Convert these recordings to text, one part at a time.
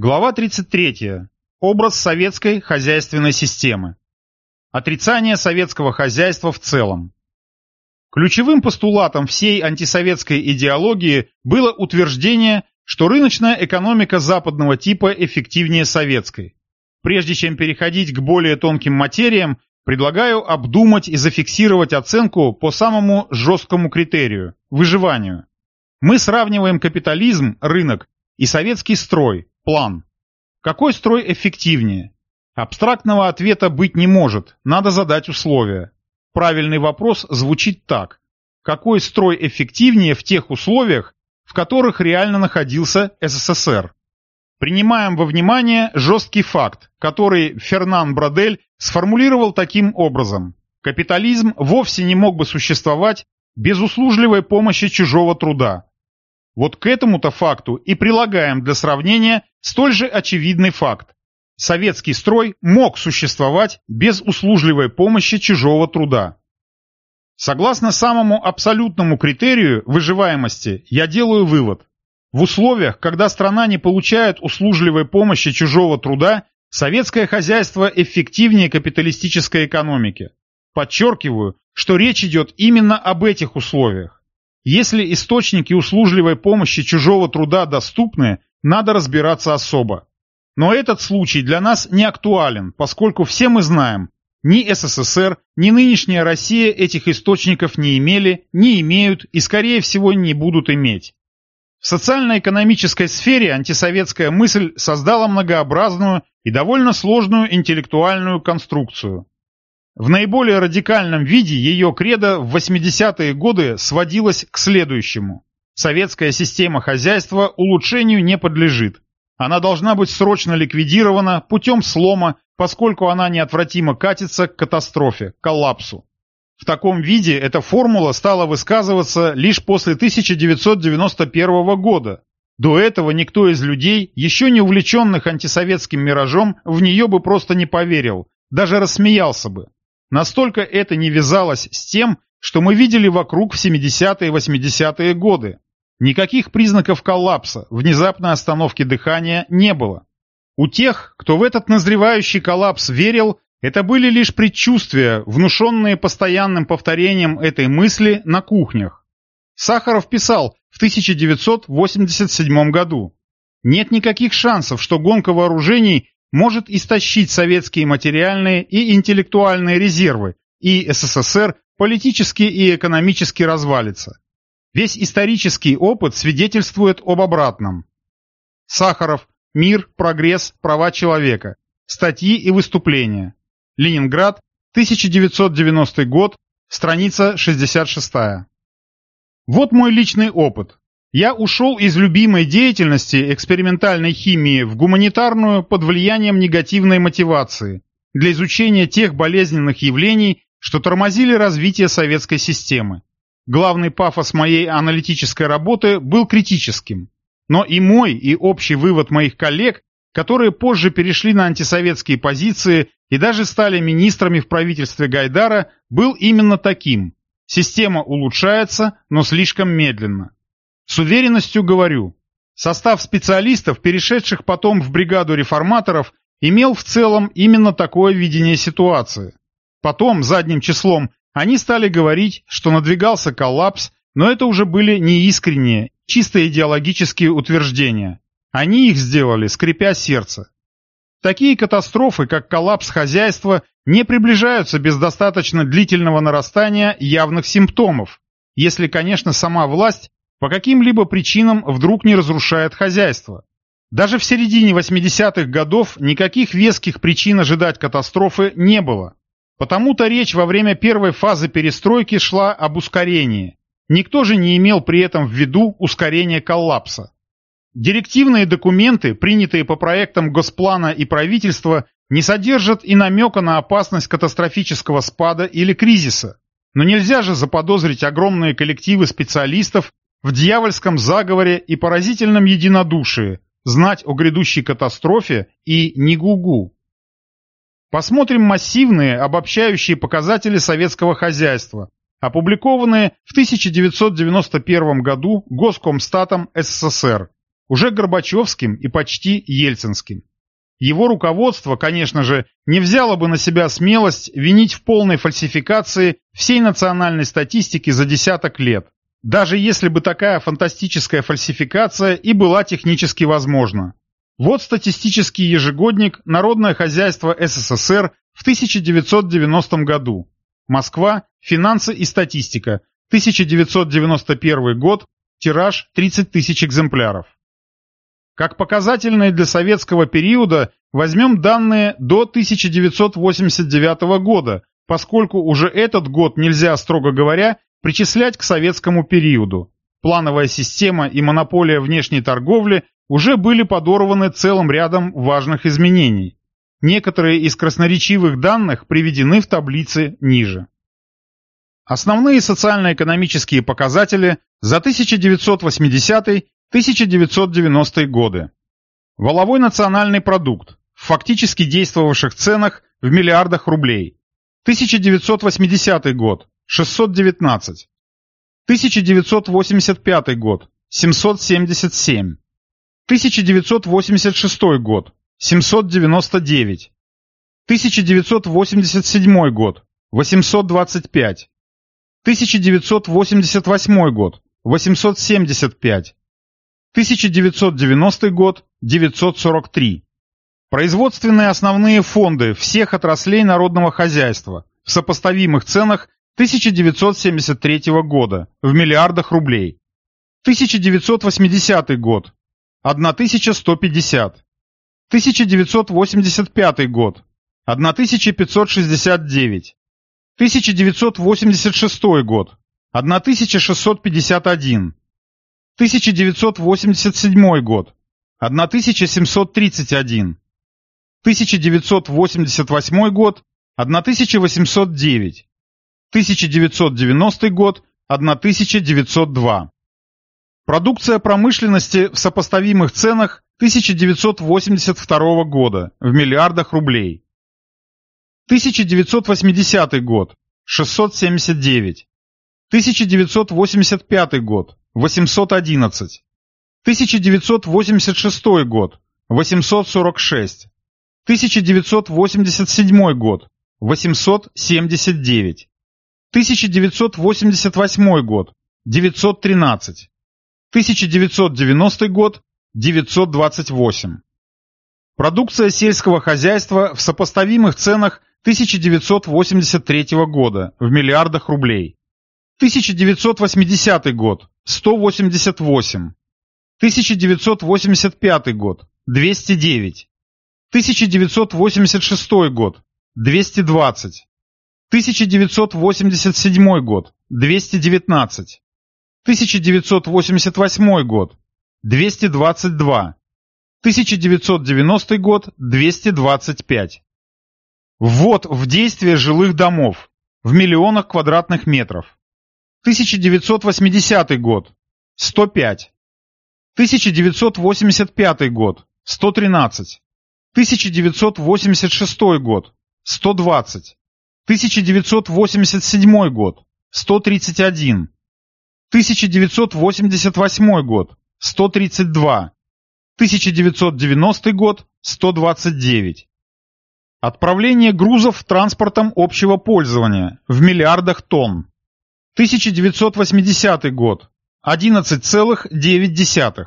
Глава 33. Образ советской хозяйственной системы. Отрицание советского хозяйства в целом. Ключевым постулатом всей антисоветской идеологии было утверждение, что рыночная экономика западного типа эффективнее советской. Прежде чем переходить к более тонким материям, предлагаю обдумать и зафиксировать оценку по самому жесткому критерию – выживанию. Мы сравниваем капитализм, рынок, и советский строй, план. Какой строй эффективнее? Абстрактного ответа быть не может, надо задать условия. Правильный вопрос звучит так. Какой строй эффективнее в тех условиях, в которых реально находился СССР? Принимаем во внимание жесткий факт, который Фернан Бродель сформулировал таким образом. Капитализм вовсе не мог бы существовать без услужливой помощи чужого труда. Вот к этому-то факту и прилагаем для сравнения столь же очевидный факт. Советский строй мог существовать без услужливой помощи чужого труда. Согласно самому абсолютному критерию выживаемости, я делаю вывод. В условиях, когда страна не получает услужливой помощи чужого труда, советское хозяйство эффективнее капиталистической экономики. Подчеркиваю, что речь идет именно об этих условиях. Если источники услужливой помощи чужого труда доступны, надо разбираться особо. Но этот случай для нас не актуален, поскольку все мы знаем, ни СССР, ни нынешняя Россия этих источников не имели, не имеют и, скорее всего, не будут иметь. В социально-экономической сфере антисоветская мысль создала многообразную и довольно сложную интеллектуальную конструкцию. В наиболее радикальном виде ее кредо в 80-е годы сводилось к следующему. Советская система хозяйства улучшению не подлежит. Она должна быть срочно ликвидирована путем слома, поскольку она неотвратимо катится к катастрофе, коллапсу. В таком виде эта формула стала высказываться лишь после 1991 года. До этого никто из людей, еще не увлеченных антисоветским миражом, в нее бы просто не поверил, даже рассмеялся бы. Настолько это не вязалось с тем, что мы видели вокруг в 70-е и 80-е годы. Никаких признаков коллапса, внезапной остановки дыхания не было. У тех, кто в этот назревающий коллапс верил, это были лишь предчувствия, внушенные постоянным повторением этой мысли на кухнях. Сахаров писал в 1987 году. Нет никаких шансов, что гонка вооружений может истощить советские материальные и интеллектуальные резервы, и СССР политически и экономически развалится. Весь исторический опыт свидетельствует об обратном. Сахаров. Мир, прогресс, права человека. Статьи и выступления. Ленинград. 1990 год. Страница 66. Вот мой личный опыт. Я ушел из любимой деятельности экспериментальной химии в гуманитарную под влиянием негативной мотивации для изучения тех болезненных явлений, что тормозили развитие советской системы. Главный пафос моей аналитической работы был критическим. Но и мой, и общий вывод моих коллег, которые позже перешли на антисоветские позиции и даже стали министрами в правительстве Гайдара, был именно таким. Система улучшается, но слишком медленно. С уверенностью говорю, состав специалистов, перешедших потом в бригаду реформаторов, имел в целом именно такое видение ситуации. Потом, задним числом, они стали говорить, что надвигался коллапс, но это уже были неискренние, чисто идеологические утверждения. Они их сделали, скрипя сердце. Такие катастрофы, как коллапс хозяйства, не приближаются без достаточно длительного нарастания явных симптомов, если, конечно, сама власть по каким-либо причинам вдруг не разрушает хозяйство. Даже в середине 80-х годов никаких веских причин ожидать катастрофы не было. Потому-то речь во время первой фазы перестройки шла об ускорении. Никто же не имел при этом в виду ускорение коллапса. Директивные документы, принятые по проектам Госплана и правительства, не содержат и намека на опасность катастрофического спада или кризиса. Но нельзя же заподозрить огромные коллективы специалистов в дьявольском заговоре и поразительном единодушии, знать о грядущей катастрофе и не гугу. Посмотрим массивные обобщающие показатели советского хозяйства, опубликованные в 1991 году Госкомстатом СССР. уже Горбачевским и почти Ельцинским. Его руководство, конечно же, не взяло бы на себя смелость винить в полной фальсификации всей национальной статистики за десяток лет, даже если бы такая фантастическая фальсификация и была технически возможна. Вот статистический ежегодник «Народное хозяйство СССР» в 1990 году. Москва. Финансы и статистика. 1991 год. Тираж 30 тысяч экземпляров. Как показательные для советского периода возьмем данные до 1989 года, поскольку уже этот год нельзя, строго говоря, причислять к советскому периоду. Плановая система и монополия внешней торговли уже были подорваны целым рядом важных изменений. Некоторые из красноречивых данных приведены в таблице ниже. Основные социально-экономические показатели за 1980 1990 годы. Валовой национальный продукт в фактически действовавших ценах в миллиардах рублей. 1980 год – 619. 1985 год – 777. 1986 год – 799. 1987 год – 825. 1988 год – 875. 1990 год – 943. Производственные основные фонды всех отраслей народного хозяйства в сопоставимых ценах 1973 года в миллиардах рублей. 1980 год – 1150. 1985 год – 1569. 1986 год – 1651. 1987 год. 1731. 1988 год. 1809. 1990 год. 1902. Продукция промышленности в сопоставимых ценах 1982 года в миллиардах рублей. 1980 год. 679. 1985 год. 811. 1986 год. 846. 1987 год. 879. 1988 год. 913. 1990 год. 928. Продукция сельского хозяйства в сопоставимых ценах 1983 года в миллиардах рублей. 1980 год 188. 1985 год. 209. 1986 год. 220. 1987 год. 219. 1988 год. 222. 1990 год. 225. Ввод в действие жилых домов в миллионах квадратных метров. 1980 год – 105. 1985 год – 113. 1986 год – 120. 1987 год – 131. 1988 год – 132. 1990 год – 129. Отправление грузов транспортом общего пользования в миллиардах тонн. 1980 год. 11,9.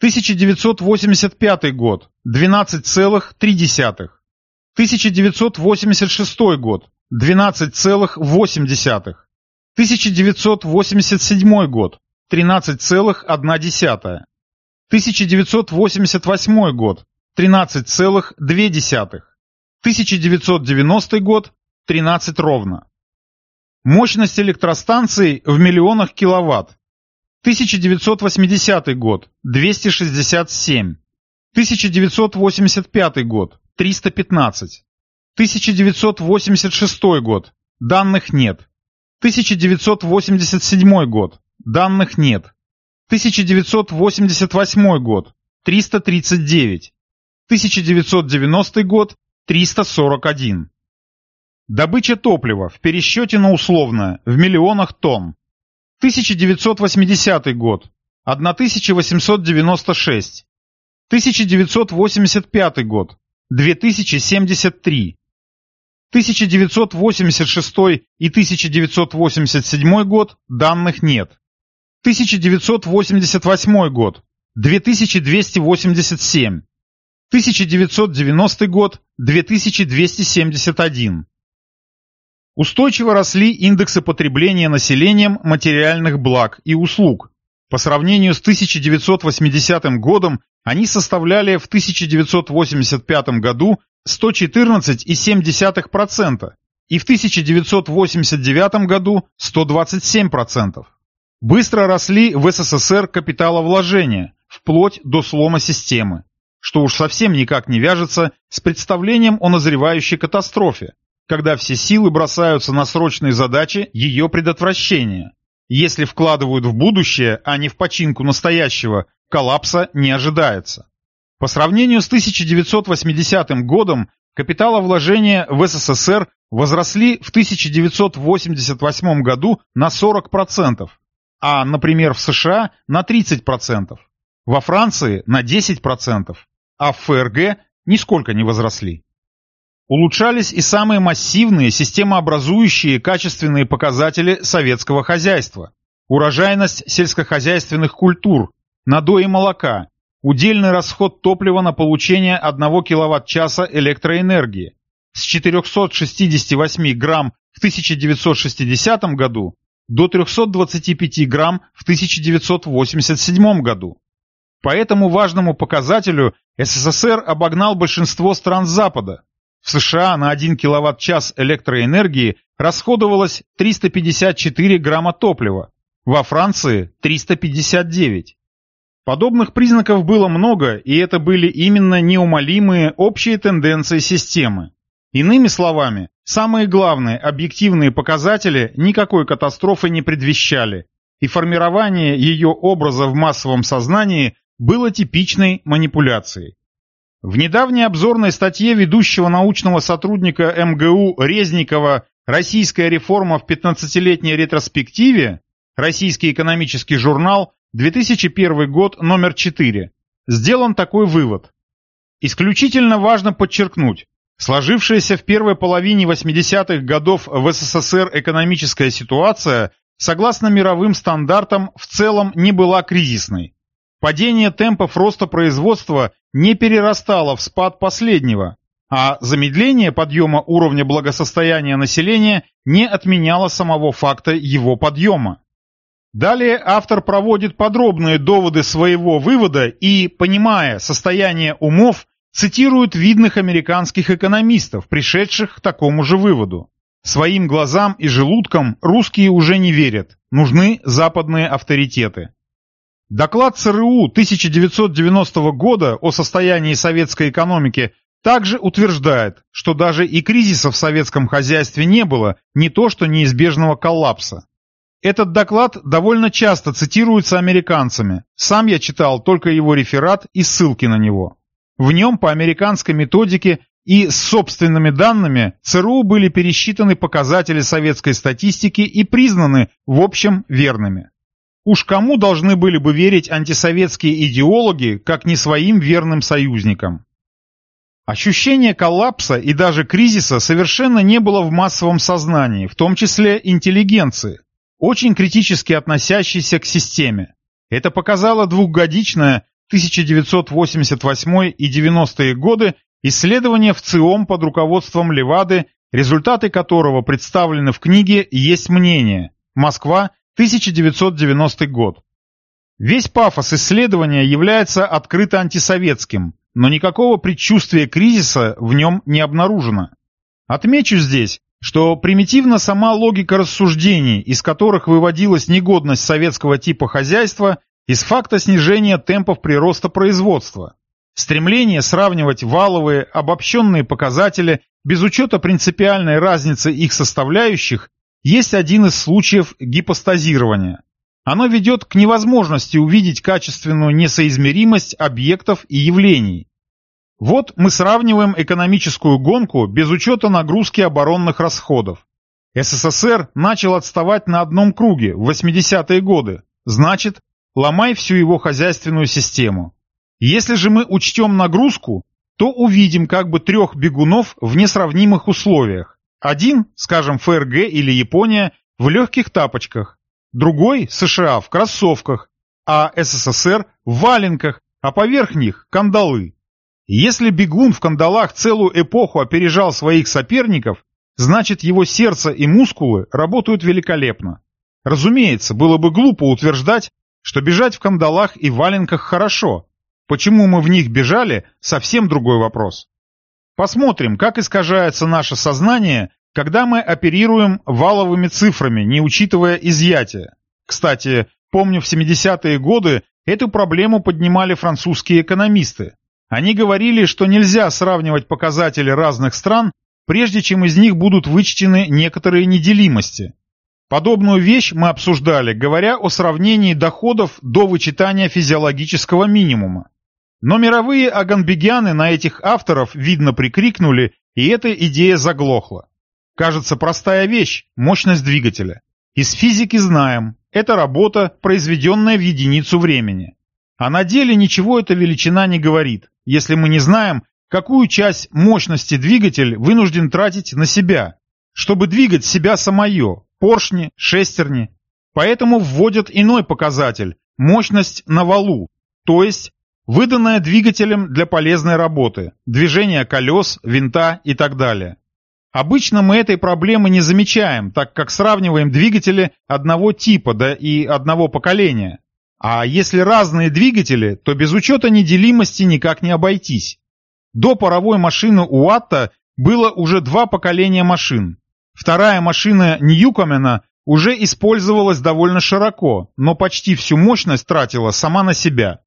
1985 год. 12,3. 1986 год. 12,8. 1987 год. 13,1. 1988 год. 13,2. 1990 год. 13 ровно. Мощность электростанций в миллионах киловатт. 1980 год – 267. 1985 год – 315. 1986 год – данных нет. 1987 год – данных нет. 1988 год – 339. 1990 год – 341. Добыча топлива в пересчете на условное в миллионах тонн. 1980 год 1896. 1985 год – 2073. 1986 и 1987 год данных нет. 1988 год – 2287. 1990 год – 2271. Устойчиво росли индексы потребления населением материальных благ и услуг. По сравнению с 1980 годом они составляли в 1985 году 114,7% и в 1989 году 127%. Быстро росли в СССР капиталовложения, вплоть до слома системы, что уж совсем никак не вяжется с представлением о назревающей катастрофе, когда все силы бросаются на срочные задачи ее предотвращения. Если вкладывают в будущее, а не в починку настоящего, коллапса не ожидается. По сравнению с 1980 годом капиталовложения в СССР возросли в 1988 году на 40%, а, например, в США на 30%, во Франции на 10%, а в ФРГ нисколько не возросли. Улучшались и самые массивные системообразующие качественные показатели советского хозяйства. Урожайность сельскохозяйственных культур, надои молока, удельный расход топлива на получение 1 кВт-часа электроэнергии с 468 грамм в 1960 году до 325 грамм в 1987 году. По этому важному показателю СССР обогнал большинство стран Запада, в США на 1 кВт-час электроэнергии расходовалось 354 грамма топлива, во Франции 359. Подобных признаков было много, и это были именно неумолимые общие тенденции системы. Иными словами, самые главные объективные показатели никакой катастрофы не предвещали, и формирование ее образа в массовом сознании было типичной манипуляцией. В недавней обзорной статье ведущего научного сотрудника МГУ Резникова «Российская реформа в 15-летней ретроспективе» Российский экономический журнал, 2001 год, номер 4, сделан такой вывод. Исключительно важно подчеркнуть, сложившаяся в первой половине 80-х годов в СССР экономическая ситуация, согласно мировым стандартам, в целом не была кризисной. Падение темпов роста производства не перерастало в спад последнего, а замедление подъема уровня благосостояния населения не отменяло самого факта его подъема. Далее автор проводит подробные доводы своего вывода и, понимая состояние умов, цитирует видных американских экономистов, пришедших к такому же выводу. Своим глазам и желудкам русские уже не верят, нужны западные авторитеты. Доклад ЦРУ 1990 года о состоянии советской экономики также утверждает, что даже и кризиса в советском хозяйстве не было, не то что неизбежного коллапса. Этот доклад довольно часто цитируется американцами. Сам я читал только его реферат и ссылки на него. В нем по американской методике и с собственными данными ЦРУ были пересчитаны показатели советской статистики и признаны, в общем, верными. Уж кому должны были бы верить антисоветские идеологи, как не своим верным союзникам? Ощущение коллапса и даже кризиса совершенно не было в массовом сознании, в том числе интеллигенции, очень критически относящейся к системе. Это показало двухгодичное 1988 и 90-е годы исследование в ЦИОМ под руководством Левады, результаты которого представлены в книге «Есть мнение. Москва. 1990 год. Весь пафос исследования является открыто антисоветским, но никакого предчувствия кризиса в нем не обнаружено. Отмечу здесь, что примитивна сама логика рассуждений, из которых выводилась негодность советского типа хозяйства из факта снижения темпов прироста производства. Стремление сравнивать валовые, обобщенные показатели без учета принципиальной разницы их составляющих есть один из случаев гипостазирования. Оно ведет к невозможности увидеть качественную несоизмеримость объектов и явлений. Вот мы сравниваем экономическую гонку без учета нагрузки оборонных расходов. СССР начал отставать на одном круге в 80-е годы. Значит, ломай всю его хозяйственную систему. Если же мы учтем нагрузку, то увидим как бы трех бегунов в несравнимых условиях. Один, скажем, ФРГ или Япония, в легких тапочках, другой, США, в кроссовках, а СССР в валенках, а поверх них кандалы. Если бегун в кандалах целую эпоху опережал своих соперников, значит его сердце и мускулы работают великолепно. Разумеется, было бы глупо утверждать, что бежать в кандалах и валенках хорошо. Почему мы в них бежали – совсем другой вопрос. Посмотрим, как искажается наше сознание, когда мы оперируем валовыми цифрами, не учитывая изъятия. Кстати, помню, в 70-е годы эту проблему поднимали французские экономисты. Они говорили, что нельзя сравнивать показатели разных стран, прежде чем из них будут вычтены некоторые неделимости. Подобную вещь мы обсуждали, говоря о сравнении доходов до вычитания физиологического минимума. Но мировые аганбегяны на этих авторов, видно, прикрикнули, и эта идея заглохла. Кажется, простая вещь – мощность двигателя. Из физики знаем, это работа, произведенная в единицу времени. А на деле ничего эта величина не говорит, если мы не знаем, какую часть мощности двигатель вынужден тратить на себя, чтобы двигать себя самое, поршни, шестерни. Поэтому вводят иной показатель – мощность на валу, то есть выданная двигателем для полезной работы, движения колес, винта и так далее. Обычно мы этой проблемы не замечаем, так как сравниваем двигатели одного типа, да и одного поколения. А если разные двигатели, то без учета неделимости никак не обойтись. До паровой машины Уатта было уже два поколения машин. Вторая машина Ньюкомена уже использовалась довольно широко, но почти всю мощность тратила сама на себя.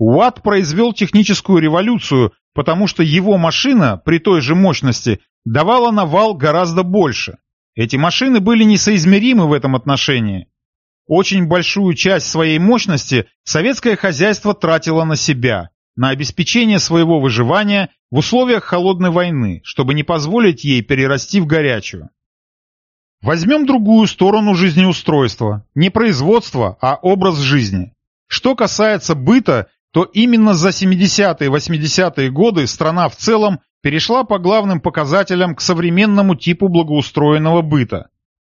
Уатт произвел техническую революцию, потому что его машина при той же мощности давала на вал гораздо больше. Эти машины были несоизмеримы в этом отношении. Очень большую часть своей мощности советское хозяйство тратило на себя, на обеспечение своего выживания в условиях холодной войны, чтобы не позволить ей перерасти в горячую. Возьмем другую сторону жизнеустройства, не производство, а образ жизни. Что касается быта, то именно за 70-е 80-е годы страна в целом перешла по главным показателям к современному типу благоустроенного быта.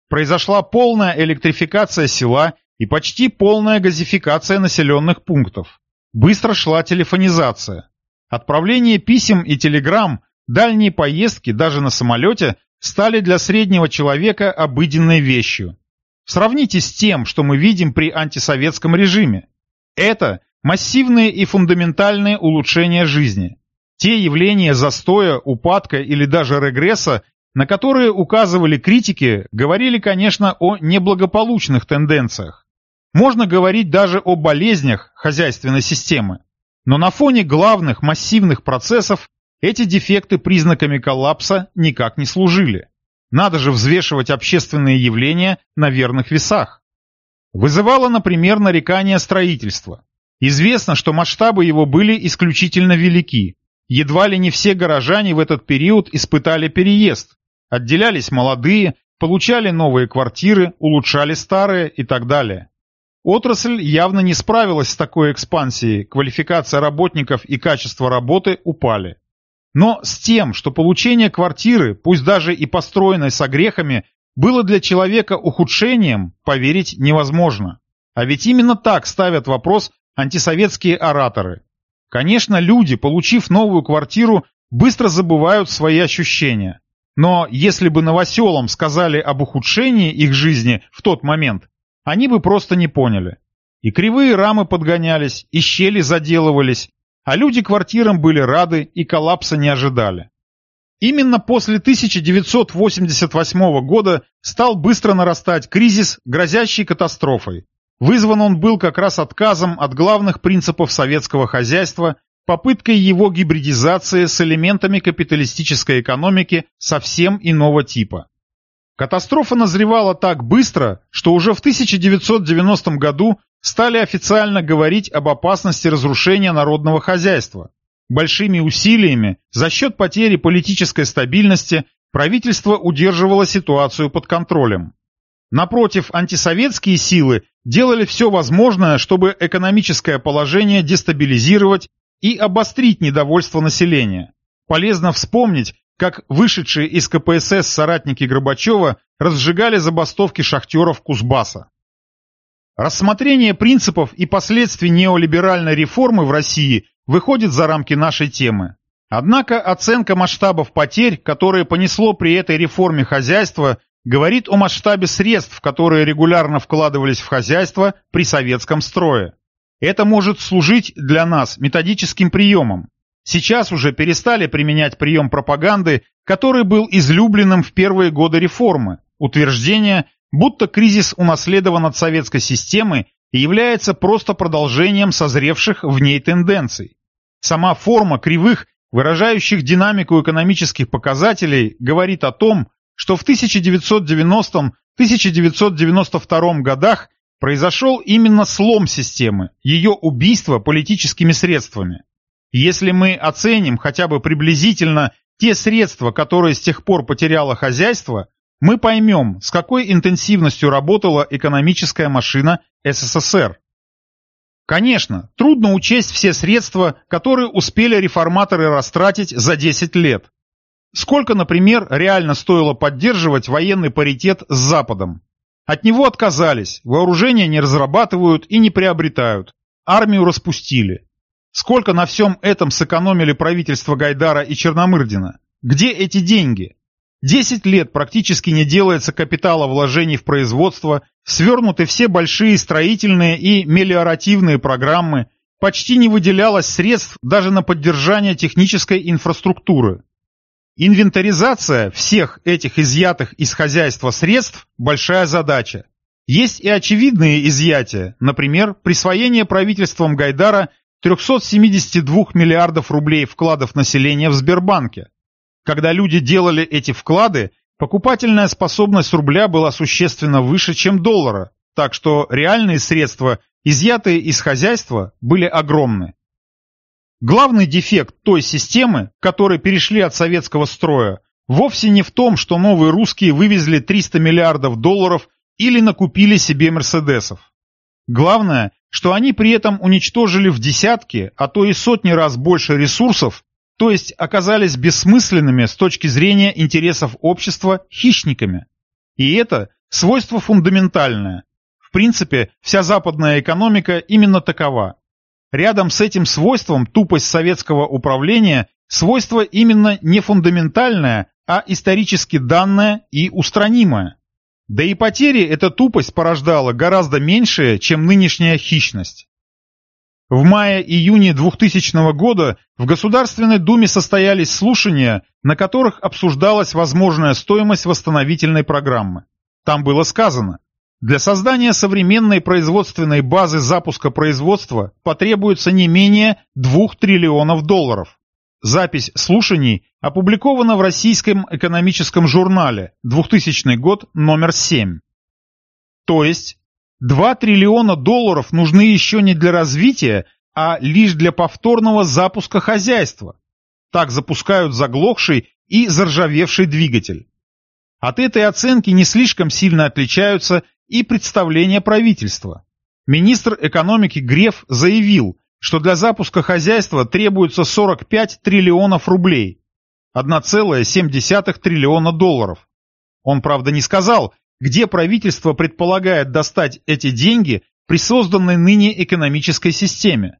Произошла полная электрификация села и почти полная газификация населенных пунктов. Быстро шла телефонизация. Отправление писем и телеграмм, дальние поездки даже на самолете стали для среднего человека обыденной вещью. Сравните с тем, что мы видим при антисоветском режиме. Это массивные и фундаментальные улучшения жизни. Те явления застоя, упадка или даже регресса, на которые указывали критики, говорили, конечно, о неблагополучных тенденциях. Можно говорить даже о болезнях хозяйственной системы. Но на фоне главных массивных процессов эти дефекты признаками коллапса никак не служили. Надо же взвешивать общественные явления на верных весах. Вызывало, например, нарекание строительства. Известно, что масштабы его были исключительно велики. Едва ли не все горожане в этот период испытали переезд. Отделялись молодые, получали новые квартиры, улучшали старые и так далее. Отрасль явно не справилась с такой экспансией, квалификация работников и качество работы упали. Но с тем, что получение квартиры, пусть даже и построенной с огрехами, было для человека ухудшением, поверить невозможно. А ведь именно так ставят вопрос антисоветские ораторы. Конечно, люди, получив новую квартиру, быстро забывают свои ощущения. Но если бы новоселам сказали об ухудшении их жизни в тот момент, они бы просто не поняли. И кривые рамы подгонялись, и щели заделывались, а люди квартирам были рады и коллапса не ожидали. Именно после 1988 года стал быстро нарастать кризис, грозящий катастрофой. Вызван он был как раз отказом от главных принципов советского хозяйства, попыткой его гибридизации с элементами капиталистической экономики совсем иного типа. Катастрофа назревала так быстро, что уже в 1990 году стали официально говорить об опасности разрушения народного хозяйства. Большими усилиями, за счет потери политической стабильности, правительство удерживало ситуацию под контролем. Напротив, антисоветские силы делали все возможное, чтобы экономическое положение дестабилизировать и обострить недовольство населения. Полезно вспомнить, как вышедшие из КПСС соратники Горбачева разжигали забастовки шахтеров Кузбасса. Рассмотрение принципов и последствий неолиберальной реформы в России выходит за рамки нашей темы. Однако оценка масштабов потерь, которые понесло при этой реформе хозяйство, говорит о масштабе средств, которые регулярно вкладывались в хозяйство при советском строе. Это может служить для нас методическим приемом. Сейчас уже перестали применять прием пропаганды, который был излюбленным в первые годы реформы, утверждение, будто кризис унаследован от советской системы и является просто продолжением созревших в ней тенденций. Сама форма кривых, выражающих динамику экономических показателей, говорит о том, что в 1990-1992 годах произошел именно слом системы, ее убийство политическими средствами. Если мы оценим хотя бы приблизительно те средства, которые с тех пор потеряло хозяйство, мы поймем, с какой интенсивностью работала экономическая машина СССР. Конечно, трудно учесть все средства, которые успели реформаторы растратить за 10 лет. Сколько, например, реально стоило поддерживать военный паритет с Западом? От него отказались, вооружения не разрабатывают и не приобретают, армию распустили. Сколько на всем этом сэкономили правительства Гайдара и Черномырдина? Где эти деньги? Десять лет практически не делается капитала вложений в производство, свернуты все большие строительные и мелиоративные программы, почти не выделялось средств даже на поддержание технической инфраструктуры. Инвентаризация всех этих изъятых из хозяйства средств – большая задача. Есть и очевидные изъятия, например, присвоение правительством Гайдара 372 миллиардов рублей вкладов населения в Сбербанке. Когда люди делали эти вклады, покупательная способность рубля была существенно выше, чем доллара, так что реальные средства, изъятые из хозяйства, были огромны. Главный дефект той системы, которой перешли от советского строя, вовсе не в том, что новые русские вывезли 300 миллиардов долларов или накупили себе мерседесов. Главное, что они при этом уничтожили в десятки, а то и сотни раз больше ресурсов, то есть оказались бессмысленными с точки зрения интересов общества хищниками. И это свойство фундаментальное. В принципе, вся западная экономика именно такова. Рядом с этим свойством тупость советского управления свойство именно не фундаментальное, а исторически данное и устранимое. Да и потери эта тупость порождала гораздо меньшее, чем нынешняя хищность. В мае-июне 2000 года в Государственной Думе состоялись слушания, на которых обсуждалась возможная стоимость восстановительной программы. Там было сказано, для создания современной производственной базы запуска производства потребуется не менее 2 триллионов долларов. Запись слушаний опубликована в Российском экономическом журнале, 2000 год, номер 7. То есть 2 триллиона долларов нужны еще не для развития, а лишь для повторного запуска хозяйства. Так запускают заглохший и заржавевший двигатель. От этой оценки не слишком сильно отличаются и представления правительства. Министр экономики Греф заявил, что для запуска хозяйства требуется 45 триллионов рублей, 1,7 триллиона долларов. Он, правда, не сказал, где правительство предполагает достать эти деньги при созданной ныне экономической системе.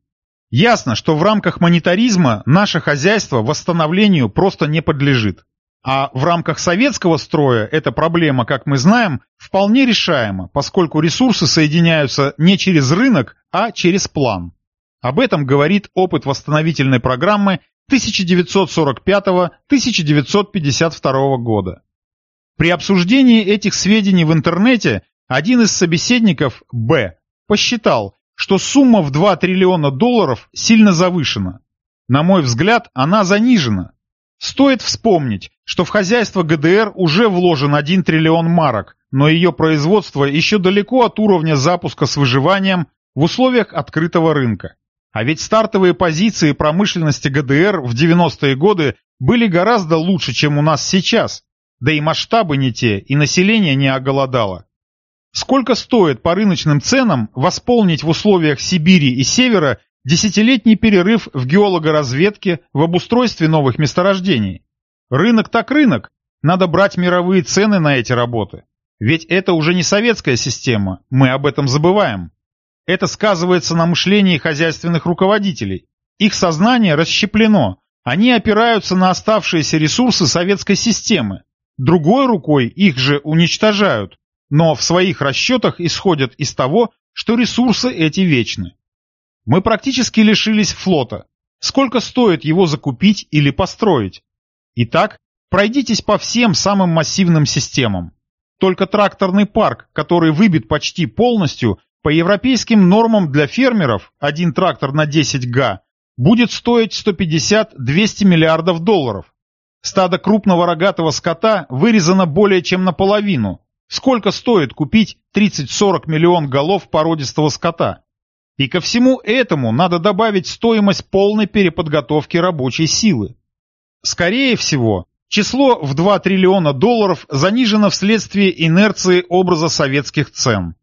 Ясно, что в рамках монетаризма наше хозяйство восстановлению просто не подлежит. А в рамках советского строя эта проблема, как мы знаем, вполне решаема, поскольку ресурсы соединяются не через рынок, а через план. Об этом говорит опыт восстановительной программы 1945-1952 года. При обсуждении этих сведений в интернете один из собеседников, Б, посчитал, что сумма в 2 триллиона долларов сильно завышена. На мой взгляд, она занижена. Стоит вспомнить, что в хозяйство ГДР уже вложен 1 триллион марок, но ее производство еще далеко от уровня запуска с выживанием в условиях открытого рынка. А ведь стартовые позиции промышленности ГДР в 90-е годы были гораздо лучше, чем у нас сейчас. Да и масштабы не те, и население не оголодало. Сколько стоит по рыночным ценам восполнить в условиях Сибири и Севера десятилетний перерыв в геологоразведке, в обустройстве новых месторождений? Рынок так рынок, надо брать мировые цены на эти работы. Ведь это уже не советская система, мы об этом забываем. Это сказывается на мышлении хозяйственных руководителей. Их сознание расщеплено, они опираются на оставшиеся ресурсы советской системы. Другой рукой их же уничтожают, но в своих расчетах исходят из того, что ресурсы эти вечны. Мы практически лишились флота. Сколько стоит его закупить или построить? Итак, пройдитесь по всем самым массивным системам. Только тракторный парк, который выбит почти полностью, по европейским нормам для фермеров, один трактор на 10 га, будет стоить 150-200 миллиардов долларов. Стадо крупного рогатого скота вырезано более чем наполовину. Сколько стоит купить 30-40 миллион голов породистого скота? И ко всему этому надо добавить стоимость полной переподготовки рабочей силы. Скорее всего, число в 2 триллиона долларов занижено вследствие инерции образа советских цен.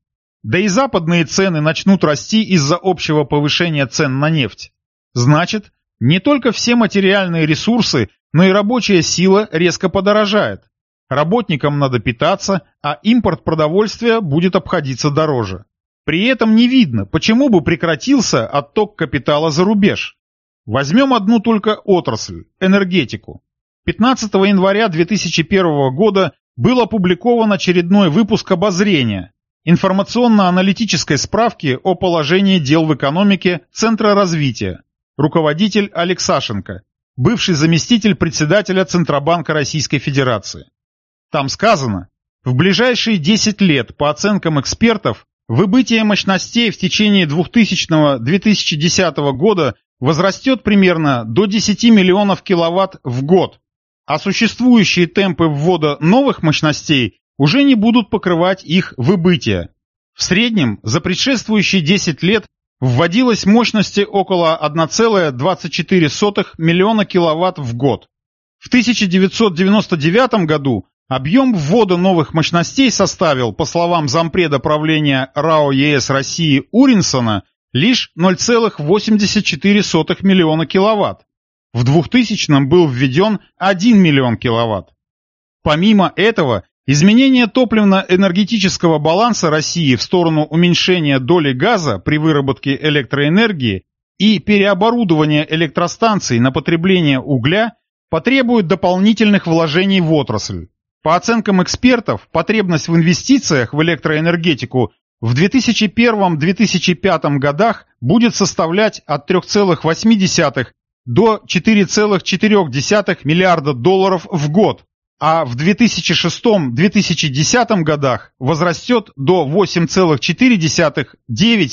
Да и западные цены начнут расти из-за общего повышения цен на нефть. Значит, не только все материальные ресурсы, но и рабочая сила резко подорожает. Работникам надо питаться, а импорт продовольствия будет обходиться дороже. При этом не видно, почему бы прекратился отток капитала за рубеж. Возьмем одну только отрасль – энергетику. 15 января 2001 года был опубликован очередной выпуск обозрения, информационно-аналитической справки о положении дел в экономике Центра развития, руководитель Алексашенко, бывший заместитель председателя Центробанка Российской Федерации. Там сказано, в ближайшие 10 лет, по оценкам экспертов, выбытие мощностей в течение 2000-2010 года возрастет примерно до 10 миллионов киловатт в год, а существующие темпы ввода новых мощностей уже не будут покрывать их выбытие. В среднем за предшествующие 10 лет вводилось мощности около 1,24 миллиона киловатт в год. В 1999 году объем ввода новых мощностей составил, по словам зампреда правления РАО ЕС России Уринсона, лишь 0,84 миллиона киловатт. В 2000 был введен 1 миллион киловатт. Помимо этого, Изменение топливно-энергетического баланса России в сторону уменьшения доли газа при выработке электроэнергии и переоборудования электростанций на потребление угля потребует дополнительных вложений в отрасль. По оценкам экспертов, потребность в инвестициях в электроэнергетику в 2001-2005 годах будет составлять от 3,8 до 4,4 миллиарда долларов в год, а в 2006-2010 годах возрастет до 8,4-9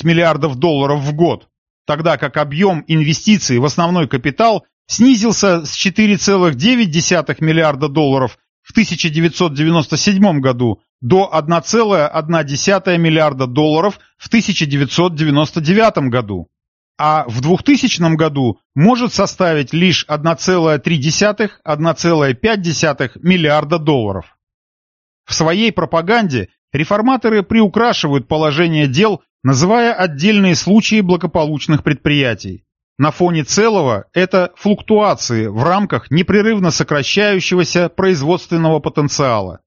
миллиардов долларов в год, тогда как объем инвестиций в основной капитал снизился с 4,9 миллиарда долларов в 1997 году до 1,1 миллиарда долларов в 1999 году а в 2000 году может составить лишь 1,3-1,5 миллиарда долларов. В своей пропаганде реформаторы приукрашивают положение дел, называя отдельные случаи благополучных предприятий. На фоне целого это флуктуации в рамках непрерывно сокращающегося производственного потенциала.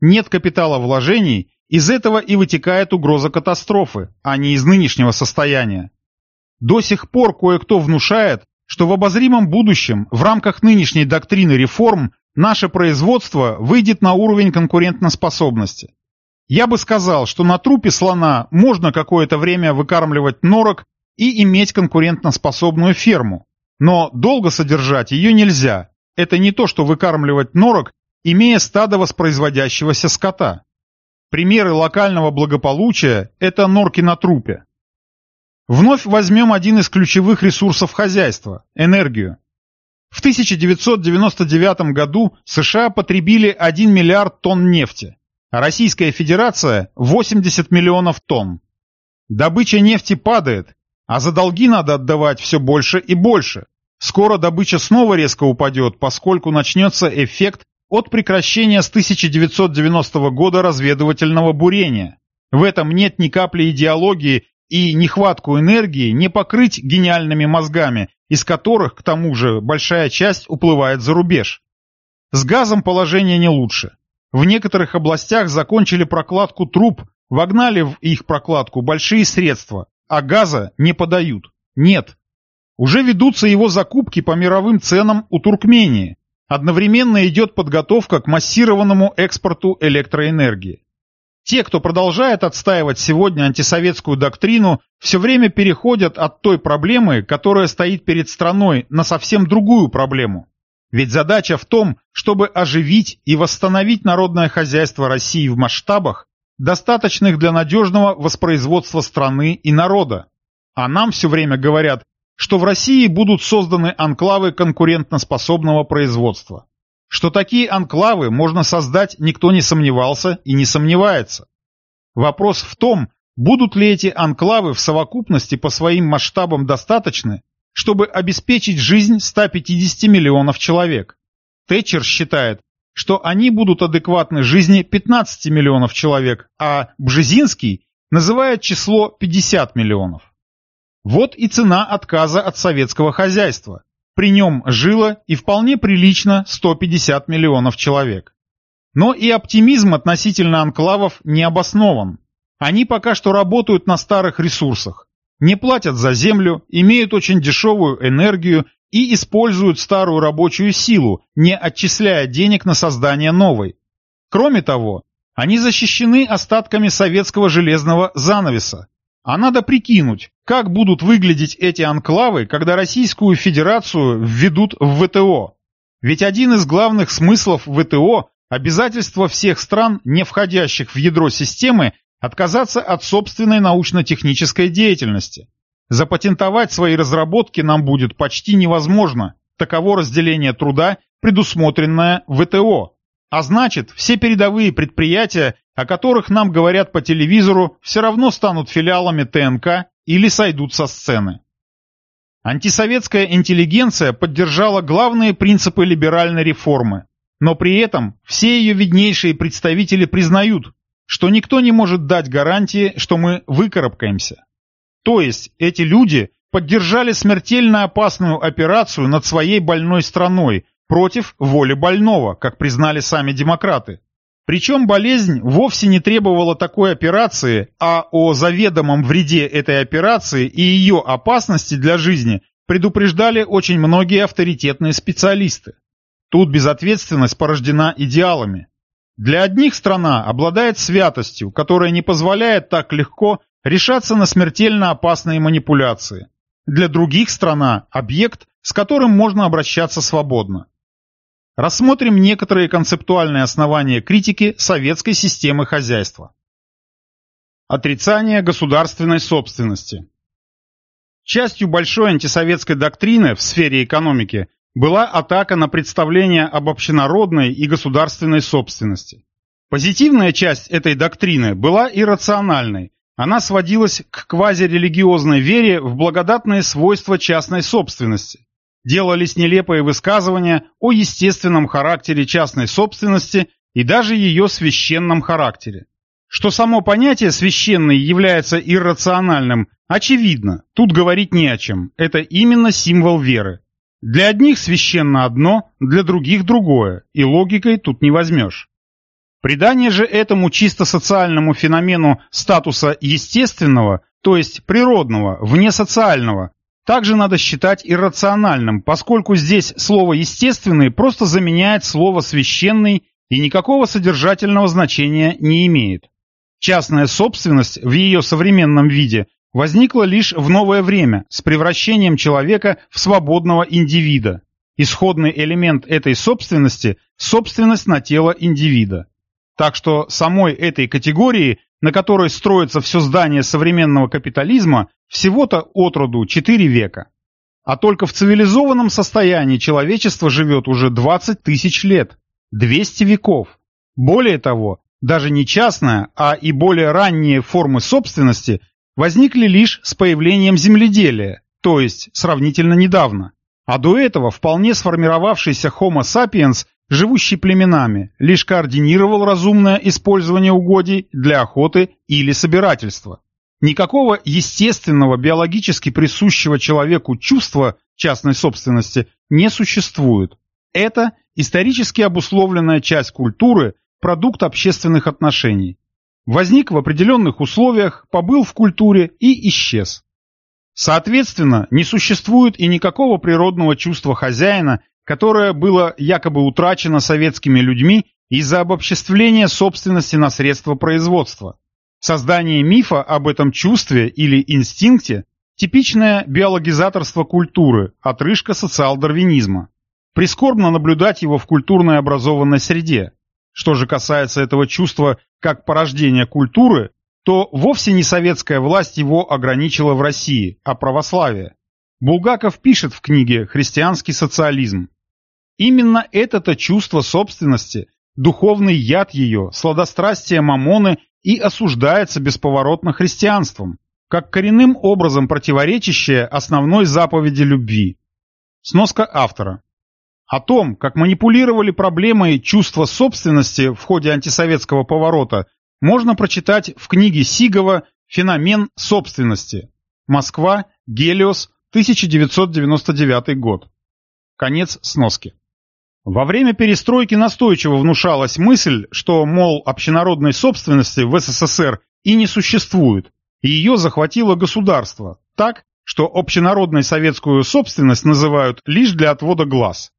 Нет капитала вложений, из этого и вытекает угроза катастрофы, а не из нынешнего состояния. До сих пор кое-кто внушает, что в обозримом будущем в рамках нынешней доктрины реформ наше производство выйдет на уровень конкурентоспособности. Я бы сказал, что на трупе слона можно какое-то время выкармливать норок и иметь конкурентоспособную ферму. Но долго содержать ее нельзя. Это не то, что выкармливать норок, имея стадо воспроизводящегося скота. Примеры локального благополучия – это норки на трупе. Вновь возьмем один из ключевых ресурсов хозяйства – энергию. В 1999 году США потребили 1 миллиард тонн нефти, а Российская Федерация – 80 миллионов тонн. Добыча нефти падает, а за долги надо отдавать все больше и больше. Скоро добыча снова резко упадет, поскольку начнется эффект от прекращения с 1990 года разведывательного бурения. В этом нет ни капли идеологии и нехватку энергии не покрыть гениальными мозгами, из которых, к тому же, большая часть уплывает за рубеж. С газом положение не лучше. В некоторых областях закончили прокладку труб, вогнали в их прокладку большие средства, а газа не подают. Нет. Уже ведутся его закупки по мировым ценам у Туркмении. Одновременно идет подготовка к массированному экспорту электроэнергии. Те, кто продолжает отстаивать сегодня антисоветскую доктрину, все время переходят от той проблемы, которая стоит перед страной, на совсем другую проблему. Ведь задача в том, чтобы оживить и восстановить народное хозяйство России в масштабах, достаточных для надежного воспроизводства страны и народа. А нам все время говорят, что в России будут созданы анклавы конкурентноспособного производства. Что такие анклавы можно создать, никто не сомневался и не сомневается. Вопрос в том, будут ли эти анклавы в совокупности по своим масштабам достаточны, чтобы обеспечить жизнь 150 миллионов человек. Тэтчер считает, что они будут адекватны жизни 15 миллионов человек, а Бжезинский называет число 50 миллионов. Вот и цена отказа от советского хозяйства. При нем жило и вполне прилично 150 миллионов человек. Но и оптимизм относительно анклавов не обоснован. Они пока что работают на старых ресурсах, не платят за землю, имеют очень дешевую энергию и используют старую рабочую силу, не отчисляя денег на создание новой. Кроме того, они защищены остатками советского железного занавеса, а надо прикинуть, как будут выглядеть эти анклавы, когда Российскую Федерацию введут в ВТО. Ведь один из главных смыслов ВТО – обязательство всех стран, не входящих в ядро системы, отказаться от собственной научно-технической деятельности. Запатентовать свои разработки нам будет почти невозможно. Таково разделение труда, предусмотренное ВТО. А значит, все передовые предприятия, о которых нам говорят по телевизору, все равно станут филиалами ТНК или сойдут со сцены. Антисоветская интеллигенция поддержала главные принципы либеральной реформы, но при этом все ее виднейшие представители признают, что никто не может дать гарантии, что мы выкарабкаемся. То есть эти люди поддержали смертельно опасную операцию над своей больной страной, против воли больного, как признали сами демократы. Причем болезнь вовсе не требовала такой операции, а о заведомом вреде этой операции и ее опасности для жизни предупреждали очень многие авторитетные специалисты. Тут безответственность порождена идеалами. Для одних страна обладает святостью, которая не позволяет так легко решаться на смертельно опасные манипуляции. Для других страна – объект, с которым можно обращаться свободно. Рассмотрим некоторые концептуальные основания критики советской системы хозяйства. Отрицание государственной собственности. Частью большой антисоветской доктрины в сфере экономики была атака на представление об общенародной и государственной собственности. Позитивная часть этой доктрины была иррациональной, она сводилась к квазирелигиозной вере в благодатные свойства частной собственности делались нелепые высказывания о естественном характере частной собственности и даже ее священном характере. Что само понятие «священный» является иррациональным, очевидно, тут говорить не о чем, это именно символ веры. Для одних священно одно, для других другое, и логикой тут не возьмешь. Придание же этому чисто социальному феномену статуса естественного, то есть природного, вне социального, также надо считать иррациональным, поскольку здесь слово «естественный» просто заменяет слово «священный» и никакого содержательного значения не имеет. Частная собственность в ее современном виде возникла лишь в новое время с превращением человека в свободного индивида. Исходный элемент этой собственности – собственность на тело индивида. Так что самой этой категории, на которой строится все здание современного капитализма, всего-то от роду 4 века. А только в цивилизованном состоянии человечество живет уже 20 тысяч лет, 200 веков. Более того, даже не частная, а и более ранние формы собственности возникли лишь с появлением земледелия, то есть сравнительно недавно. А до этого вполне сформировавшийся Homo sapiens живущий племенами, лишь координировал разумное использование угодий для охоты или собирательства. Никакого естественного биологически присущего человеку чувства частной собственности не существует. Это исторически обусловленная часть культуры, продукт общественных отношений. Возник в определенных условиях, побыл в культуре и исчез. Соответственно, не существует и никакого природного чувства хозяина, которое было якобы утрачено советскими людьми из-за обобществления собственности на средства производства. Создание мифа об этом чувстве или инстинкте – типичное биологизаторство культуры, отрыжка социал-дарвинизма. Прискорбно наблюдать его в культурной образованной среде. Что же касается этого чувства как порождения культуры, то вовсе не советская власть его ограничила в России, а православие. Булгаков пишет в книге «Христианский социализм». Именно это-то чувство собственности, духовный яд ее, сладострастие мамоны и осуждается бесповоротно христианством, как коренным образом противоречащее основной заповеди любви. Сноска автора. О том, как манипулировали проблемой чувства собственности в ходе антисоветского поворота, можно прочитать в книге Сигова «Феномен собственности». Москва, Гелиос, 1999 год. Конец сноски. Во время перестройки настойчиво внушалась мысль, что, мол, общенародной собственности в СССР и не существует, и ее захватило государство, так, что общенародной советскую собственность называют лишь для отвода глаз.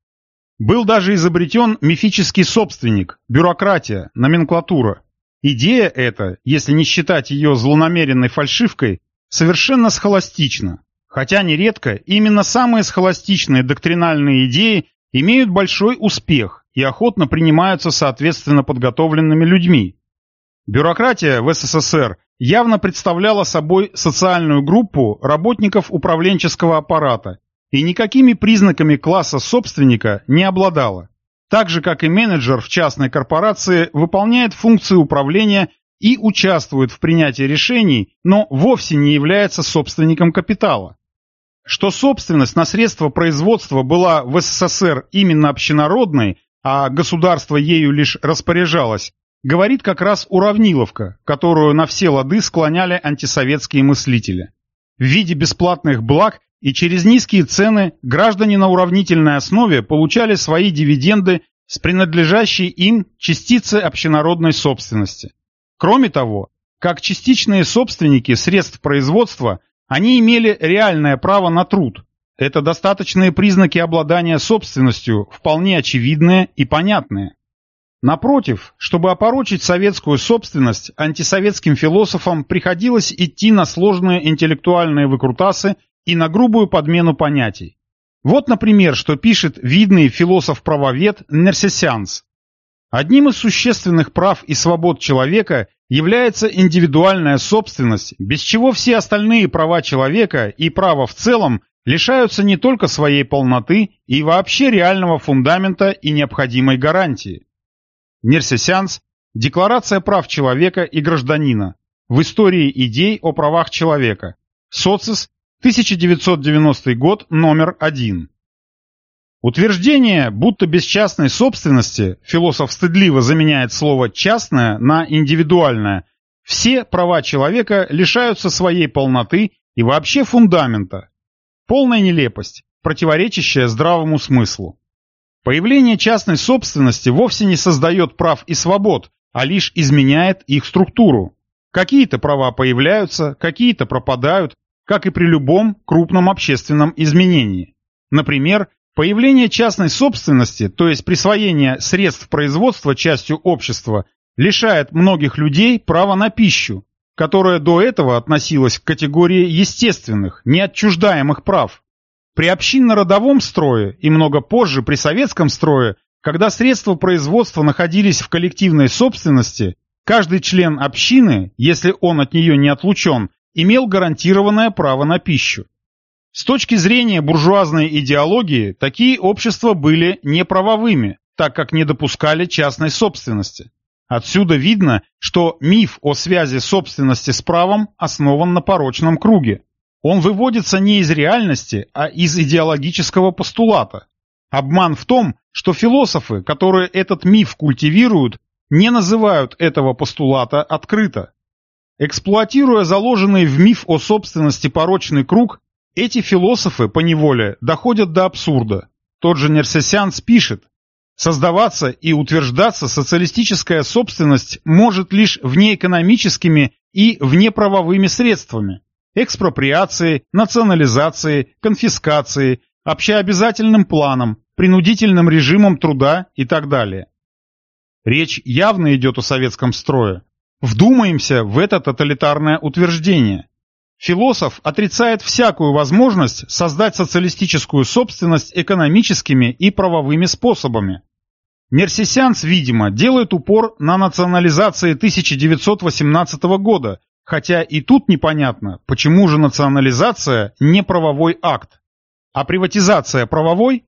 Был даже изобретен мифический собственник, бюрократия, номенклатура. Идея эта, если не считать ее злонамеренной фальшивкой, совершенно схоластична. Хотя нередко именно самые схоластичные доктринальные идеи имеют большой успех и охотно принимаются соответственно подготовленными людьми. Бюрократия в СССР явно представляла собой социальную группу работников управленческого аппарата и никакими признаками класса собственника не обладала. Так же, как и менеджер в частной корпорации выполняет функции управления и участвует в принятии решений, но вовсе не является собственником капитала. Что собственность на средства производства была в СССР именно общенародной, а государство ею лишь распоряжалось, говорит как раз уравниловка, которую на все лады склоняли антисоветские мыслители. В виде бесплатных благ и через низкие цены граждане на уравнительной основе получали свои дивиденды с принадлежащей им частицы общенародной собственности. Кроме того, как частичные собственники средств производства – они имели реальное право на труд. Это достаточные признаки обладания собственностью, вполне очевидные и понятные. Напротив, чтобы опорочить советскую собственность, антисоветским философам приходилось идти на сложные интеллектуальные выкрутасы и на грубую подмену понятий. Вот, например, что пишет видный философ-правовед Нерсесянс. Одним из существенных прав и свобод человека является индивидуальная собственность, без чего все остальные права человека и права в целом лишаются не только своей полноты и вообще реального фундамента и необходимой гарантии. Нерсесянс Декларация прав человека и гражданина. В истории идей о правах человека. Социс, 1990 год, номер один. Утверждение, будто без частной собственности, философ стыдливо заменяет слово «частное» на «индивидуальное», все права человека лишаются своей полноты и вообще фундамента. Полная нелепость, противоречащая здравому смыслу. Появление частной собственности вовсе не создает прав и свобод, а лишь изменяет их структуру. Какие-то права появляются, какие-то пропадают, как и при любом крупном общественном изменении. Например, Появление частной собственности, то есть присвоение средств производства частью общества, лишает многих людей права на пищу, которая до этого относилась к категории естественных, неотчуждаемых прав. При общинно-родовом строе и много позже при советском строе, когда средства производства находились в коллективной собственности, каждый член общины, если он от нее не отлучен, имел гарантированное право на пищу. С точки зрения буржуазной идеологии, такие общества были неправовыми, так как не допускали частной собственности. Отсюда видно, что миф о связи собственности с правом основан на порочном круге. Он выводится не из реальности, а из идеологического постулата. Обман в том, что философы, которые этот миф культивируют, не называют этого постулата открыто. Эксплуатируя заложенный в миф о собственности порочный круг, эти философы поневоле доходят до абсурда. Тот же Нерсесян пишет, создаваться и утверждаться социалистическая собственность может лишь внеэкономическими и внеправовыми средствами – экспроприацией, национализацией, конфискацией, общеобязательным планом, принудительным режимом труда и так далее. Речь явно идет о советском строе. Вдумаемся в это тоталитарное утверждение. Философ отрицает всякую возможность создать социалистическую собственность экономическими и правовыми способами. Нерсисянс, видимо, делает упор на национализации 1918 года, хотя и тут непонятно, почему же национализация не правовой акт. А приватизация правовой?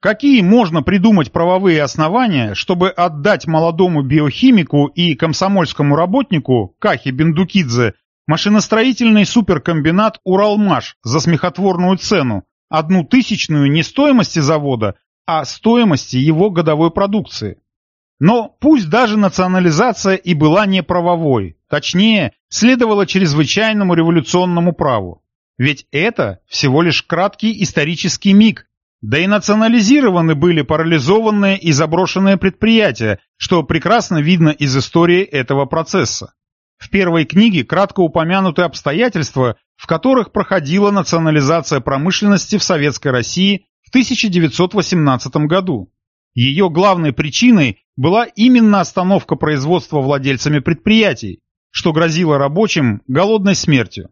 Какие можно придумать правовые основания, чтобы отдать молодому биохимику и комсомольскому работнику Кахе Бендукидзе Машиностроительный суперкомбинат «Уралмаш» за смехотворную цену, одну тысячную не стоимости завода, а стоимости его годовой продукции. Но пусть даже национализация и была не правовой, точнее, следовала чрезвычайному революционному праву. Ведь это всего лишь краткий исторический миг, да и национализированы были парализованные и заброшенные предприятия, что прекрасно видно из истории этого процесса. В первой книге кратко упомянуты обстоятельства, в которых проходила национализация промышленности в Советской России в 1918 году. Ее главной причиной была именно остановка производства владельцами предприятий, что грозило рабочим голодной смертью.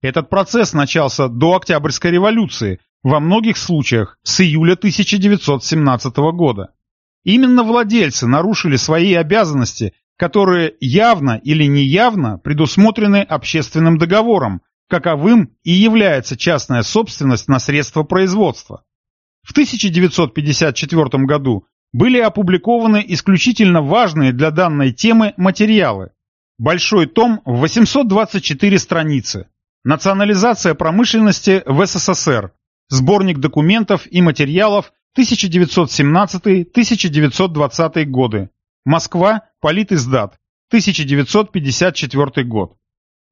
Этот процесс начался до Октябрьской революции, во многих случаях с июля 1917 года. Именно владельцы нарушили свои обязанности которые явно или неявно предусмотрены общественным договором, каковым и является частная собственность на средства производства. В 1954 году были опубликованы исключительно важные для данной темы материалы. Большой том в 824 страницы. Национализация промышленности в СССР. Сборник документов и материалов 1917-1920 годы. Москва, Политиздат, 1954 год.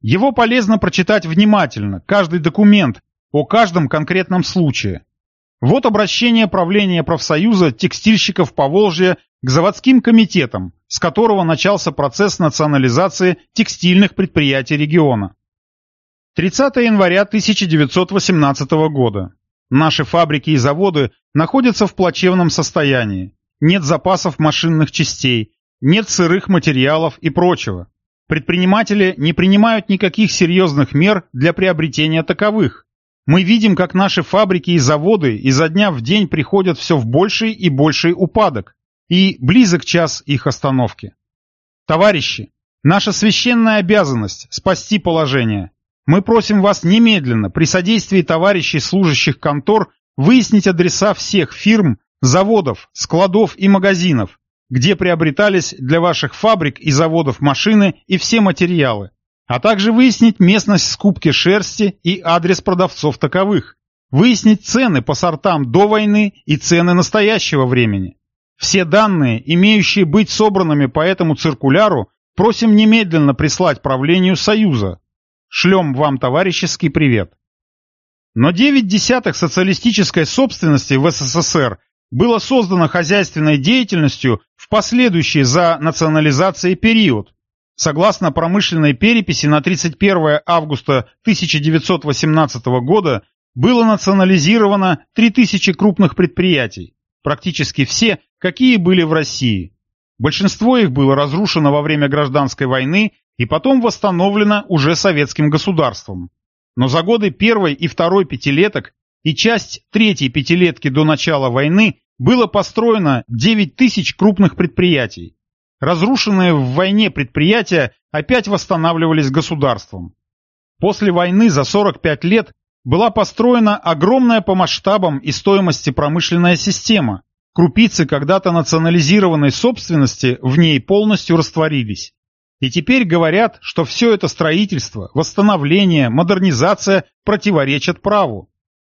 Его полезно прочитать внимательно, каждый документ, о каждом конкретном случае. Вот обращение правления профсоюза текстильщиков Поволжья к заводским комитетам, с которого начался процесс национализации текстильных предприятий региона. 30 января 1918 года. Наши фабрики и заводы находятся в плачевном состоянии нет запасов машинных частей, нет сырых материалов и прочего. Предприниматели не принимают никаких серьезных мер для приобретения таковых. Мы видим, как наши фабрики и заводы изо дня в день приходят все в больший и больший упадок, и близок час их остановки. Товарищи, наша священная обязанность – спасти положение. Мы просим вас немедленно, при содействии товарищей служащих контор, выяснить адреса всех фирм, заводов, складов и магазинов, где приобретались для ваших фабрик и заводов машины и все материалы, а также выяснить местность скупки шерсти и адрес продавцов таковых, выяснить цены по сортам до войны и цены настоящего времени. Все данные, имеющие быть собранными по этому циркуляру, просим немедленно прислать правлению Союза. Шлем вам товарищеский привет. Но девять десятых социалистической собственности в СССР было создано хозяйственной деятельностью последующий за национализацией период. Согласно промышленной переписи на 31 августа 1918 года было национализировано 3000 крупных предприятий, практически все, какие были в России. Большинство их было разрушено во время гражданской войны и потом восстановлено уже советским государством. Но за годы первой и второй пятилеток и часть третьей пятилетки до начала войны было построено 9 тысяч крупных предприятий. Разрушенные в войне предприятия опять восстанавливались государством. После войны за 45 лет была построена огромная по масштабам и стоимости промышленная система. Крупицы когда-то национализированной собственности в ней полностью растворились. И теперь говорят, что все это строительство, восстановление, модернизация противоречат праву.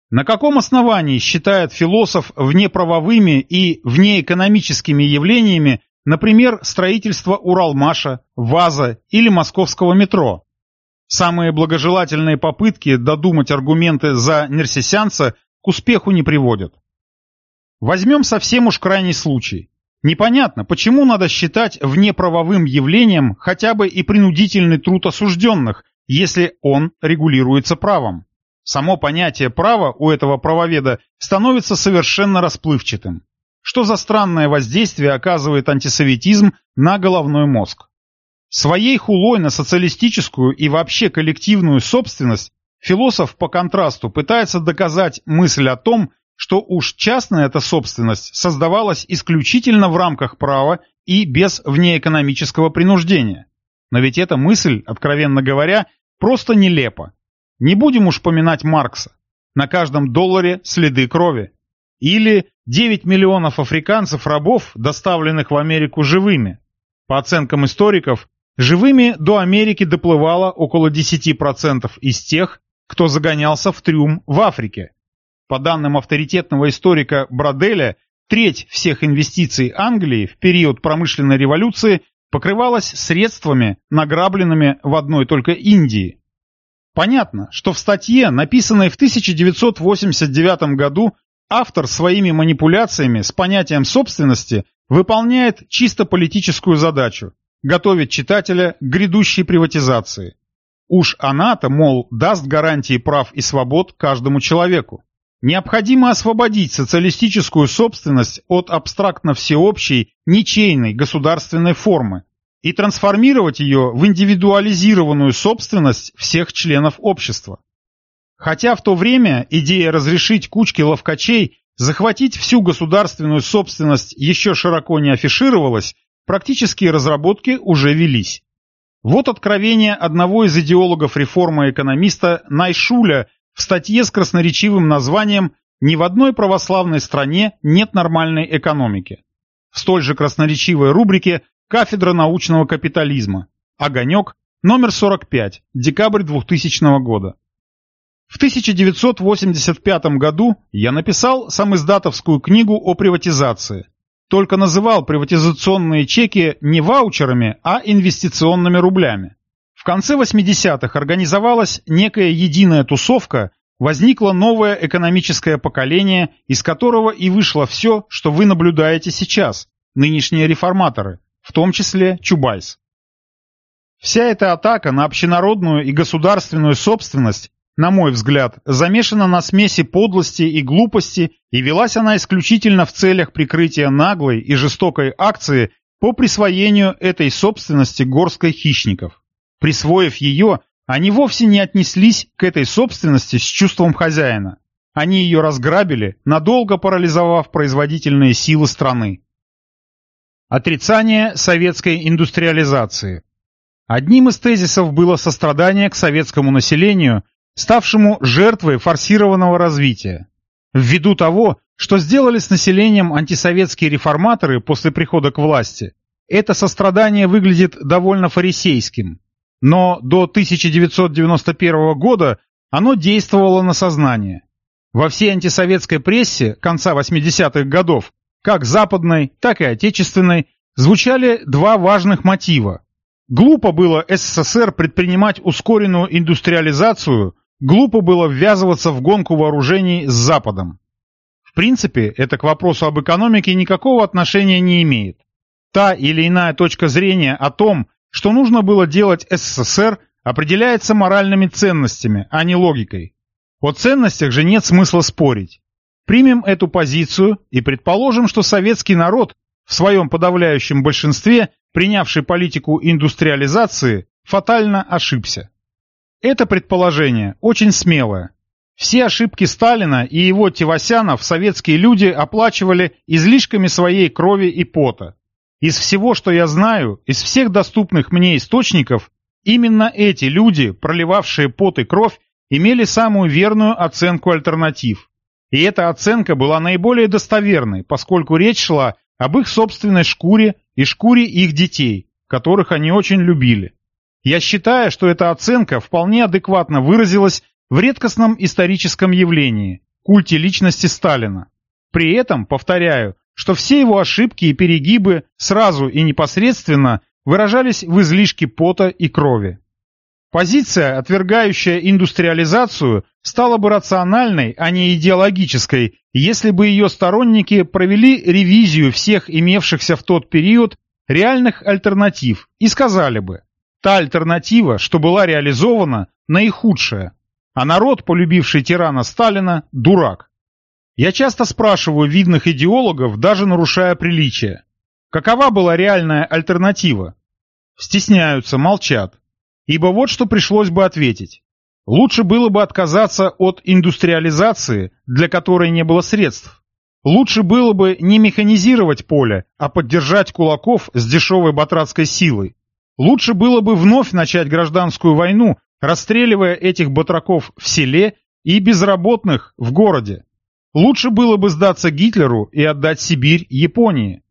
На каком основании считает философ внеправовыми и внеэкономическими явлениями, например, строительство Уралмаша, ВАЗа или московского метро? Самые благожелательные попытки додумать аргументы за нерсисянца к успеху не приводят. Возьмем совсем уж крайний случай. Непонятно, почему надо считать внеправовым явлением хотя бы и принудительный труд осужденных, если он регулируется правом. Само понятие права у этого правоведа становится совершенно расплывчатым. Что за странное воздействие оказывает антисоветизм на головной мозг? Своей хулой на социалистическую и вообще коллективную собственность философ по контрасту пытается доказать мысль о том, что уж частная эта собственность создавалась исключительно в рамках права и без внеэкономического принуждения. Но ведь эта мысль, откровенно говоря, просто нелепа. Не будем уж поминать Маркса. На каждом долларе следы крови. Или 9 миллионов африканцев-рабов, доставленных в Америку живыми. По оценкам историков, живыми до Америки доплывало около 10% из тех, кто загонялся в трюм в Африке. По данным авторитетного историка Браделя, треть всех инвестиций Англии в период промышленной революции покрывалась средствами, награбленными в одной только Индии. Понятно, что в статье, написанной в 1989 году, автор своими манипуляциями с понятием собственности выполняет чисто политическую задачу – готовить читателя к грядущей приватизации. Уж она-то, мол, даст гарантии прав и свобод каждому человеку. Необходимо освободить социалистическую собственность от абстрактно всеобщей, ничейной государственной формы, и трансформировать ее в индивидуализированную собственность всех членов общества. Хотя в то время идея разрешить кучке ловкачей захватить всю государственную собственность еще широко не афишировалась, практические разработки уже велись. Вот откровение одного из идеологов реформы экономиста Найшуля в статье с красноречивым названием «Ни в одной православной стране нет нормальной экономики». В столь же красноречивой рубрике Кафедра научного капитализма. Огонек. Номер 45. Декабрь 2000 года. В 1985 году я написал самиздатовскую книгу о приватизации. Только называл приватизационные чеки не ваучерами, а инвестиционными рублями. В конце 80-х организовалась некая единая тусовка, возникло новое экономическое поколение, из которого и вышло все, что вы наблюдаете сейчас, нынешние реформаторы – в том числе Чубайс. Вся эта атака на общенародную и государственную собственность, на мой взгляд, замешана на смеси подлости и глупости, и велась она исключительно в целях прикрытия наглой и жестокой акции по присвоению этой собственности горской хищников. Присвоив ее, они вовсе не отнеслись к этой собственности с чувством хозяина. Они ее разграбили, надолго парализовав производительные силы страны. Отрицание советской индустриализации. Одним из тезисов было сострадание к советскому населению, ставшему жертвой форсированного развития. Ввиду того, что сделали с населением антисоветские реформаторы после прихода к власти, это сострадание выглядит довольно фарисейским. Но до 1991 года оно действовало на сознание. Во всей антисоветской прессе конца 80-х годов как западной, так и отечественной, звучали два важных мотива. Глупо было СССР предпринимать ускоренную индустриализацию, глупо было ввязываться в гонку вооружений с Западом. В принципе, это к вопросу об экономике никакого отношения не имеет. Та или иная точка зрения о том, что нужно было делать СССР, определяется моральными ценностями, а не логикой. О ценностях же нет смысла спорить. Примем эту позицию и предположим, что советский народ, в своем подавляющем большинстве, принявший политику индустриализации, фатально ошибся. Это предположение очень смелое. Все ошибки Сталина и его Тевасянов советские люди оплачивали излишками своей крови и пота. Из всего, что я знаю, из всех доступных мне источников, именно эти люди, проливавшие пот и кровь, имели самую верную оценку альтернатив. И эта оценка была наиболее достоверной, поскольку речь шла об их собственной шкуре и шкуре их детей, которых они очень любили. Я считаю, что эта оценка вполне адекватно выразилась в редкостном историческом явлении – культе личности Сталина. При этом, повторяю, что все его ошибки и перегибы сразу и непосредственно выражались в излишке пота и крови. Позиция, отвергающая индустриализацию, стала бы рациональной, а не идеологической, если бы ее сторонники провели ревизию всех имевшихся в тот период реальных альтернатив и сказали бы, та альтернатива, что была реализована, наихудшая, а народ, полюбивший тирана Сталина, дурак. Я часто спрашиваю видных идеологов, даже нарушая приличие, какова была реальная альтернатива? Стесняются, молчат. Ибо вот что пришлось бы ответить. Лучше было бы отказаться от индустриализации, для которой не было средств. Лучше было бы не механизировать поле, а поддержать кулаков с дешевой батратской силой. Лучше было бы вновь начать гражданскую войну, расстреливая этих батраков в селе и безработных в городе. Лучше было бы сдаться Гитлеру и отдать Сибирь Японии.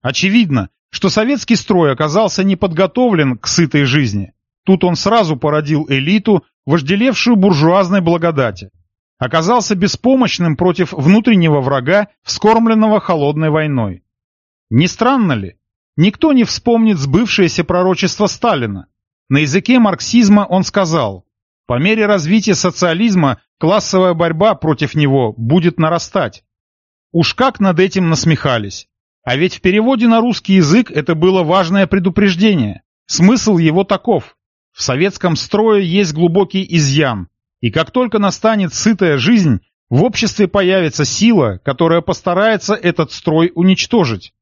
Очевидно, что советский строй оказался не подготовлен к сытой жизни. Тут он сразу породил элиту, вожделевшую буржуазной благодати. Оказался беспомощным против внутреннего врага, вскормленного холодной войной. Не странно ли? Никто не вспомнит сбывшееся пророчество Сталина. На языке марксизма он сказал, по мере развития социализма классовая борьба против него будет нарастать. Уж как над этим насмехались. А ведь в переводе на русский язык это было важное предупреждение. Смысл его таков. В советском строе есть глубокий изъян, и как только настанет сытая жизнь, в обществе появится сила, которая постарается этот строй уничтожить.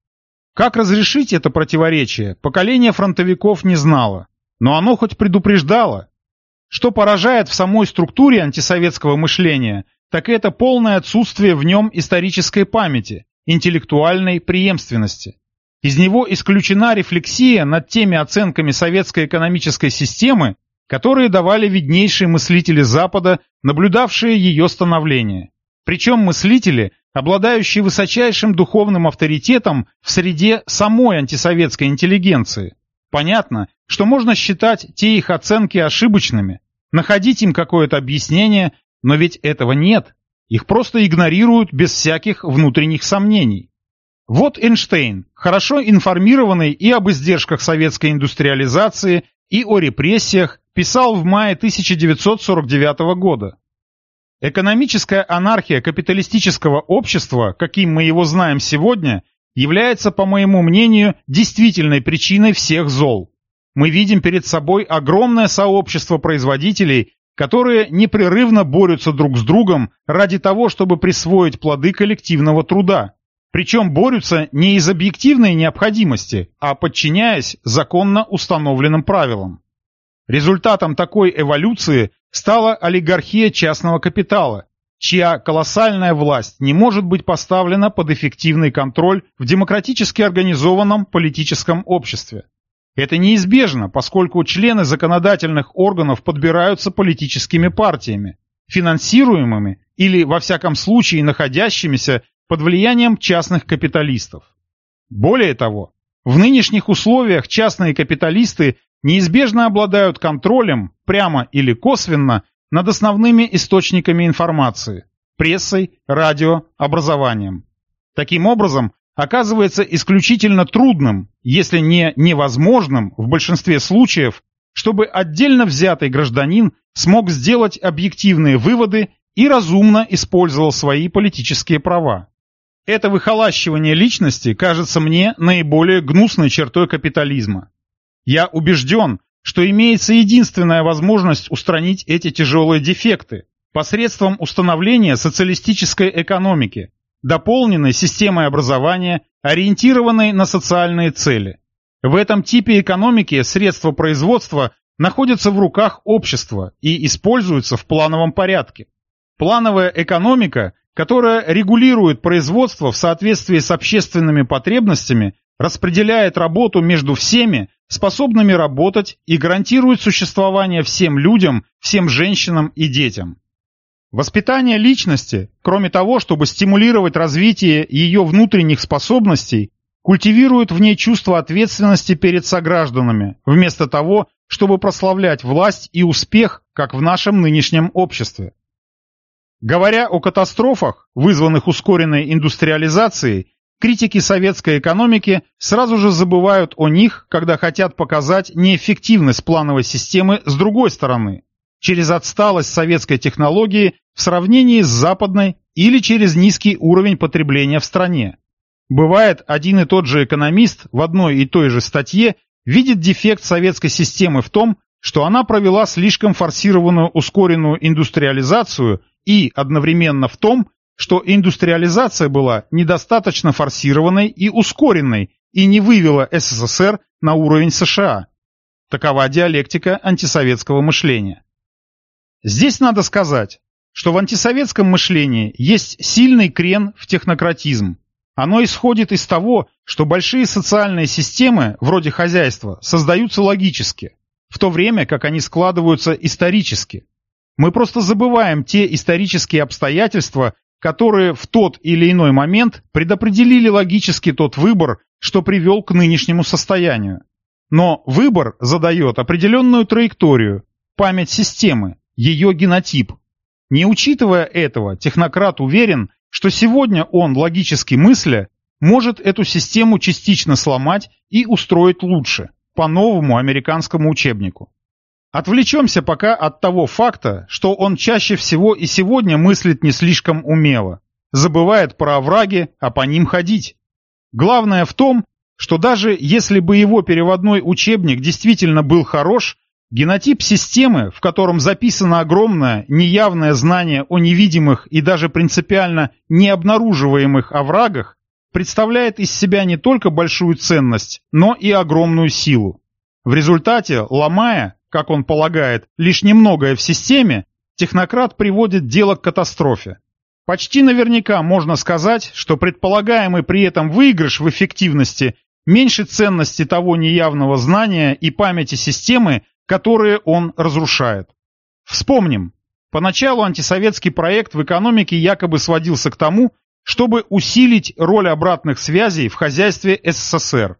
Как разрешить это противоречие, поколение фронтовиков не знало, но оно хоть предупреждало. Что поражает в самой структуре антисоветского мышления, так это полное отсутствие в нем исторической памяти, интеллектуальной преемственности. Из него исключена рефлексия над теми оценками советской экономической системы, которые давали виднейшие мыслители Запада, наблюдавшие ее становление. Причем мыслители, обладающие высочайшим духовным авторитетом в среде самой антисоветской интеллигенции. Понятно, что можно считать те их оценки ошибочными, находить им какое-то объяснение, но ведь этого нет. Их просто игнорируют без всяких внутренних сомнений. Вот Эйнштейн, хорошо информированный и об издержках советской индустриализации, и о репрессиях, писал в мае 1949 года. Экономическая анархия капиталистического общества, каким мы его знаем сегодня, является, по моему мнению, действительной причиной всех зол. Мы видим перед собой огромное сообщество производителей, которые непрерывно борются друг с другом ради того, чтобы присвоить плоды коллективного труда. Причем борются не из объективной необходимости, а подчиняясь законно установленным правилам. Результатом такой эволюции стала олигархия частного капитала, чья колоссальная власть не может быть поставлена под эффективный контроль в демократически организованном политическом обществе. Это неизбежно, поскольку члены законодательных органов подбираются политическими партиями, финансируемыми или, во всяком случае, находящимися под влиянием частных капиталистов. Более того, в нынешних условиях частные капиталисты неизбежно обладают контролем, прямо или косвенно, над основными источниками информации – прессой, радио, образованием. Таким образом, оказывается исключительно трудным, если не невозможным в большинстве случаев, чтобы отдельно взятый гражданин смог сделать объективные выводы и разумно использовал свои политические права. Это выхолащивание личности кажется мне наиболее гнусной чертой капитализма. Я убежден, что имеется единственная возможность устранить эти тяжелые дефекты посредством установления социалистической экономики, дополненной системой образования, ориентированной на социальные цели. В этом типе экономики средства производства находятся в руках общества и используются в плановом порядке. Плановая экономика которая регулирует производство в соответствии с общественными потребностями, распределяет работу между всеми, способными работать и гарантирует существование всем людям, всем женщинам и детям. Воспитание личности, кроме того, чтобы стимулировать развитие ее внутренних способностей, культивирует в ней чувство ответственности перед согражданами, вместо того, чтобы прославлять власть и успех, как в нашем нынешнем обществе. Говоря о катастрофах, вызванных ускоренной индустриализацией, критики советской экономики сразу же забывают о них, когда хотят показать неэффективность плановой системы с другой стороны, через отсталость советской технологии в сравнении с западной или через низкий уровень потребления в стране. Бывает, один и тот же экономист в одной и той же статье видит дефект советской системы в том, что она провела слишком форсированную ускоренную индустриализацию и одновременно в том, что индустриализация была недостаточно форсированной и ускоренной и не вывела СССР на уровень США. Такова диалектика антисоветского мышления. Здесь надо сказать, что в антисоветском мышлении есть сильный крен в технократизм, оно исходит из того, что большие социальные системы, вроде хозяйства, создаются логически, в то время как они складываются исторически. Мы просто забываем те исторические обстоятельства, которые в тот или иной момент предопределили логически тот выбор, что привел к нынешнему состоянию. Но выбор задает определенную траекторию, память системы, ее генотип. Не учитывая этого, технократ уверен, что сегодня он, логически мысля, может эту систему частично сломать и устроить лучше, по новому американскому учебнику. Отвлечемся пока от того факта, что он чаще всего и сегодня мыслит не слишком умело, забывает про овраги, а по ним ходить. Главное в том, что даже если бы его переводной учебник действительно был хорош, Генотип системы, в котором записано огромное неявное знание о невидимых и даже принципиально необнаруживаемых оврагах, представляет из себя не только большую ценность, но и огромную силу. В результате, ломая, как он полагает, лишь немногое в системе, технократ приводит дело к катастрофе. Почти наверняка можно сказать, что предполагаемый при этом выигрыш в эффективности меньше ценности того неявного знания и памяти системы, которые он разрушает. Вспомним, поначалу антисоветский проект в экономике якобы сводился к тому, чтобы усилить роль обратных связей в хозяйстве СССР.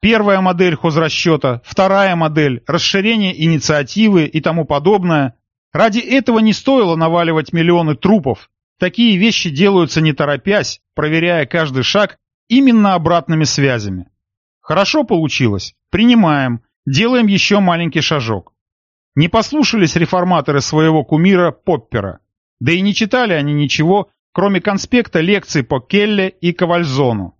Первая модель хозрасчета, вторая модель, расширение инициативы и тому подобное. Ради этого не стоило наваливать миллионы трупов. Такие вещи делаются не торопясь, проверяя каждый шаг именно обратными связями. Хорошо получилось? Принимаем. Делаем еще маленький шажок. Не послушались реформаторы своего кумира Поппера. Да и не читали они ничего, кроме конспекта лекций по Келле и Ковальзону.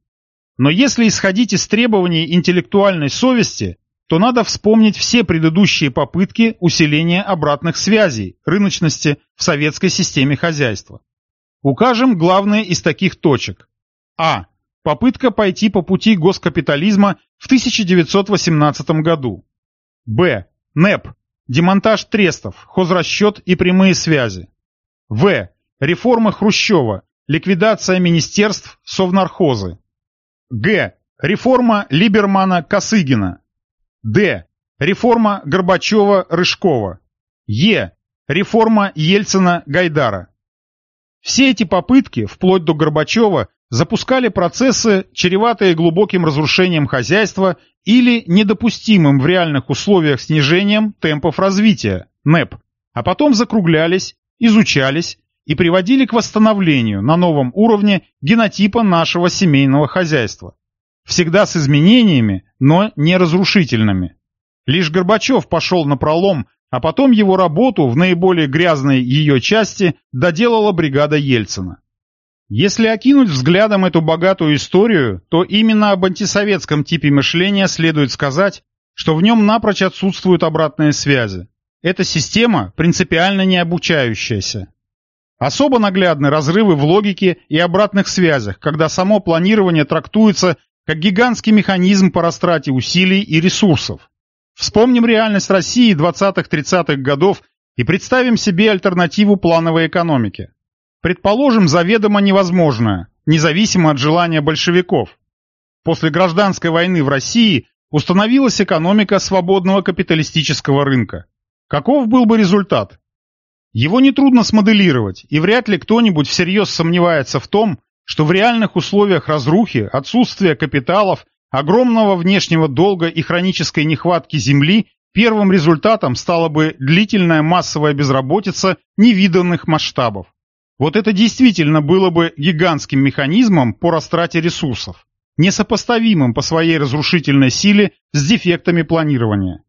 Но если исходить из требований интеллектуальной совести, то надо вспомнить все предыдущие попытки усиления обратных связей, рыночности в советской системе хозяйства. Укажем главные из таких точек. А. Попытка пойти по пути госкапитализма в 1918 году. Б. НЭП. Демонтаж трестов, хозрасчет и прямые связи. В. Реформа Хрущева. Ликвидация министерств, совнархозы. Г. Реформа Либермана-Косыгина. Д. Реформа Горбачева-Рыжкова. Е. Реформа Ельцина-Гайдара. Все эти попытки, вплоть до Горбачева, запускали процессы, чреватые глубоким разрушением хозяйства или недопустимым в реальных условиях снижением темпов развития, НЭП, а потом закруглялись, изучались и приводили к восстановлению на новом уровне генотипа нашего семейного хозяйства. Всегда с изменениями, но не разрушительными. Лишь Горбачев пошел на пролом, а потом его работу в наиболее грязной ее части доделала бригада Ельцина. Если окинуть взглядом эту богатую историю, то именно об антисоветском типе мышления следует сказать, что в нем напрочь отсутствуют обратные связи. Эта система принципиально не обучающаяся. Особо наглядны разрывы в логике и обратных связях, когда само планирование трактуется как гигантский механизм по растрате усилий и ресурсов. Вспомним реальность России 20-30-х годов и представим себе альтернативу плановой экономике. Предположим, заведомо невозможное, независимо от желания большевиков. После гражданской войны в России установилась экономика свободного капиталистического рынка. Каков был бы результат? Его нетрудно смоделировать, и вряд ли кто-нибудь всерьез сомневается в том, что в реальных условиях разрухи, отсутствия капиталов, огромного внешнего долга и хронической нехватки земли первым результатом стала бы длительная массовая безработица невиданных масштабов. Вот это действительно было бы гигантским механизмом по растрате ресурсов, несопоставимым по своей разрушительной силе с дефектами планирования.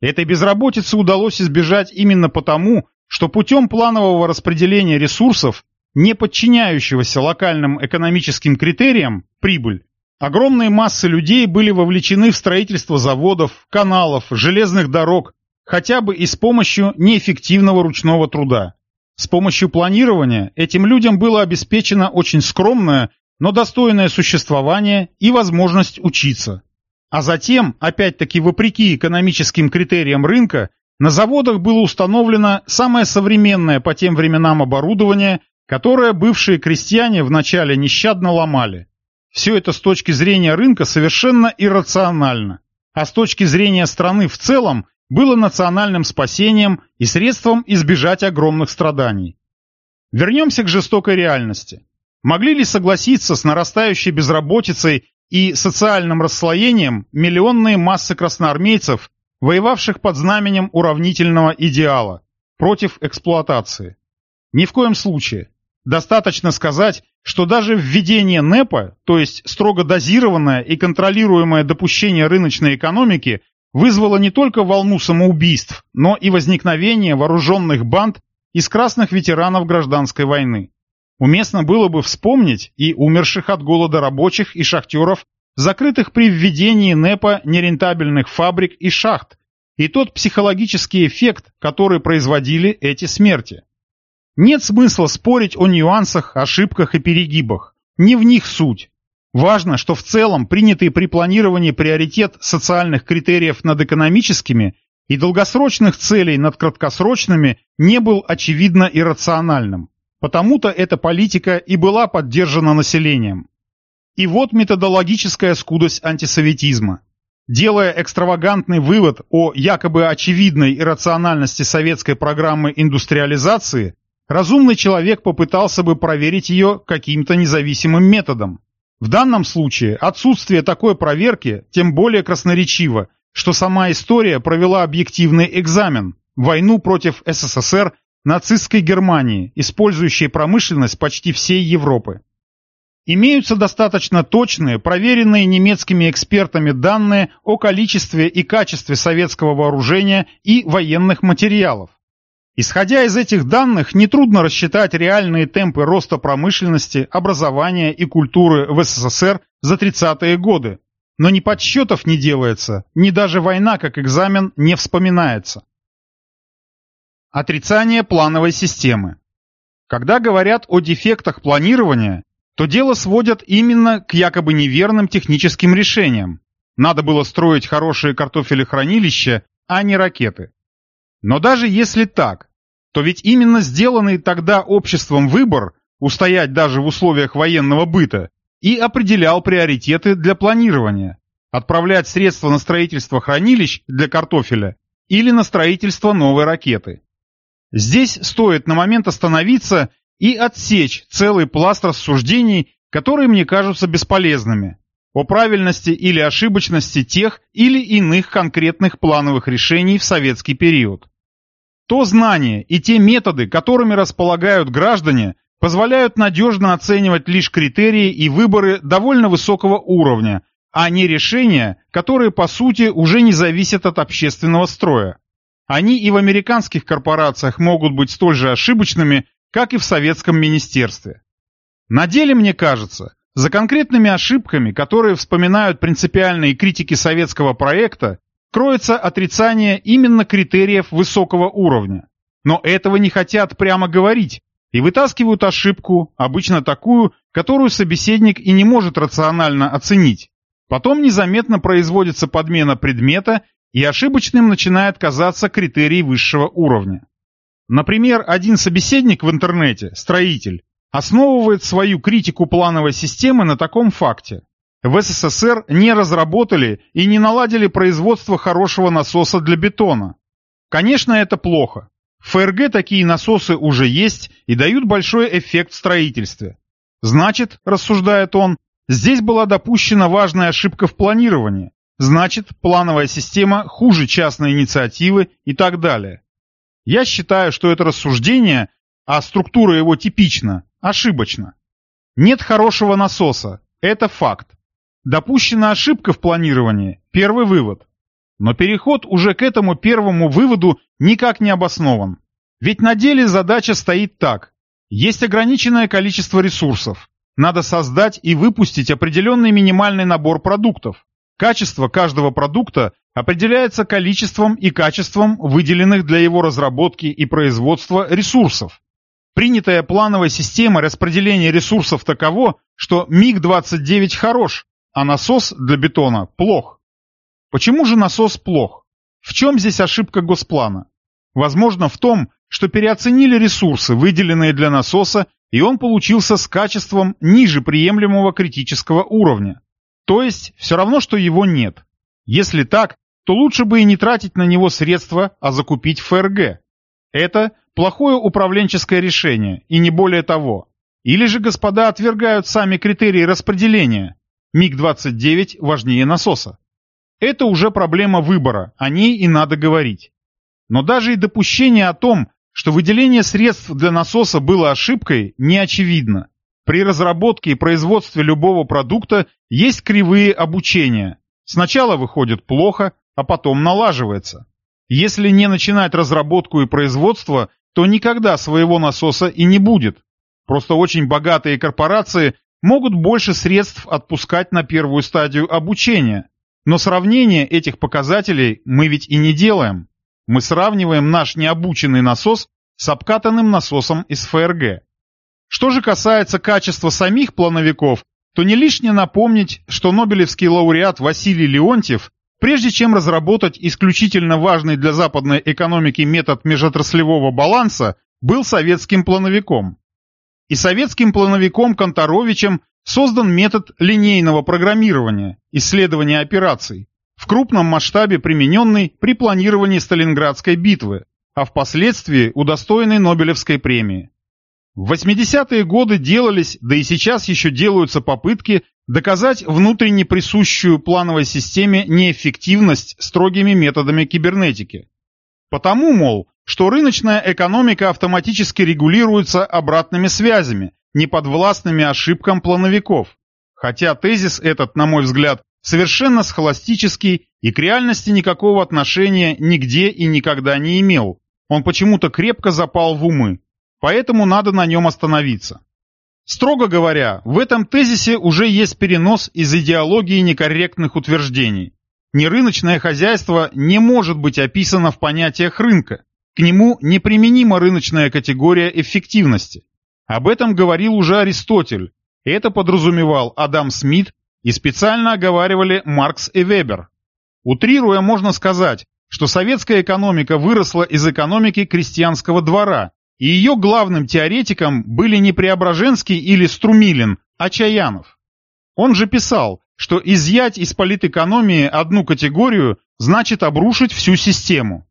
Этой безработицы удалось избежать именно потому, что путем планового распределения ресурсов, не подчиняющегося локальным экономическим критериям, прибыль, огромные массы людей были вовлечены в строительство заводов, каналов, железных дорог, хотя бы и с помощью неэффективного ручного труда. С помощью планирования этим людям было обеспечено очень скромное, но достойное существование и возможность учиться. А затем, опять-таки вопреки экономическим критериям рынка, на заводах было установлено самое современное по тем временам оборудование, которое бывшие крестьяне вначале нещадно ломали. Все это с точки зрения рынка совершенно иррационально, а с точки зрения страны в целом было национальным спасением и средством избежать огромных страданий. Вернемся к жестокой реальности. Могли ли согласиться с нарастающей безработицей и социальным расслоением миллионные массы красноармейцев, воевавших под знаменем уравнительного идеала, против эксплуатации? Ни в коем случае. Достаточно сказать, что даже введение НЭПа, то есть строго дозированное и контролируемое допущение рыночной экономики, вызвало не только волну самоубийств, но и возникновение вооруженных банд из красных ветеранов гражданской войны. Уместно было бы вспомнить и умерших от голода рабочих и шахтеров, закрытых при введении НЭПа нерентабельных фабрик и шахт, и тот психологический эффект, который производили эти смерти. Нет смысла спорить о нюансах, ошибках и перегибах. Не в них суть. Важно, что в целом принятый при планировании приоритет социальных критериев над экономическими и долгосрочных целей над краткосрочными не был очевидно иррациональным. Потому-то эта политика и была поддержана населением. И вот методологическая скудость антисоветизма. Делая экстравагантный вывод о якобы очевидной иррациональности советской программы индустриализации, разумный человек попытался бы проверить ее каким-то независимым методом. В данном случае отсутствие такой проверки тем более красноречиво, что сама история провела объективный экзамен – войну против СССР нацистской Германии, использующей промышленность почти всей Европы. Имеются достаточно точные, проверенные немецкими экспертами данные о количестве и качестве советского вооружения и военных материалов. Исходя из этих данных, нетрудно рассчитать реальные темпы роста промышленности, образования и культуры в СССР за 30-е годы. Но ни подсчетов не делается, ни даже война как экзамен не вспоминается. Отрицание плановой системы. Когда говорят о дефектах планирования, то дело сводят именно к якобы неверным техническим решениям. Надо было строить хорошие картофелехранилища, а не ракеты. Но даже если так, то ведь именно сделанный тогда обществом выбор, устоять даже в условиях военного быта, и определял приоритеты для планирования. Отправлять средства на строительство хранилищ для картофеля или на строительство новой ракеты. Здесь стоит на момент остановиться и отсечь целый пласт рассуждений, которые мне кажутся бесполезными, о правильности или ошибочности тех или иных конкретных плановых решений в советский период. То знание и те методы, которыми располагают граждане, позволяют надежно оценивать лишь критерии и выборы довольно высокого уровня, а не решения, которые по сути уже не зависят от общественного строя. Они и в американских корпорациях могут быть столь же ошибочными, как и в советском министерстве. На деле, мне кажется, за конкретными ошибками, которые вспоминают принципиальные критики советского проекта, кроется отрицание именно критериев высокого уровня. Но этого не хотят прямо говорить, и вытаскивают ошибку, обычно такую, которую собеседник и не может рационально оценить. Потом незаметно производится подмена предмета, и ошибочным начинает казаться критерий высшего уровня. Например, один собеседник в интернете, строитель, основывает свою критику плановой системы на таком факте. В СССР не разработали и не наладили производство хорошего насоса для бетона. Конечно, это плохо. В ФРГ такие насосы уже есть и дают большой эффект в строительстве. Значит, рассуждает он, здесь была допущена важная ошибка в планировании. Значит, плановая система хуже частной инициативы и так далее. Я считаю, что это рассуждение а структура его типична, ошибочно. Нет хорошего насоса, это факт. Допущена ошибка в планировании – первый вывод. Но переход уже к этому первому выводу никак не обоснован. Ведь на деле задача стоит так. Есть ограниченное количество ресурсов. Надо создать и выпустить определенный минимальный набор продуктов. Качество каждого продукта определяется количеством и качеством выделенных для его разработки и производства ресурсов. Принятая плановая система распределения ресурсов таково, что МиГ-29 хорош, а насос для бетона плох. Почему же насос плох? В чем здесь ошибка госплана? Возможно в том, что переоценили ресурсы, выделенные для насоса, и он получился с качеством ниже приемлемого критического уровня. То есть все равно, что его нет. Если так, то лучше бы и не тратить на него средства, а закупить ФРГ. Это плохое управленческое решение, и не более того. Или же господа отвергают сами критерии распределения. МиГ-29 важнее насоса. Это уже проблема выбора, о ней и надо говорить. Но даже и допущение о том, что выделение средств для насоса было ошибкой, не очевидно. При разработке и производстве любого продукта есть кривые обучения. Сначала выходит плохо, а потом налаживается. Если не начинать разработку и производство, то никогда своего насоса и не будет. Просто очень богатые корпорации могут больше средств отпускать на первую стадию обучения. Но сравнение этих показателей мы ведь и не делаем. Мы сравниваем наш необученный насос с обкатанным насосом из ФРГ. Что же касается качества самих плановиков, то не лишне напомнить, что Нобелевский лауреат Василий Леонтьев, прежде чем разработать исключительно важный для западной экономики метод межотраслевого баланса, был советским плановиком. И советским плановиком Конторовичем создан метод линейного программирования, исследования операций, в крупном масштабе примененный при планировании Сталинградской битвы, а впоследствии удостоенный Нобелевской премии. В 80-е годы делались, да и сейчас еще делаются попытки доказать внутренне присущую плановой системе неэффективность строгими методами кибернетики. Потому, мол, что рыночная экономика автоматически регулируется обратными связями, неподвластными ошибкам плановиков. Хотя тезис этот, на мой взгляд, совершенно схоластический и к реальности никакого отношения нигде и никогда не имел. Он почему-то крепко запал в умы, поэтому надо на нем остановиться. Строго говоря, в этом тезисе уже есть перенос из идеологии некорректных утверждений. Нерыночное хозяйство не может быть описано в понятиях рынка. К нему неприменима рыночная категория эффективности. Об этом говорил уже Аристотель. Это подразумевал Адам Смит и специально оговаривали Маркс и Вебер. Утрируя, можно сказать, что советская экономика выросла из экономики крестьянского двора, и ее главным теоретиком были не Преображенский или Струмилин, а Чаянов. Он же писал, что изъять из политэкономии одну категорию значит обрушить всю систему.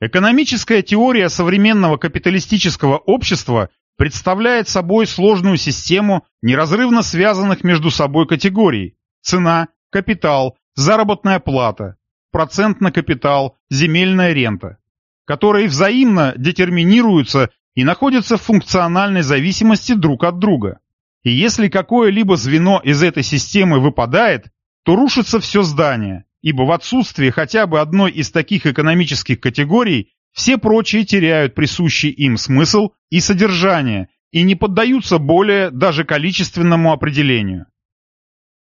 Экономическая теория современного капиталистического общества представляет собой сложную систему неразрывно связанных между собой категорий – цена, капитал, заработная плата, процент на капитал, земельная рента, которые взаимно детерминируются и находятся в функциональной зависимости друг от друга. И если какое-либо звено из этой системы выпадает, то рушится все здание, ибо в отсутствие хотя бы одной из таких экономических категорий все прочие теряют присущий им смысл и содержание и не поддаются более даже количественному определению.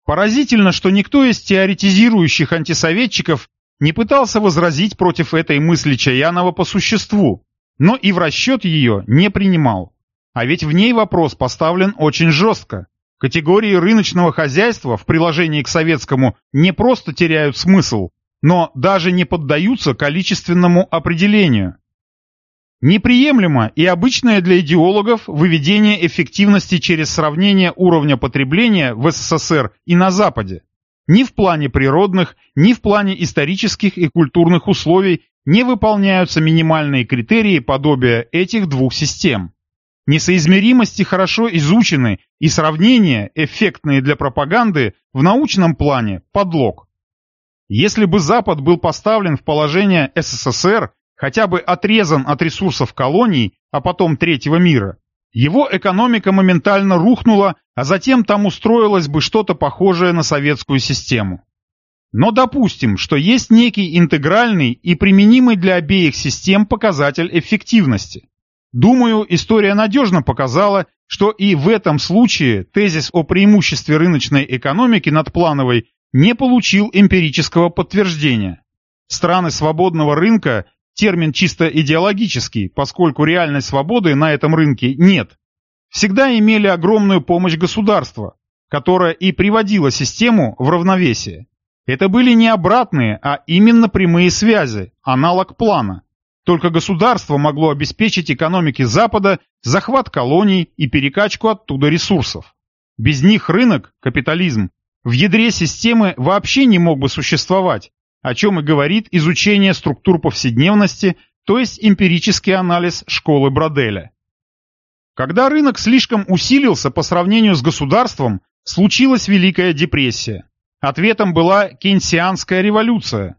Поразительно, что никто из теоретизирующих антисоветчиков не пытался возразить против этой мысли Чаянова по существу, но и в расчет ее не принимал. А ведь в ней вопрос поставлен очень жестко. Категории рыночного хозяйства в приложении к советскому не просто теряют смысл, но даже не поддаются количественному определению. Неприемлемо и обычное для идеологов выведение эффективности через сравнение уровня потребления в СССР и на Западе. Ни в плане природных, ни в плане исторических и культурных условий не выполняются минимальные критерии подобия этих двух систем. Несоизмеримости хорошо изучены и сравнения, эффектные для пропаганды, в научном плане – подлог. Если бы Запад был поставлен в положение СССР, хотя бы отрезан от ресурсов колоний, а потом третьего мира, его экономика моментально рухнула, а затем там устроилось бы что-то похожее на советскую систему. Но допустим, что есть некий интегральный и применимый для обеих систем показатель эффективности. Думаю, история надежно показала, что и в этом случае тезис о преимуществе рыночной экономики над плановой не получил эмпирического подтверждения. Страны свободного рынка – термин чисто идеологический, поскольку реальной свободы на этом рынке нет. Всегда имели огромную помощь государства, которое и приводило систему в равновесие. Это были не обратные, а именно прямые связи, аналог плана. Только государство могло обеспечить экономике Запада захват колоний и перекачку оттуда ресурсов. Без них рынок, капитализм, в ядре системы вообще не мог бы существовать, о чем и говорит изучение структур повседневности, то есть эмпирический анализ школы Броделя. Когда рынок слишком усилился по сравнению с государством, случилась Великая депрессия. Ответом была кейнсианская революция.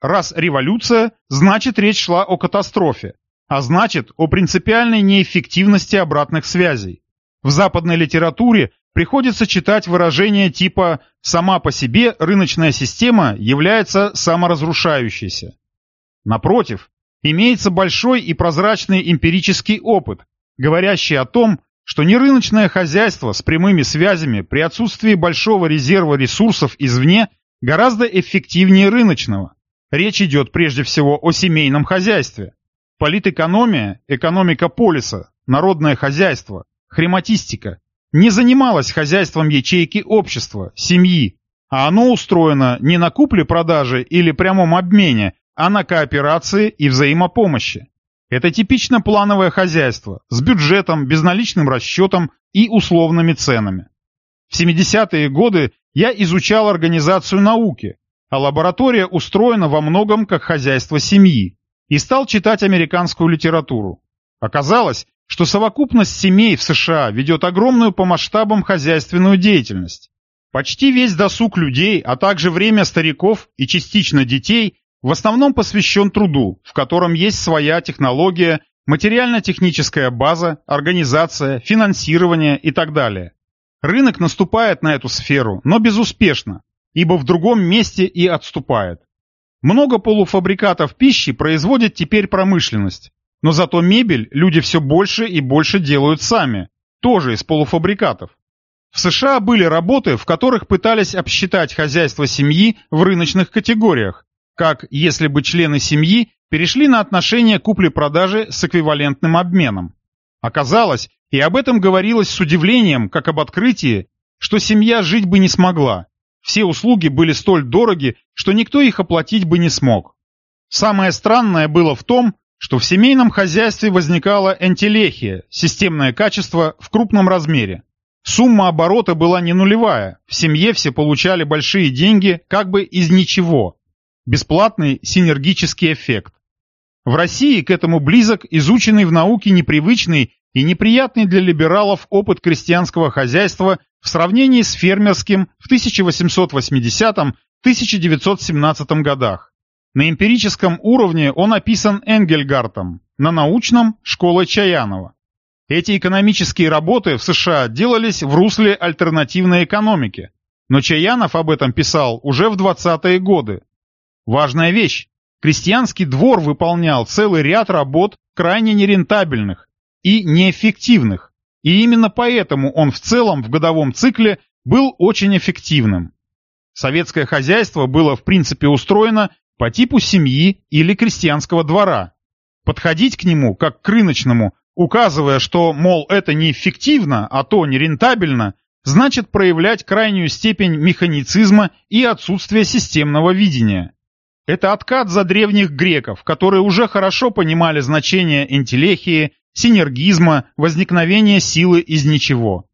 Раз революция, значит речь шла о катастрофе, а значит о принципиальной неэффективности обратных связей. В западной литературе приходится читать выражения типа «сама по себе рыночная система является саморазрушающейся». Напротив, имеется большой и прозрачный эмпирический опыт, говорящий о том, что нерыночное хозяйство с прямыми связями при отсутствии большого резерва ресурсов извне гораздо эффективнее рыночного. Речь идет прежде всего о семейном хозяйстве. Политэкономия, экономика полиса, народное хозяйство, хрематистика не занималась хозяйством ячейки общества, семьи, а оно устроено не на купле-продаже или прямом обмене, а на кооперации и взаимопомощи. Это типично плановое хозяйство с бюджетом, безналичным расчетом и условными ценами. В 70-е годы я изучал организацию науки, а лаборатория устроена во многом как хозяйство семьи, и стал читать американскую литературу. Оказалось, что совокупность семей в США ведет огромную по масштабам хозяйственную деятельность. Почти весь досуг людей, а также время стариков и частично детей в основном посвящен труду, в котором есть своя технология, материально-техническая база, организация, финансирование и так далее. Рынок наступает на эту сферу, но безуспешно, ибо в другом месте и отступает. Много полуфабрикатов пищи производит теперь промышленность, но зато мебель люди все больше и больше делают сами, тоже из полуфабрикатов. В США были работы, в которых пытались обсчитать хозяйство семьи в рыночных категориях, как если бы члены семьи перешли на отношения купли-продажи с эквивалентным обменом. Оказалось, и об этом говорилось с удивлением, как об открытии, что семья жить бы не смогла. Все услуги были столь дороги, что никто их оплатить бы не смог. Самое странное было в том, что в семейном хозяйстве возникала энтелехия, системное качество в крупном размере. Сумма оборота была не нулевая, в семье все получали большие деньги как бы из ничего, бесплатный синергический эффект. В России к этому близок изученный в науке непривычный и неприятный для либералов опыт крестьянского хозяйства в сравнении с фермерским в 1880-1917 годах. На эмпирическом уровне он описан Энгельгартом, на научном – школой Чаянова. Эти экономические работы в США делались в русле альтернативной экономики, но Чаянов об этом писал уже в 20-е годы, Важная вещь. Крестьянский двор выполнял целый ряд работ крайне нерентабельных и неэффективных, и именно поэтому он в целом в годовом цикле был очень эффективным. Советское хозяйство было в принципе устроено по типу семьи или крестьянского двора. Подходить к нему как к рыночному, указывая, что, мол, это неэффективно, а то нерентабельно, значит проявлять крайнюю степень механицизма и отсутствие системного видения. Это откат за древних греков, которые уже хорошо понимали значение энтелехии, синергизма, возникновения силы из ничего.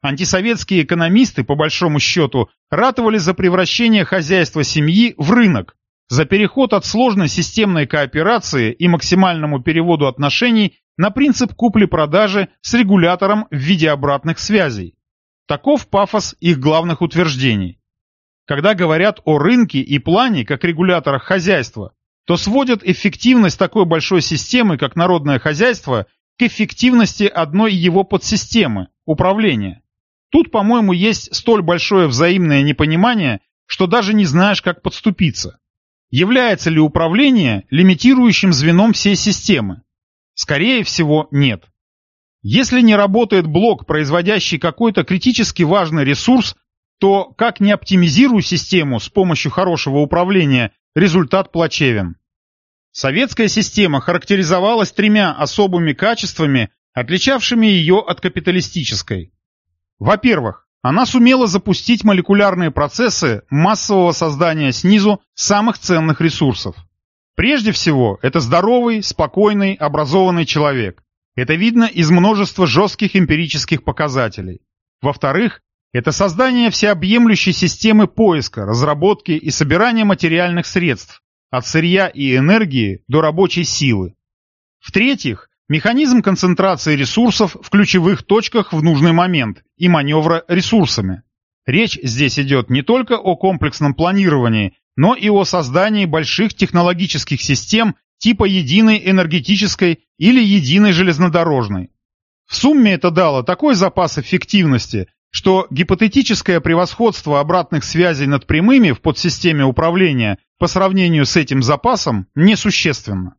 Антисоветские экономисты, по большому счету, ратовали за превращение хозяйства семьи в рынок, за переход от сложной системной кооперации и максимальному переводу отношений на принцип купли-продажи с регулятором в виде обратных связей. Таков пафос их главных утверждений. Когда говорят о рынке и плане как регуляторах хозяйства, то сводят эффективность такой большой системы, как народное хозяйство, к эффективности одной его подсистемы – управления. Тут, по-моему, есть столь большое взаимное непонимание, что даже не знаешь, как подступиться. Является ли управление лимитирующим звеном всей системы? Скорее всего, нет. Если не работает блок, производящий какой-то критически важный ресурс, то как не оптимизируй систему с помощью хорошего управления, результат плачевен. Советская система характеризовалась тремя особыми качествами, отличавшими ее от капиталистической. Во-первых, она сумела запустить молекулярные процессы массового создания снизу самых ценных ресурсов. Прежде всего, это здоровый, спокойный, образованный человек. Это видно из множества жестких эмпирических показателей. Во-вторых, это создание всеобъемлющей системы поиска, разработки и собирания материальных средств, от сырья и энергии до рабочей силы. В-третьих, механизм концентрации ресурсов в ключевых точках в нужный момент и маневра ресурсами. Речь здесь идет не только о комплексном планировании, но и о создании больших технологических систем типа единой энергетической или единой железнодорожной. В сумме это дало такой запас эффективности, что гипотетическое превосходство обратных связей над прямыми в подсистеме управления по сравнению с этим запасом несущественно.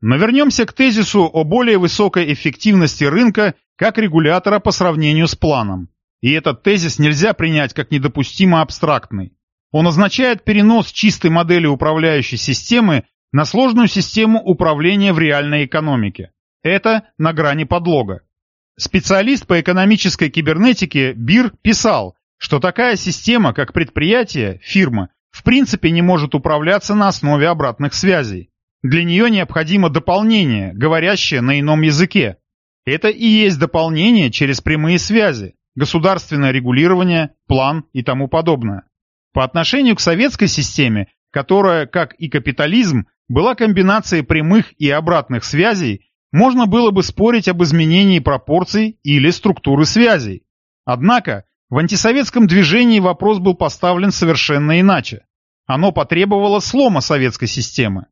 Но вернемся к тезису о более высокой эффективности рынка как регулятора по сравнению с планом. И этот тезис нельзя принять как недопустимо абстрактный. Он означает перенос чистой модели управляющей системы на сложную систему управления в реальной экономике. Это на грани подлога. Специалист по экономической кибернетике Бир писал, что такая система, как предприятие, фирма, в принципе не может управляться на основе обратных связей. Для нее необходимо дополнение, говорящее на ином языке. Это и есть дополнение через прямые связи, государственное регулирование, план и тому подобное. По отношению к советской системе, которая, как и капитализм, была комбинацией прямых и обратных связей, можно было бы спорить об изменении пропорций или структуры связей. Однако в антисоветском движении вопрос был поставлен совершенно иначе. Оно потребовало слома советской системы.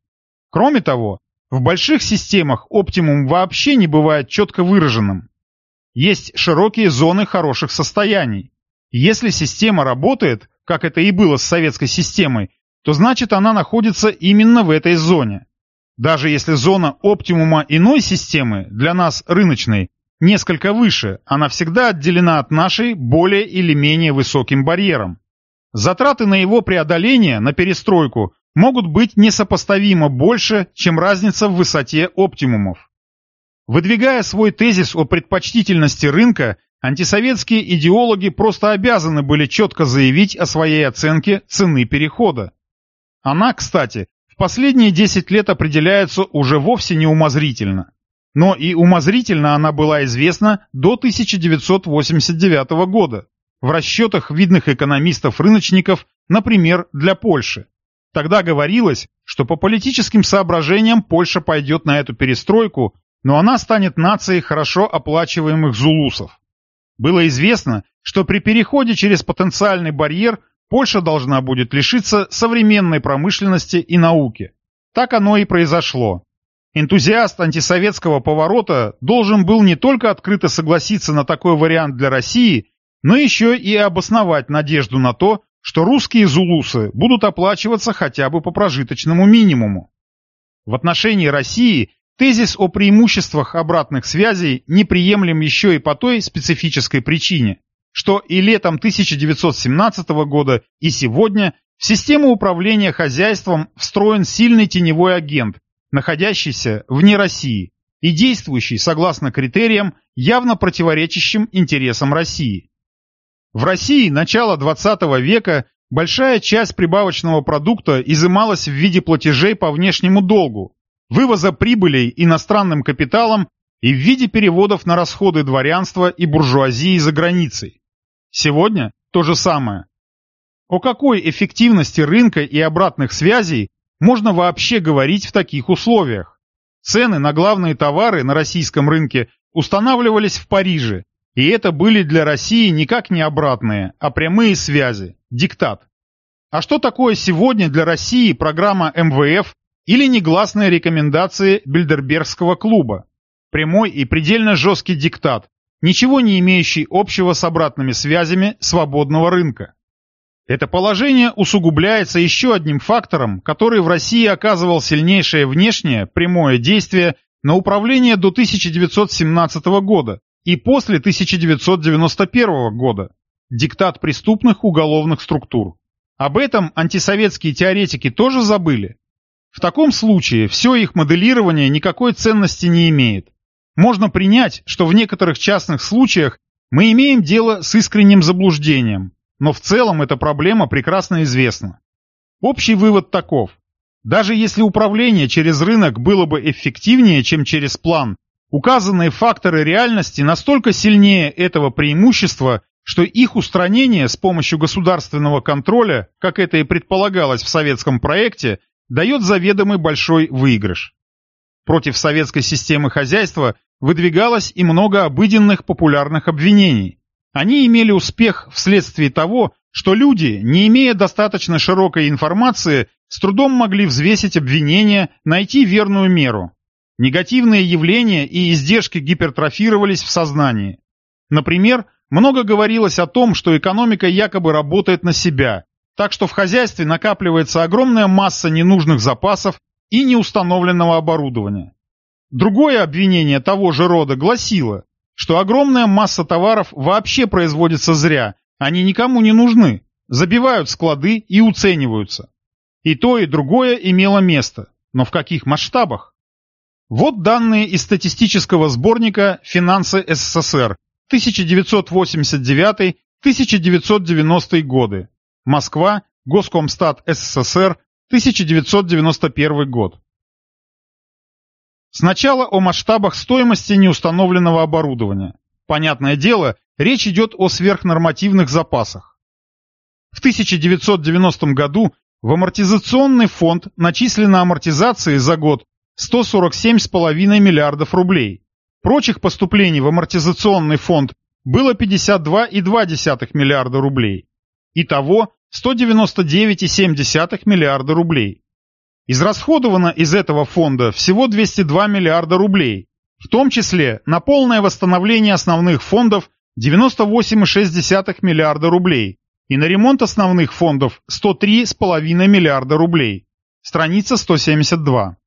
Кроме того, в больших системах оптимум вообще не бывает четко выраженным. Есть широкие зоны хороших состояний. Если система работает, как это и было с советской системой, то значит она находится именно в этой зоне. Даже если зона оптимума иной системы, для нас рыночной, несколько выше, она всегда отделена от нашей более или менее высоким барьером. Затраты на его преодоление, на перестройку, могут быть несопоставимо больше, чем разница в высоте оптимумов. Выдвигая свой тезис о предпочтительности рынка, антисоветские идеологи просто обязаны были четко заявить о своей оценке цены перехода. Она, кстати, последние 10 лет определяется уже вовсе не умозрительно. Но и умозрительно она была известна до 1989 года в расчетах видных экономистов-рыночников, например, для Польши. Тогда говорилось, что по политическим соображениям Польша пойдет на эту перестройку, но она станет нацией хорошо оплачиваемых зулусов. Было известно, что при переходе через потенциальный барьер Польша должна будет лишиться современной промышленности и науки. Так оно и произошло. Энтузиаст антисоветского поворота должен был не только открыто согласиться на такой вариант для России, но еще и обосновать надежду на то, что русские зулусы будут оплачиваться хотя бы по прожиточному минимуму. В отношении России тезис о преимуществах обратных связей неприемлем еще и по той специфической причине, что и летом 1917 года, и сегодня в систему управления хозяйством встроен сильный теневой агент, находящийся вне России и действующий согласно критериям, явно противоречащим интересам России. В России начала 20 века большая часть прибавочного продукта изымалась в виде платежей по внешнему долгу, вывоза прибылей иностранным капиталом и в виде переводов на расходы дворянства и буржуазии за границей. Сегодня то же самое. О какой эффективности рынка и обратных связей можно вообще говорить в таких условиях? Цены на главные товары на российском рынке устанавливались в Париже, и это были для России никак не обратные, а прямые связи, диктат. А что такое сегодня для России программа МВФ, или негласные рекомендации Бильдербергского клуба, прямой и предельно жесткий диктат, ничего не имеющий общего с обратными связями свободного рынка. Это положение усугубляется еще одним фактором, который в России оказывал сильнейшее внешнее, прямое действие на управление до 1917 года и после 1991 года – диктат преступных уголовных структур. Об этом антисоветские теоретики тоже забыли. В таком случае все их моделирование никакой ценности не имеет. Можно принять, что в некоторых частных случаях мы имеем дело с искренним заблуждением, но в целом эта проблема прекрасно известна. Общий вывод таков. Даже если управление через рынок было бы эффективнее, чем через план, указанные факторы реальности настолько сильнее этого преимущества, что их устранение с помощью государственного контроля, как это и предполагалось в советском проекте, дает заведомый большой выигрыш. Против советской системы хозяйства выдвигалось и много обыденных популярных обвинений. Они имели успех вследствие того, что люди, не имея достаточно широкой информации, с трудом могли взвесить обвинения, найти верную меру. Негативные явления и издержки гипертрофировались в сознании. Например, много говорилось о том, что экономика якобы работает на себя, так что в хозяйстве накапливается огромная масса ненужных запасов и неустановленного оборудования. Другое обвинение того же рода гласило, что огромная масса товаров вообще производится зря, они никому не нужны, забивают склады и уцениваются. И то, и другое имело место, но в каких масштабах? Вот данные из статистического сборника «Финансы СССР» 1989-1990 годы. Москва, Госкомстат СССР, 1991 год. Сначала о масштабах стоимости неустановленного оборудования. Понятное дело, речь идет о сверхнормативных запасах. В 1990 году в амортизационный фонд начислено амортизации за год 147,5 миллиардов рублей. Прочих поступлений в амортизационный фонд было 52,2 миллиарда рублей. Итого 199,7 миллиарда рублей. Израсходовано из этого фонда всего 202 миллиарда рублей, в том числе на полное восстановление основных фондов 98,6 миллиарда рублей и на ремонт основных фондов 103,5 миллиарда рублей. Страница 172.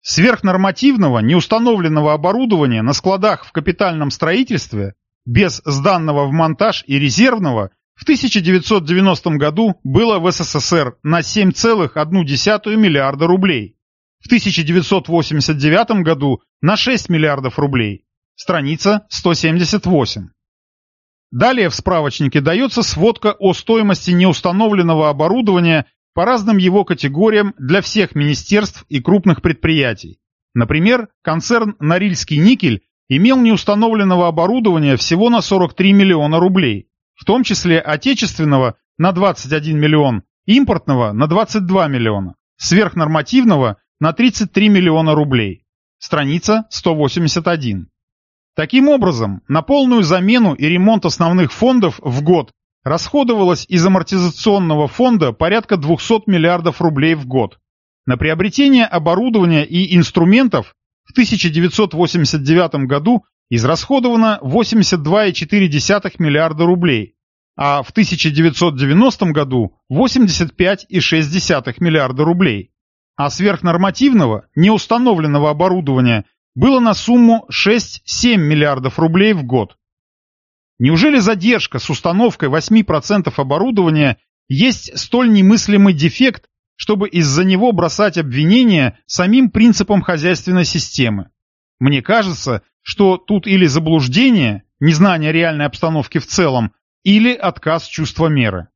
Сверхнормативного неустановленного оборудования на складах в капитальном строительстве без сданного в монтаж и резервного в 1990 году было в СССР на 7,1 миллиарда рублей, в 1989 году на 6 миллиардов рублей. Страница 178. Далее в справочнике дается сводка о стоимости неустановленного оборудования по разным его категориям для всех министерств и крупных предприятий. Например, концерн «Норильский никель» имел неустановленного оборудования всего на 43 миллиона рублей, в том числе отечественного на 21 миллион, импортного на 22 миллиона, сверхнормативного на 33 миллиона рублей. Страница 181. Таким образом, на полную замену и ремонт основных фондов в год расходовалось из амортизационного фонда порядка 200 миллиардов рублей в год. На приобретение оборудования и инструментов в 1989 году израсходовано 82,4 миллиарда рублей, а в 1990 году 85,6 миллиарда рублей. А сверхнормативного, неустановленного оборудования было на сумму 6-7 миллиардов рублей в год. Неужели задержка с установкой 8% оборудования есть столь немыслимый дефект, чтобы из-за него бросать обвинения самим принципам хозяйственной системы? Мне кажется, что тут или заблуждение, незнание реальной обстановки в целом, или отказ чувства меры.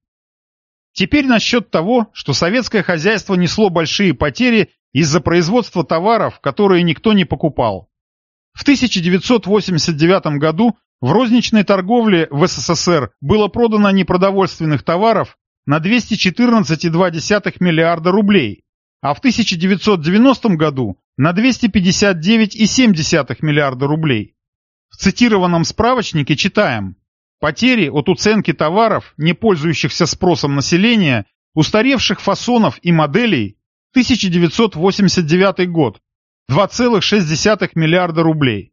Теперь насчет того, что советское хозяйство несло большие потери из-за производства товаров, которые никто не покупал. В 1989 году в розничной торговле в СССР было продано непродовольственных товаров на 214,2 миллиарда рублей, а в 1990 году на 259,7 миллиарда рублей. В цитированном справочнике читаем «Потери от уценки товаров, не пользующихся спросом населения, устаревших фасонов и моделей, 1989 год – 2,6 миллиарда рублей.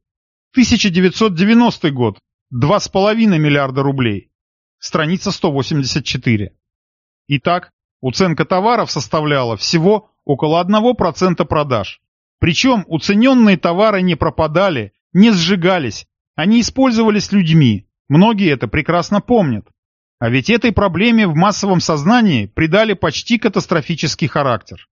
1990 год – 2,5 миллиарда рублей. Страница 184. Итак, уценка товаров составляла всего около 1% продаж. Причем уцененные товары не пропадали, не сжигались, они использовались людьми. Многие это прекрасно помнят. А ведь этой проблеме в массовом сознании придали почти катастрофический характер.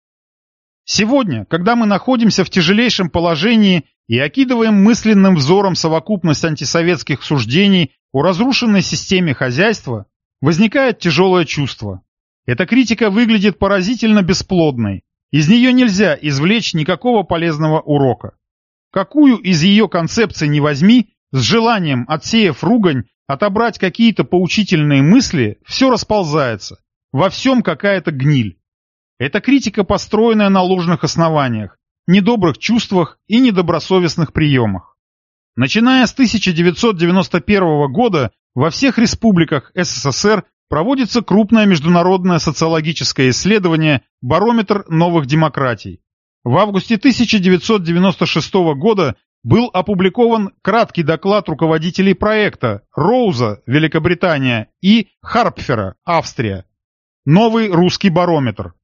Сегодня, когда мы находимся в тяжелейшем положении и окидываем мысленным взором совокупность антисоветских суждений о разрушенной системе хозяйства, возникает тяжелое чувство. Эта критика выглядит поразительно бесплодной. Из нее нельзя извлечь никакого полезного урока. Какую из ее концепций не возьми, с желанием, отсеяв ругань, отобрать какие-то поучительные мысли, все расползается. Во всем какая-то гниль. Это критика, построенная на ложных основаниях, недобрых чувствах и недобросовестных приемах. Начиная с 1991 года во всех республиках СССР проводится крупное международное социологическое исследование «Барометр новых демократий». В августе 1996 года был опубликован краткий доклад руководителей проекта Роуза, Великобритания, и Харпфера, Австрия. Новый русский барометр.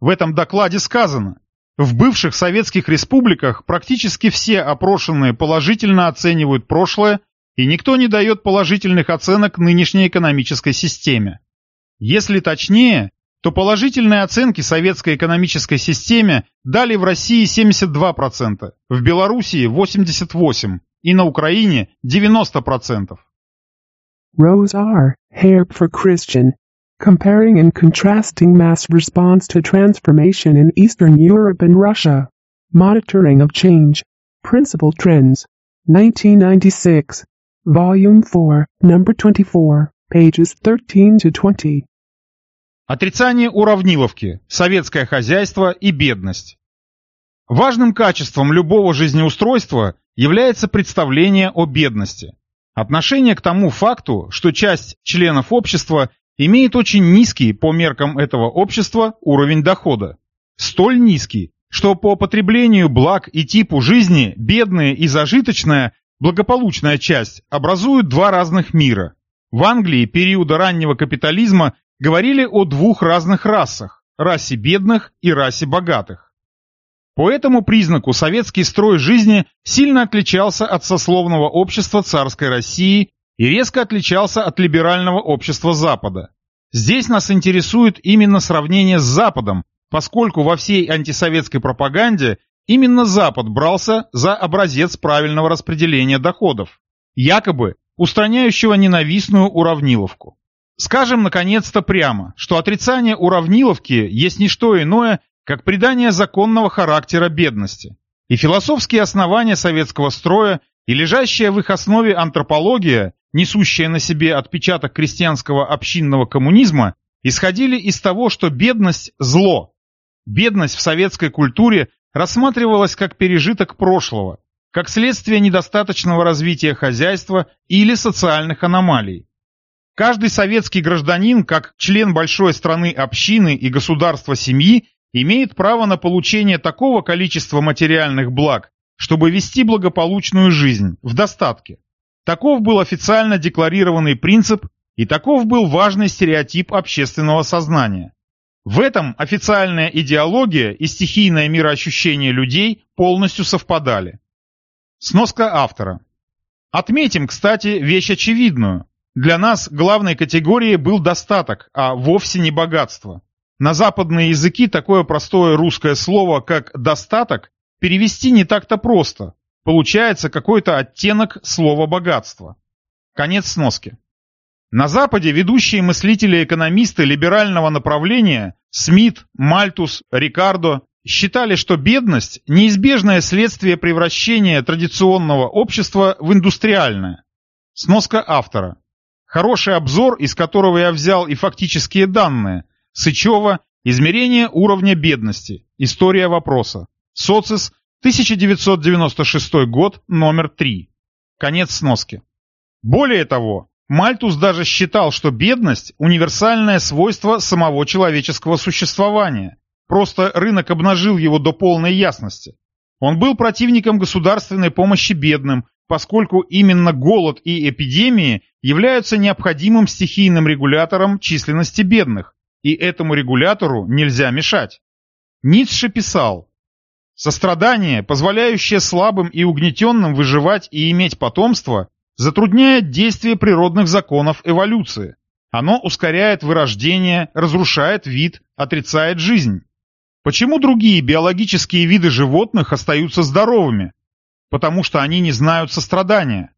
В этом докладе сказано, в бывших советских республиках практически все опрошенные положительно оценивают прошлое, и никто не дает положительных оценок нынешней экономической системе. Если точнее, то положительные оценки советской экономической системе дали в России 72%, в Белоруссии 88% и на Украине 90%. Rose R. Herb for Christian. Comparing and contrasting mass response to transformation in Eastern Europe and Russia. Monitoring of change. Principal trends. 1996. Volume 4, number 24, pages 13 to 20. Отрицание уравниловки, советское хозяйство и бедность. Важным качеством любого жизнеустройства является представление о бедности. Отношение к тому факту, что часть членов общества имеет очень низкий по меркам этого общества уровень дохода. Столь низкий, что по потреблению благ и типу жизни бедная и зажиточная благополучная часть образуют два разных мира. В Англии периода раннего капитализма говорили о двух разных расах – расе бедных и расе богатых. По этому признаку советский строй жизни сильно отличался от сословного общества царской России и резко отличался от либерального общества Запада. Здесь нас интересует именно сравнение с Западом, поскольку во всей антисоветской пропаганде именно Запад брался за образец правильного распределения доходов, якобы устраняющего ненавистную уравниловку. Скажем, наконец-то прямо, что отрицание уравниловки есть не что иное, как придание законного характера бедности. И философские основания советского строя, и лежащая в их основе антропология, несущая на себе отпечаток крестьянского общинного коммунизма, исходили из того, что бедность – зло. Бедность в советской культуре рассматривалась как пережиток прошлого, как следствие недостаточного развития хозяйства или социальных аномалий. Каждый советский гражданин, как член большой страны общины и государства семьи, имеет право на получение такого количества материальных благ, чтобы вести благополучную жизнь, в достатке. Таков был официально декларированный принцип и таков был важный стереотип общественного сознания. В этом официальная идеология и стихийное мироощущение людей полностью совпадали. Сноска автора. Отметим, кстати, вещь очевидную. Для нас главной категорией был достаток, а вовсе не богатство. На западные языки такое простое русское слово, как «достаток», перевести не так-то просто. Получается какой-то оттенок слова «богатство». Конец сноски. На Западе ведущие мыслители-экономисты либерального направления Смит, Мальтус, Рикардо считали, что бедность – неизбежное следствие превращения традиционного общества в индустриальное. Сноска автора. Хороший обзор, из которого я взял и фактические данные. Сычева «Измерение уровня бедности. История вопроса». Социс, 1996 год, номер 3. Конец сноски. Более того, Мальтус даже считал, что бедность – универсальное свойство самого человеческого существования. просто рынок обнажил его до полной ясности. Он был противником государственной помощи бедным, поскольку именно голод и эпидемии являются необходимым стихийным регулятором численности бедных, и этому регулятору нельзя мешать. Ницше писал, «Сострадание, позволяющее слабым и угнетенным выживать и иметь потомство, затрудняет действие природных законов эволюции. Оно ускоряет вырождение, разрушает вид, отрицает жизнь. Почему другие биологические виды животных остаются здоровыми? Потому что они не знают сострадания.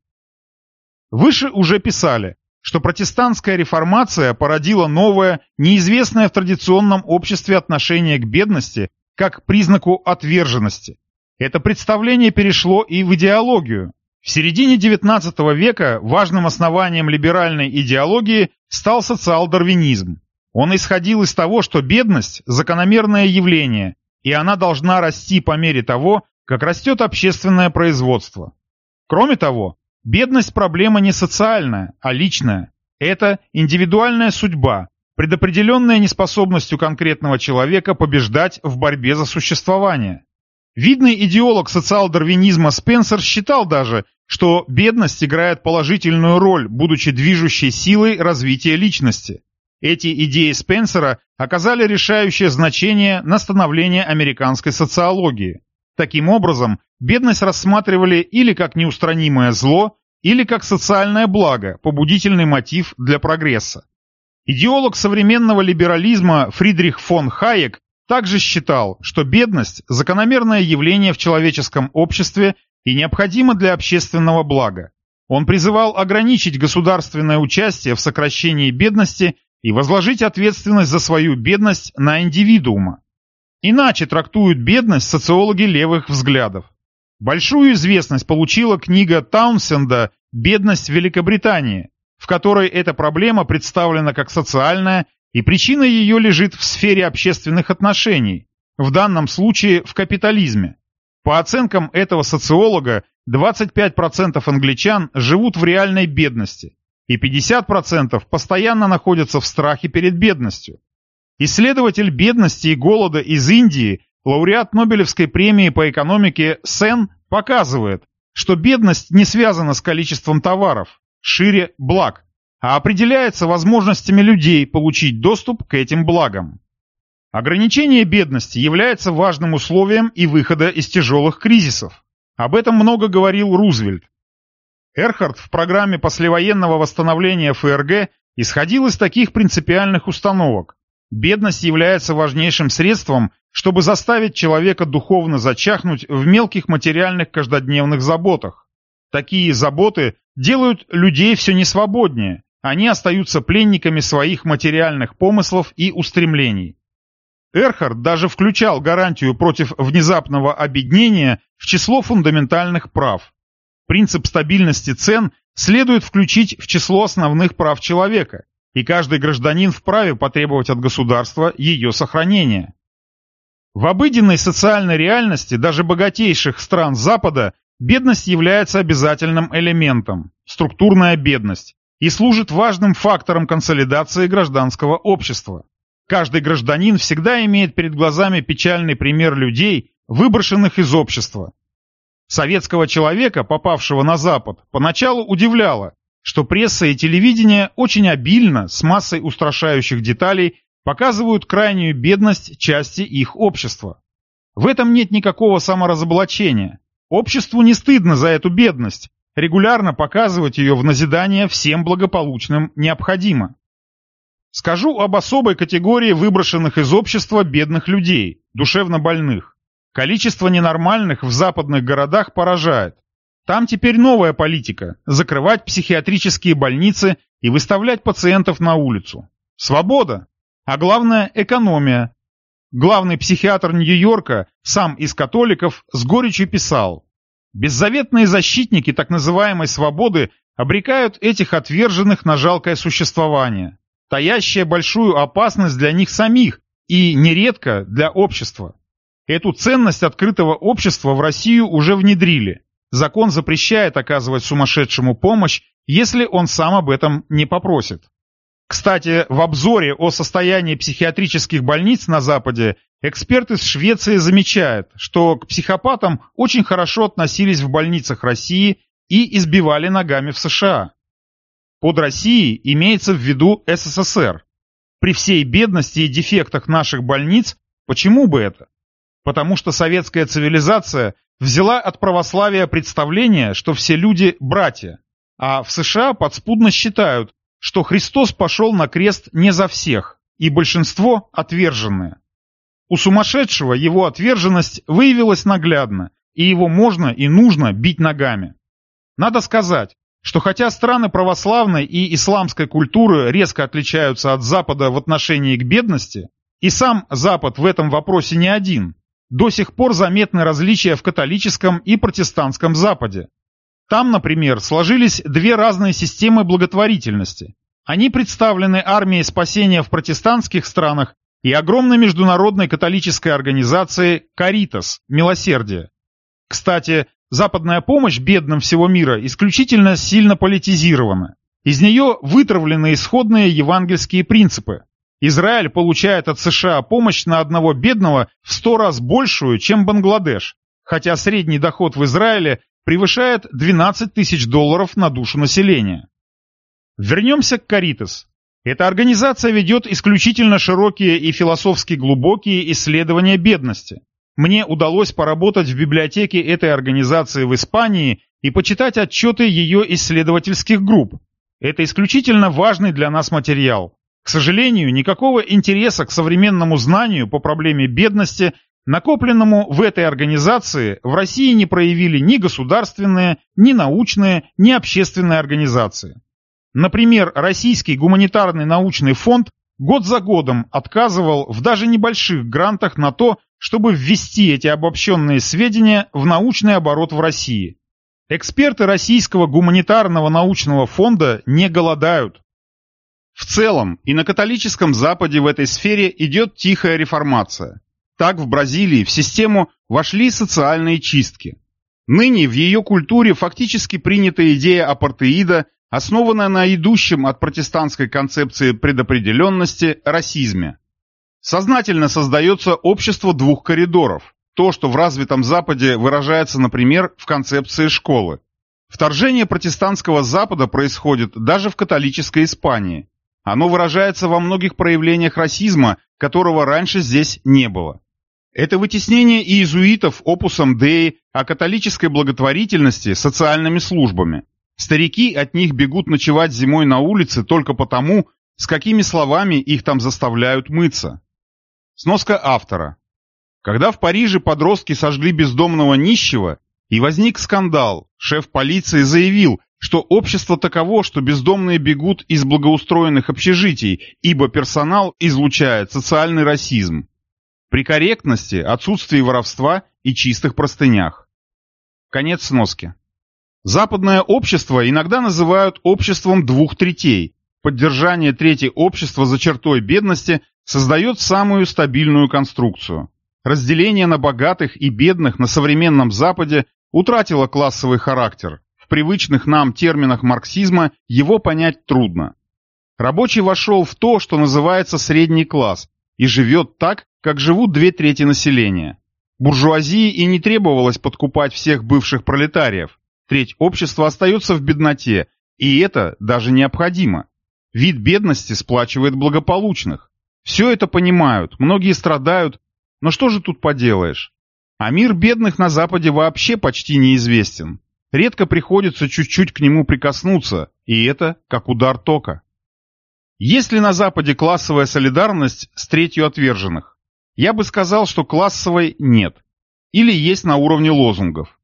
Выше уже писали, что протестантская реформация породила новое, неизвестное в традиционном обществе отношение к бедности как к признаку отверженности. Это представление перешло и в идеологию. В середине XIX века важным основанием либеральной идеологии стал социал-дарвинизм. Он исходил из того, что бедность – закономерное явление, и она должна расти по мере того, как растет общественное производство. Кроме того, бедность – проблема не социальная, а личная. Это индивидуальная судьба, предопределенная неспособностью конкретного человека побеждать в борьбе за существование. Видный идеолог социал-дарвинизма Спенсер считал даже, что бедность играет положительную роль, будучи движущей силой развития личности. Эти идеи Спенсера оказали решающее значение на становление американской социологии. Таким образом, бедность рассматривали или как неустранимое зло, или как социальное благо, побудительный мотив для прогресса. Идеолог современного либерализма Фридрих фон Хайек также считал, что бедность – закономерное явление в человеческом обществе и необходимо для общественного блага. Он призывал ограничить государственное участие в сокращении бедности и возложить ответственность за свою бедность на индивидуума. Иначе трактуют бедность социологи левых взглядов. Большую известность получила книга Таунсенда «Бедность в Великобритании», в которой эта проблема представлена как социальная и причина ее лежит в сфере общественных отношений, в данном случае в капитализме. По оценкам этого социолога, 25% англичан живут в реальной бедности, и 50% постоянно находятся в страхе перед бедностью. Исследователь бедности и голода из Индии, лауреат Нобелевской премии по экономике Сен, показывает, что бедность не связана с количеством товаров, шире благ, а определяется возможностями людей получить доступ к этим благам. Ограничение бедности является важным условием и выхода из тяжелых кризисов. Об этом много говорил Рузвельт. Эрхард в программе послевоенного восстановления ФРГ исходил из таких принципиальных установок. Бедность является важнейшим средством, чтобы заставить человека духовно зачахнуть в мелких материальных каждодневных заботах. Такие заботы делают людей все несвободнее, они остаются пленниками своих материальных помыслов и устремлений. Эрхард даже включал гарантию против внезапного обеднения в число фундаментальных прав. Принцип стабильности цен следует включить в число основных прав человека, и каждый гражданин вправе потребовать от государства ее сохранения. В обыденной социальной реальности даже богатейших стран Запада бедность является обязательным элементом – структурная бедность, и служит важным фактором консолидации гражданского общества. Каждый гражданин всегда имеет перед глазами печальный пример людей, выброшенных из общества. Советского человека, попавшего на Запад, поначалу удивляло, что пресса и телевидение очень обильно, с массой устрашающих деталей, показывают крайнюю бедность части их общества. В этом нет никакого саморазоблачения. Обществу не стыдно за эту бедность, Регулярно показывать ее в назидание всем благополучным необходимо. Скажу об особой категории выброшенных из общества бедных людей, душевно больных. Количество ненормальных в западных городах поражает. Там теперь новая политика – закрывать психиатрические больницы и выставлять пациентов на улицу. Свобода. А главное – экономия. Главный психиатр Нью-Йорка, сам из католиков, с горечью писал Беззаветные защитники так называемой свободы обрекают этих отверженных на жалкое существование, таящее большую опасность для них самих и, нередко, для общества. Эту ценность открытого общества в Россию уже внедрили. Закон запрещает оказывать сумасшедшему помощь, если он сам об этом не попросит. Кстати, в обзоре о состоянии психиатрических больниц на Западе Эксперты из Швеции замечают, что к психопатам очень хорошо относились в больницах России и избивали ногами в США. Под Россией имеется в виду СССР. При всей бедности и дефектах наших больниц, почему бы это? Потому что советская цивилизация взяла от православия представление, что все люди – братья, а в США подспудно считают, что Христос пошел на крест не за всех, и большинство – отверженные. У сумасшедшего его отверженность выявилась наглядно, и его можно и нужно бить ногами. Надо сказать, что хотя страны православной и исламской культуры резко отличаются от Запада в отношении к бедности, и сам Запад в этом вопросе не один, до сих пор заметны различия в католическом и протестантском Западе. Там, например, сложились две разные системы благотворительности. Они представлены армией спасения в протестантских странах и огромной международной католической организацией «Каритас» – «Милосердие». Кстати, западная помощь бедным всего мира исключительно сильно политизирована. Из нее вытравлены исходные евангельские принципы. Израиль получает от США помощь на одного бедного в сто раз большую, чем Бангладеш, хотя средний доход в Израиле превышает 12 тысяч долларов на душу населения. Вернемся к Каритас. Эта организация ведет исключительно широкие и философски глубокие исследования бедности. Мне удалось поработать в библиотеке этой организации в Испании и почитать отчеты ее исследовательских групп. Это исключительно важный для нас материал. К сожалению, никакого интереса к современному знанию по проблеме бедности, накопленному в этой организации, в России не проявили ни государственные, ни научные, ни общественные организации. Например, Российский гуманитарный научный фонд год за годом отказывал в даже небольших грантах на то, чтобы ввести эти обобщенные сведения в научный оборот в России. Эксперты Российского гуманитарного научного фонда не голодают. В целом и на католическом Западе в этой сфере идет тихая реформация. Так в Бразилии в систему вошли социальные чистки. Ныне в ее культуре фактически принята идея апартеида основанная на идущем от протестантской концепции предопределенности расизме. Сознательно создается общество двух коридоров, то, что в развитом Западе выражается, например, в концепции школы. Вторжение протестантского Запада происходит даже в католической Испании. Оно выражается во многих проявлениях расизма, которого раньше здесь не было. Это вытеснение иезуитов опусом Деи о католической благотворительности социальными службами. Старики от них бегут ночевать зимой на улице только потому, с какими словами их там заставляют мыться. Сноска автора. Когда в Париже подростки сожгли бездомного нищего, и возник скандал, шеф полиции заявил, что общество таково, что бездомные бегут из благоустроенных общежитий, ибо персонал излучает социальный расизм. При корректности, отсутствии воровства и чистых простынях. Конец сноски. Западное общество иногда называют обществом двух третей. Поддержание третьей общества за чертой бедности создает самую стабильную конструкцию. Разделение на богатых и бедных на современном Западе утратило классовый характер. В привычных нам терминах марксизма его понять трудно. Рабочий вошел в то, что называется средний класс, и живет так, как живут две трети населения. Буржуазии и не требовалось подкупать всех бывших пролетариев. Треть общества остается в бедноте, и это даже необходимо. Вид бедности сплачивает благополучных. Все это понимают, многие страдают, но что же тут поделаешь? А мир бедных на Западе вообще почти неизвестен. Редко приходится чуть-чуть к нему прикоснуться, и это как удар тока. Есть ли на Западе классовая солидарность с третью отверженных? Я бы сказал, что классовой нет. Или есть на уровне лозунгов.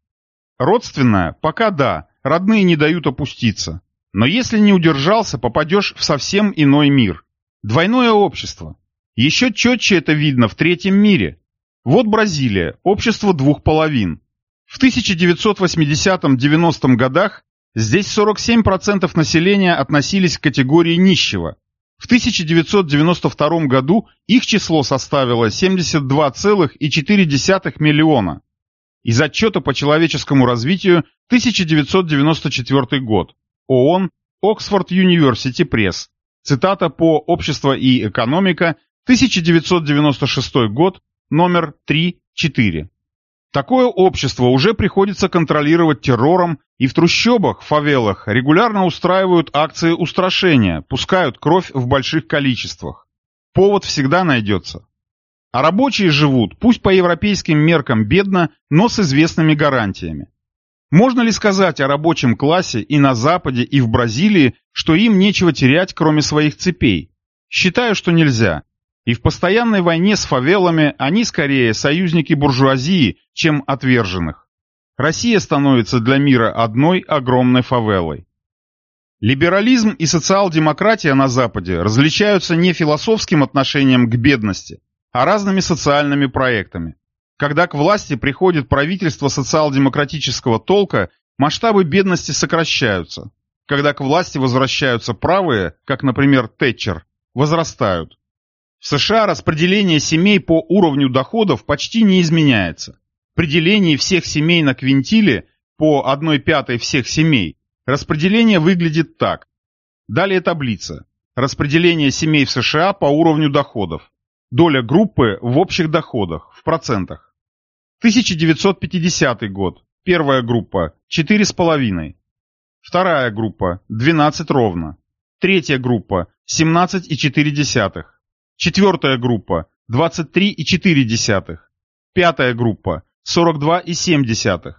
Родственная? Пока да, родные не дают опуститься. Но если не удержался, попадешь в совсем иной мир. Двойное общество. Еще четче это видно в третьем мире. Вот Бразилия, общество двух половин. В 1980-90 годах здесь 47% населения относились к категории нищего. В 1992 году их число составило 72,4 миллиона. Из отчета по человеческому развитию 1994 год. ООН, Оксфорд Юниверсити Пресс. Цитата по «Общество и экономика», 1996 год, номер 3-4. Такое общество уже приходится контролировать террором, и в трущобах, фавелах регулярно устраивают акции устрашения, пускают кровь в больших количествах. Повод всегда найдется. А рабочие живут, пусть по европейским меркам бедно, но с известными гарантиями. Можно ли сказать о рабочем классе и на Западе, и в Бразилии, что им нечего терять, кроме своих цепей? Считаю, что нельзя. И в постоянной войне с фавелами они скорее союзники буржуазии, чем отверженных. Россия становится для мира одной огромной фавелой. Либерализм и социал-демократия на Западе различаются не философским отношением к бедности, а разными социальными проектами. Когда к власти приходит правительство социал-демократического толка, масштабы бедности сокращаются. Когда к власти возвращаются правые, как, например, Тэтчер, возрастают. В США распределение семей по уровню доходов почти не изменяется. При делении всех семей на квинтиле по 1 пятой всех семей распределение выглядит так. Далее таблица. Распределение семей в США по уровню доходов. Доля группы в общих доходах, в процентах. 1950 год. Первая группа – 4,5. Вторая группа – 12 ровно. Третья группа – 17,4. Четвертая группа – 23,4. Пятая группа – 42,7.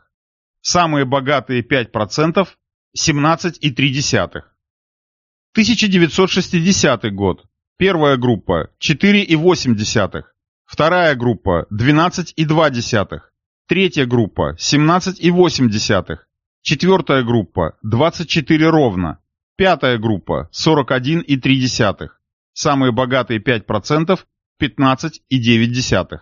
Самые богатые 5% – 17,3. 1960 год. Первая группа – 4,8. Вторая группа – 12,2. Третья группа – 17,8. Четвертая группа – 24 ровно. Пятая группа – 41,3. Самые богатые 5% – 15,9.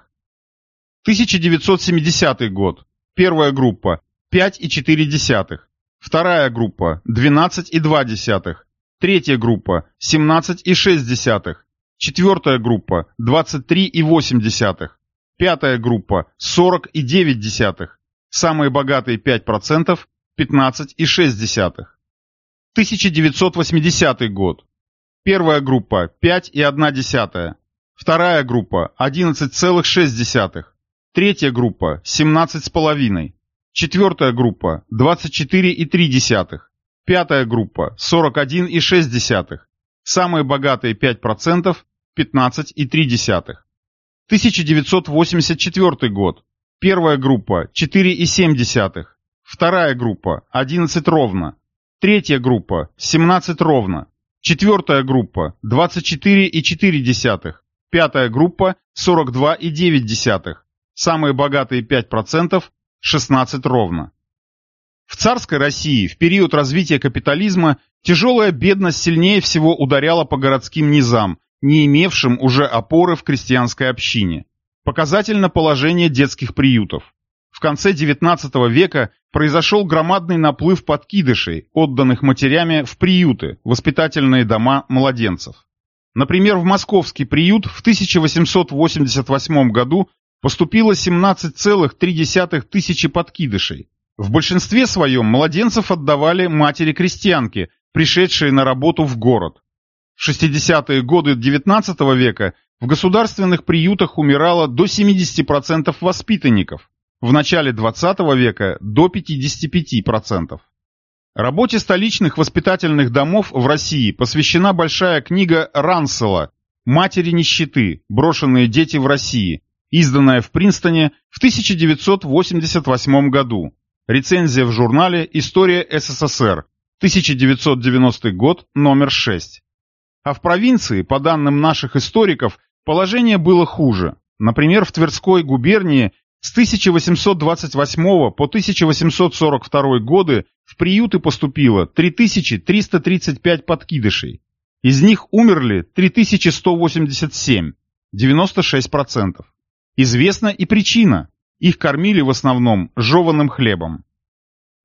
1970 год. Первая группа – 5,4. Вторая группа – 12,2. Третья группа – 17,6. Четвертая группа – 23,8. Пятая группа – 40,9. Самые богатые 5% – 15,6. 1980 год. Первая группа – 5,1. Вторая группа – 11,6. Третья группа – 17,5. Четвертая группа – 24,3. Пятая группа – 41,6. Самые богатые 5% 15,3. 1984 год. Первая группа 4,7. Вторая группа 11 ровно. Третья группа 17 ровно. Четвертая группа 24,4. Пятая группа 42,9. Самые богатые 5% 16 ровно. В царской России в период развития капитализма тяжелая бедность сильнее всего ударяла по городским низам, не имевшим уже опоры в крестьянской общине. Показательно положение детских приютов. В конце XIX века произошел громадный наплыв подкидышей, отданных матерями в приюты, воспитательные дома младенцев. Например, в московский приют в 1888 году поступило 17,3 тысячи подкидышей. В большинстве своем младенцев отдавали матери-крестьянки, пришедшие на работу в город. В 60-е годы XIX века в государственных приютах умирало до 70% воспитанников, в начале XX века до 55%. Работе столичных воспитательных домов в России посвящена большая книга Рансела «Матери нищеты. Брошенные дети в России», изданная в Принстоне в 1988 году. Рецензия в журнале «История СССР», 1990 год, номер 6. А в провинции, по данным наших историков, положение было хуже. Например, в Тверской губернии с 1828 по 1842 годы в приюты поступило 3335 подкидышей. Из них умерли 3187, 96%. Известна и причина. Их кормили в основном жеванным хлебом.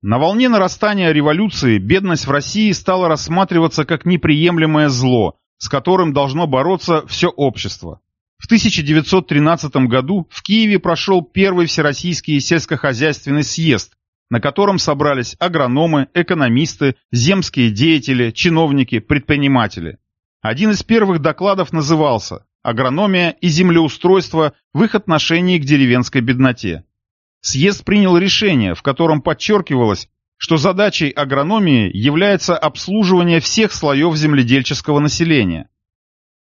На волне нарастания революции бедность в России стала рассматриваться как неприемлемое зло, с которым должно бороться все общество. В 1913 году в Киеве прошел первый Всероссийский сельскохозяйственный съезд, на котором собрались агрономы, экономисты, земские деятели, чиновники, предприниматели. Один из первых докладов назывался агрономия и землеустройство в их отношении к деревенской бедноте. Съезд принял решение, в котором подчеркивалось, что задачей агрономии является обслуживание всех слоев земледельческого населения.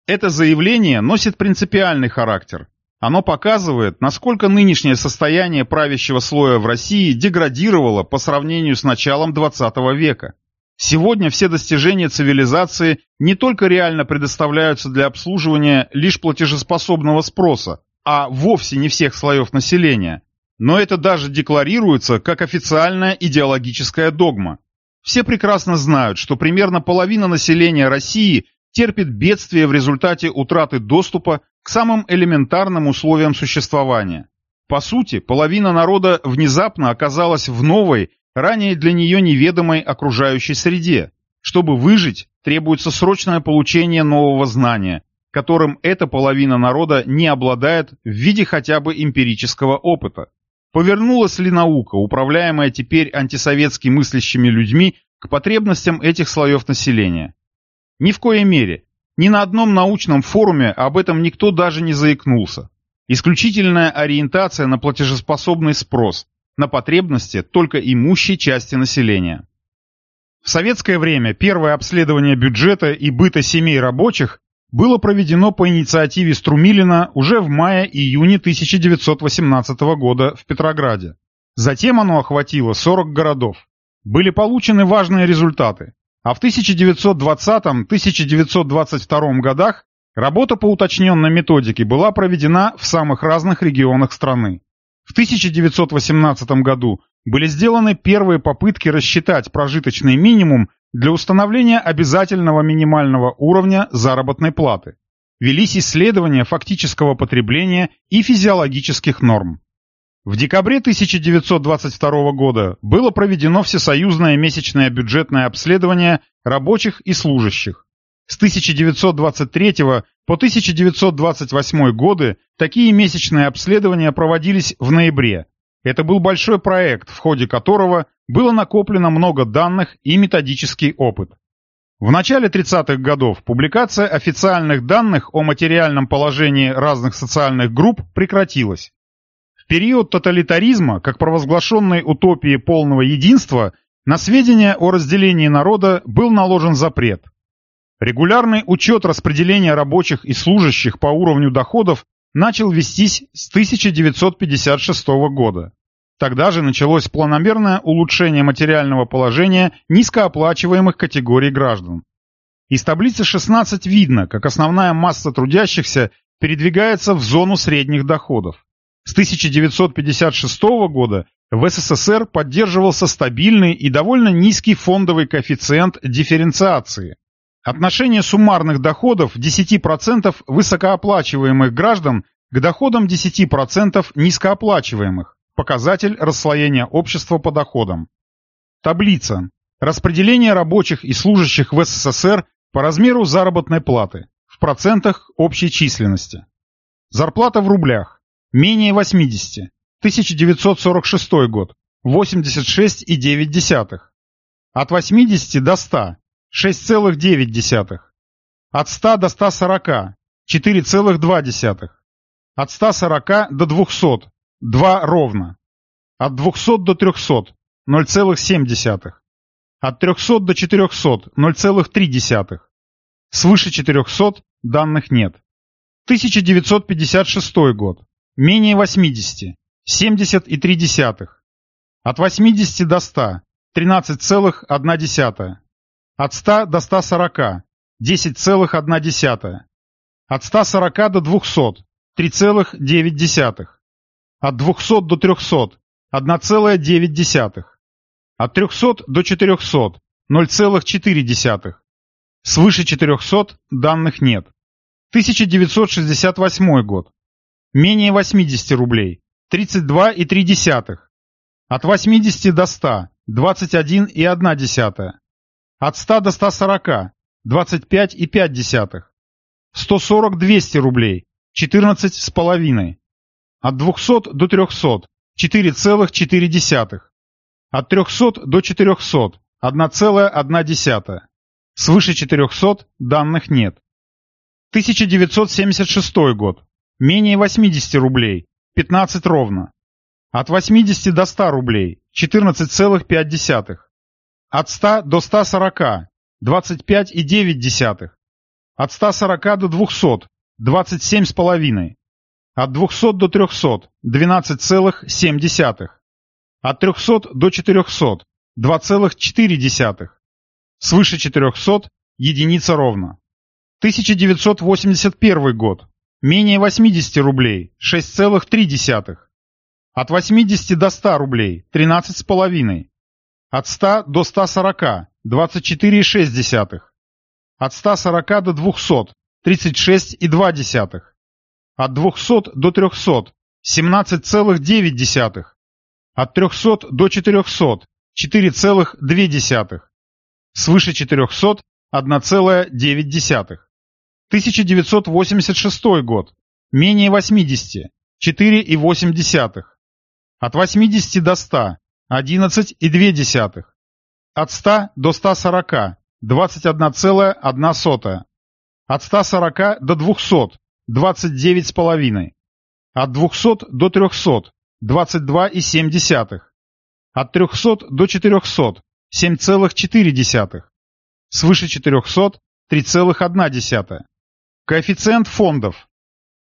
Это заявление носит принципиальный характер. Оно показывает, насколько нынешнее состояние правящего слоя в России деградировало по сравнению с началом XX века. Сегодня все достижения цивилизации не только реально предоставляются для обслуживания лишь платежеспособного спроса, а вовсе не всех слоев населения, но это даже декларируется как официальная идеологическая догма. Все прекрасно знают, что примерно половина населения России терпит бедствие в результате утраты доступа к самым элементарным условиям существования. По сути, половина народа внезапно оказалась в новой, ранее для нее неведомой окружающей среде. Чтобы выжить, требуется срочное получение нового знания, которым эта половина народа не обладает в виде хотя бы эмпирического опыта. Повернулась ли наука, управляемая теперь антисоветски мыслящими людьми, к потребностям этих слоев населения? Ни в коей мере. Ни на одном научном форуме об этом никто даже не заикнулся. Исключительная ориентация на платежеспособный спрос, на потребности только имущей части населения. В советское время первое обследование бюджета и быта семей рабочих было проведено по инициативе Струмилина уже в мае-июне 1918 года в Петрограде. Затем оно охватило 40 городов. Были получены важные результаты. А в 1920-1922 годах работа по уточненной методике была проведена в самых разных регионах страны. В 1918 году были сделаны первые попытки рассчитать прожиточный минимум для установления обязательного минимального уровня заработной платы. Велись исследования фактического потребления и физиологических норм. В декабре 1922 года было проведено всесоюзное месячное бюджетное обследование рабочих и служащих. С 1923 по 1928 годы такие месячные обследования проводились в ноябре. Это был большой проект, в ходе которого было накоплено много данных и методический опыт. В начале 30-х годов публикация официальных данных о материальном положении разных социальных групп прекратилась. В период тоталитаризма, как провозглашенной утопии полного единства, на сведения о разделении народа был наложен запрет – Регулярный учет распределения рабочих и служащих по уровню доходов начал вестись с 1956 года. Тогда же началось планомерное улучшение материального положения низкооплачиваемых категорий граждан. Из таблицы 16 видно, как основная масса трудящихся передвигается в зону средних доходов. С 1956 года в СССР поддерживался стабильный и довольно низкий фондовый коэффициент дифференциации. Отношение суммарных доходов 10% высокооплачиваемых граждан к доходам 10% низкооплачиваемых. Показатель расслоения общества по доходам. Таблица. Распределение рабочих и служащих в СССР по размеру заработной платы в процентах общей численности. Зарплата в рублях. Менее 80. 1946 год. 86,9. От 80 до 100. 6,9. От 100 до 140 – 4,2. От 140 до 200 – 2 ровно. От 200 до 300 – 0,7. От 300 до 400 – 0,3. Свыше 400 данных нет. 1956 год. Менее 80. 70,3. От 80 до 100. 13,1. От 100 до 140 – 10,1. От 140 до 200 – 3,9. От 200 до 300 – 1,9. От 300 до 400 – 0,4. Свыше 400 данных нет. 1968 год. Менее 80 рублей. 32,3. От 80 до 100 – 21,1. От 100 до 140 – 25,5. 140-200 рублей – 14,5. От 200 до 300 – 4,4. От 300 до 400 – 1,1. Свыше 400 данных нет. 1976 год. Менее 80 рублей. 15 ровно. От 80 до 100 рублей. 14,5. От 100 до 140. 25,9. От 140 до 200. 27,5. От 200 до 300. 12,7. От 300 до 400. 2,4. Свыше 400 – единица ровно. 1981 год. Менее 80 рублей – 6,3. От 80 до 100 рублей – 13,5. От 100 до 140 – 24,6. От 140 до 200 – 36,2. От 200 до 300 – 17,9. От 300 до 400 – 4,2 свыше 400 – 1,9. 1986 год. Менее 80 – 4,8. От 80 до 100 – 11,2. От 100 до 140 – 21,1. От 140 до 200 – 29,5. От 200 до 300 – 22,7. От 300 до 400 7,4. Свыше 400 – 3,1. Коэффициент фондов.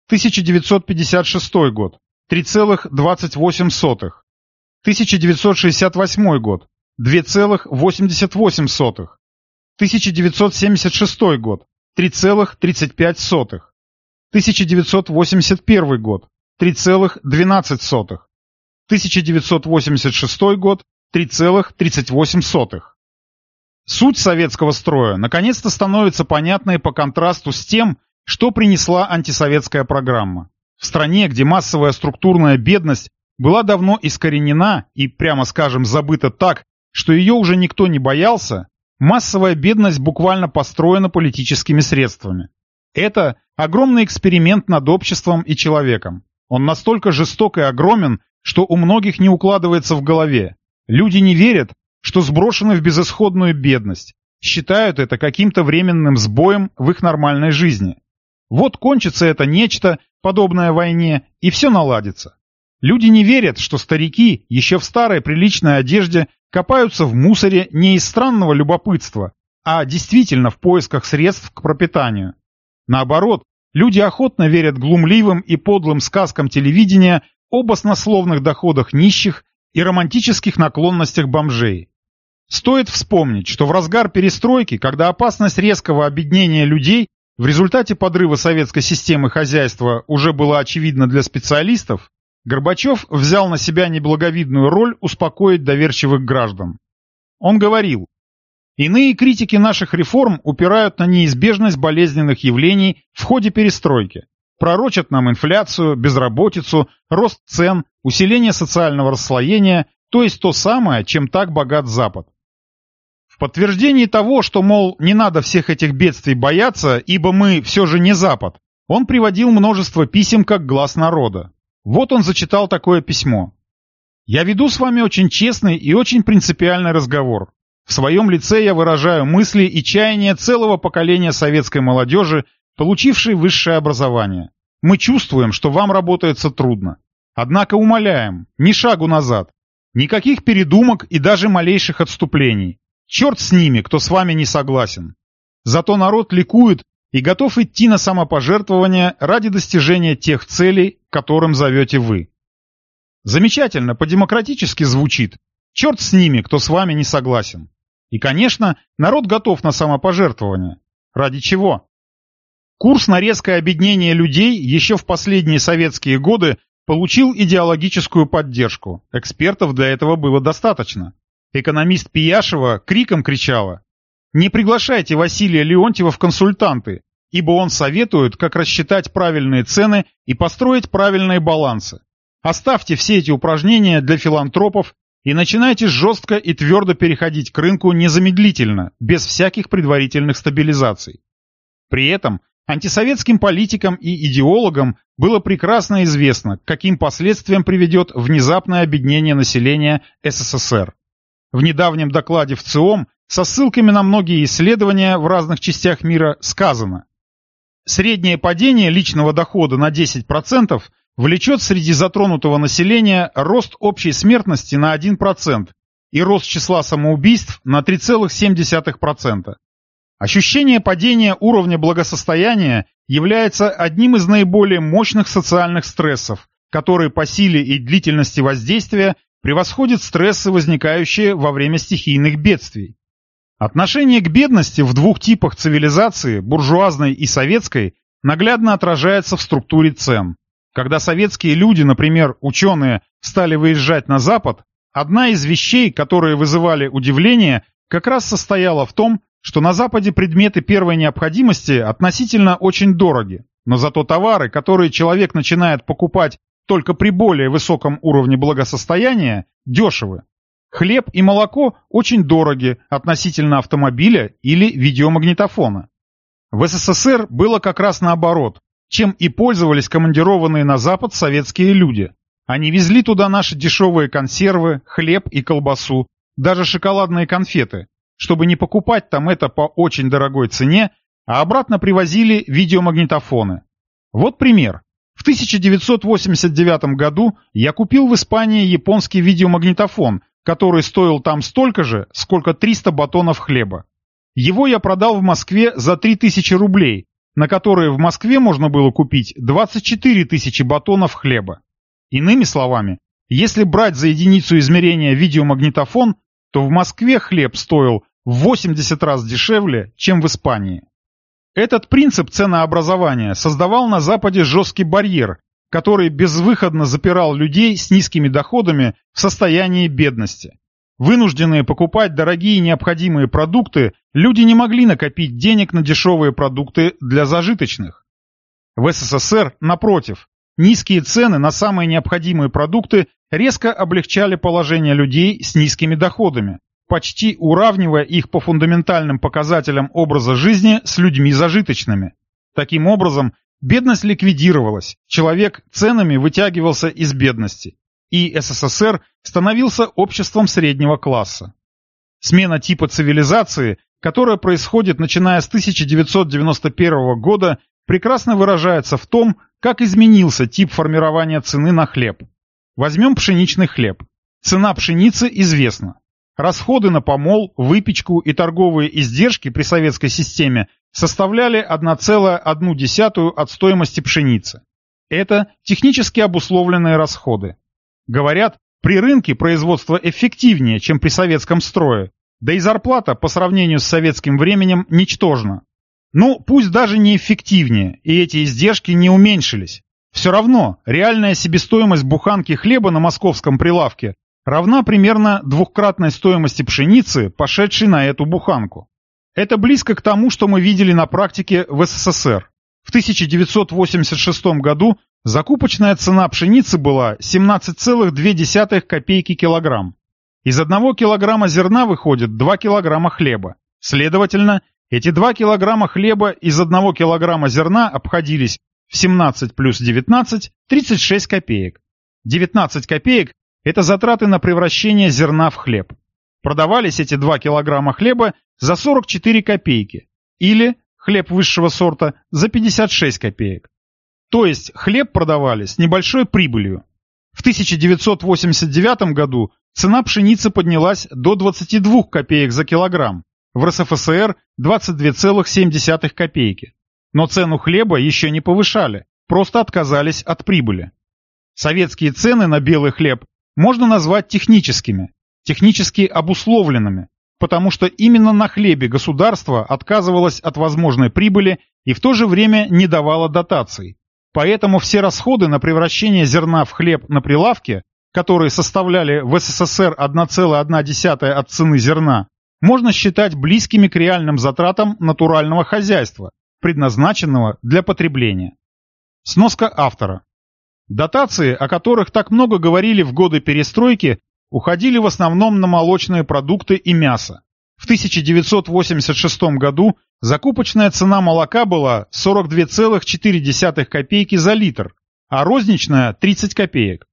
1956 год – 3,28. 1968 год – 2,88. 1976 год – 3,35. 1981 год – 3,12. 1986 год 3,38. Суть советского строя наконец-то становится понятной по контрасту с тем, что принесла антисоветская программа. В стране, где массовая структурная бедность была давно искоренена и, прямо скажем, забыта так, что ее уже никто не боялся, массовая бедность буквально построена политическими средствами. Это огромный эксперимент над обществом и человеком. Он настолько жесток и огромен, что у многих не укладывается в голове. Люди не верят, что сброшены в безысходную бедность, считают это каким-то временным сбоем в их нормальной жизни. Вот кончится это нечто, подобное войне, и все наладится. Люди не верят, что старики еще в старой приличной одежде копаются в мусоре не из странного любопытства, а действительно в поисках средств к пропитанию. Наоборот, люди охотно верят глумливым и подлым сказкам телевидения об баснословных доходах нищих и романтических наклонностях бомжей. Стоит вспомнить, что в разгар перестройки, когда опасность резкого обеднения людей в результате подрыва советской системы хозяйства уже была очевидна для специалистов, Горбачев взял на себя неблаговидную роль успокоить доверчивых граждан. Он говорил, «Иные критики наших реформ упирают на неизбежность болезненных явлений в ходе перестройки пророчат нам инфляцию, безработицу, рост цен, усиление социального расслоения, то есть то самое, чем так богат Запад. В подтверждении того, что, мол, не надо всех этих бедствий бояться, ибо мы все же не Запад, он приводил множество писем как глаз народа. Вот он зачитал такое письмо. «Я веду с вами очень честный и очень принципиальный разговор. В своем лице я выражаю мысли и чаяния целого поколения советской молодежи, получивший высшее образование. Мы чувствуем, что вам работается трудно. Однако умоляем, ни шагу назад. Никаких передумок и даже малейших отступлений. Черт с ними, кто с вами не согласен. Зато народ ликует и готов идти на самопожертвование ради достижения тех целей, которым зовете вы. Замечательно, по-демократически звучит. Черт с ними, кто с вами не согласен. И, конечно, народ готов на самопожертвование. Ради чего? Курс на резкое объединение людей еще в последние советские годы получил идеологическую поддержку. Экспертов для этого было достаточно. Экономист Пияшева криком кричала «Не приглашайте Василия Леонтьева в консультанты, ибо он советует, как рассчитать правильные цены и построить правильные балансы. Оставьте все эти упражнения для филантропов и начинайте жестко и твердо переходить к рынку незамедлительно, без всяких предварительных стабилизаций. При этом Антисоветским политикам и идеологам было прекрасно известно, каким последствиям приведет внезапное объединение населения СССР. В недавнем докладе в ЦИОМ со ссылками на многие исследования в разных частях мира сказано Среднее падение личного дохода на 10% влечет среди затронутого населения рост общей смертности на 1% и рост числа самоубийств на 3,7%. Ощущение падения уровня благосостояния является одним из наиболее мощных социальных стрессов, который по силе и длительности воздействия превосходит стрессы, возникающие во время стихийных бедствий. Отношение к бедности в двух типах цивилизации, буржуазной и советской, наглядно отражается в структуре цен. Когда советские люди, например, ученые, стали выезжать на Запад, одна из вещей, которые вызывали удивление, как раз состояла в том, что на Западе предметы первой необходимости относительно очень дороги, но зато товары, которые человек начинает покупать только при более высоком уровне благосостояния, дешевы. Хлеб и молоко очень дороги относительно автомобиля или видеомагнитофона. В СССР было как раз наоборот, чем и пользовались командированные на Запад советские люди. Они везли туда наши дешевые консервы, хлеб и колбасу, даже шоколадные конфеты, чтобы не покупать там это по очень дорогой цене, а обратно привозили видеомагнитофоны. Вот пример. В 1989 году я купил в Испании японский видеомагнитофон который стоил там столько же, сколько 300 батонов хлеба. Его я продал в Москве за 3000 рублей, на которые в Москве можно было купить 24 тысячи батонов хлеба. Иными словами, если брать за единицу измерения видеомагнитофон, то в Москве хлеб стоил в 80 раз дешевле, чем в Испании. Этот принцип ценообразования создавал на Западе жесткий барьер, который безвыходно запирал людей с низкими доходами в состоянии бедности. Вынужденные покупать дорогие необходимые продукты, люди не могли накопить денег на дешевые продукты для зажиточных. В СССР, напротив, низкие цены на самые необходимые продукты резко облегчали положение людей с низкими доходами, почти уравнивая их по фундаментальным показателям образа жизни с людьми зажиточными. Таким образом, Бедность ликвидировалась, человек ценами вытягивался из бедности, и СССР становился обществом среднего класса. Смена типа цивилизации, которая происходит начиная с 1991 года, прекрасно выражается в том, как изменился тип формирования цены на хлеб. Возьмем пшеничный хлеб. Цена пшеницы известна. Расходы на помол, выпечку и торговые издержки при советской системе составляли 1,1 от стоимости пшеницы. Это технически обусловленные расходы. Говорят, при рынке производство эффективнее, чем при советском строе, да и зарплата по сравнению с советским временем ничтожна. Ну, пусть даже не эффективнее, и эти издержки не уменьшились. Все равно реальная себестоимость буханки хлеба на московском прилавке равна примерно двухкратной стоимости пшеницы, пошедшей на эту буханку. Это близко к тому, что мы видели на практике в СССР. В 1986 году закупочная цена пшеницы была 17,2 копейки килограмм. Из одного килограмма зерна выходит 2 килограмма хлеба. Следовательно, эти 2 килограмма хлеба из одного килограмма зерна обходились в 17 плюс 19 – 36 копеек. 19 копеек – это затраты на превращение зерна в хлеб. Продавались эти 2 килограмма хлеба за 44 копейки или хлеб высшего сорта за 56 копеек. То есть хлеб продавали с небольшой прибылью. В 1989 году цена пшеницы поднялась до 22 копеек за килограмм, в РСФСР 22,7 копейки. Но цену хлеба еще не повышали, просто отказались от прибыли. Советские цены на белый хлеб можно назвать техническими, технически обусловленными, потому что именно на хлебе государство отказывалось от возможной прибыли и в то же время не давало дотаций. Поэтому все расходы на превращение зерна в хлеб на прилавке, которые составляли в СССР 1,1 от цены зерна, можно считать близкими к реальным затратам натурального хозяйства, предназначенного для потребления. Сноска автора. Дотации, о которых так много говорили в годы перестройки, уходили в основном на молочные продукты и мясо. В 1986 году закупочная цена молока была 42,4 копейки за литр, а розничная – 30 копеек.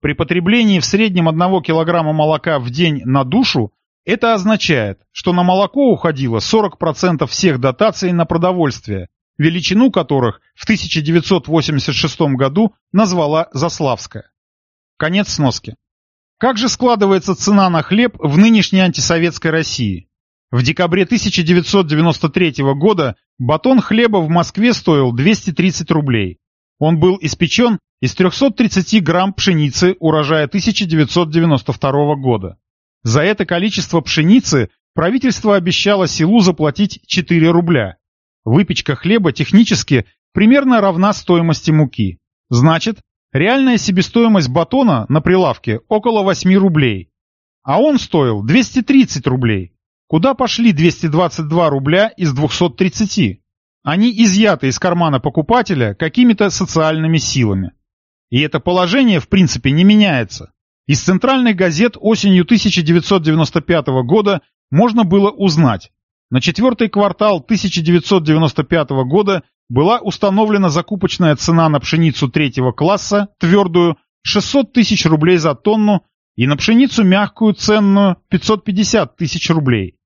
При потреблении в среднем 1 килограмма молока в день на душу это означает, что на молоко уходило 40% всех дотаций на продовольствие, величину которых в 1986 году назвала Заславская. Конец сноски. Как же складывается цена на хлеб в нынешней антисоветской России? В декабре 1993 года батон хлеба в Москве стоил 230 рублей. Он был испечен из 330 грамм пшеницы урожая 1992 года. За это количество пшеницы правительство обещало селу заплатить 4 рубля. Выпечка хлеба технически примерно равна стоимости муки. Значит, реальная себестоимость батона на прилавке около 8 рублей. А он стоил 230 рублей. Куда пошли 222 рубля из 230? Они изъяты из кармана покупателя какими-то социальными силами. И это положение в принципе не меняется. Из центральных газет осенью 1995 года можно было узнать, на четвертый квартал 1995 года была установлена закупочная цена на пшеницу третьего класса, твердую, 600 тысяч рублей за тонну, и на пшеницу мягкую, ценную, 550 тысяч рублей.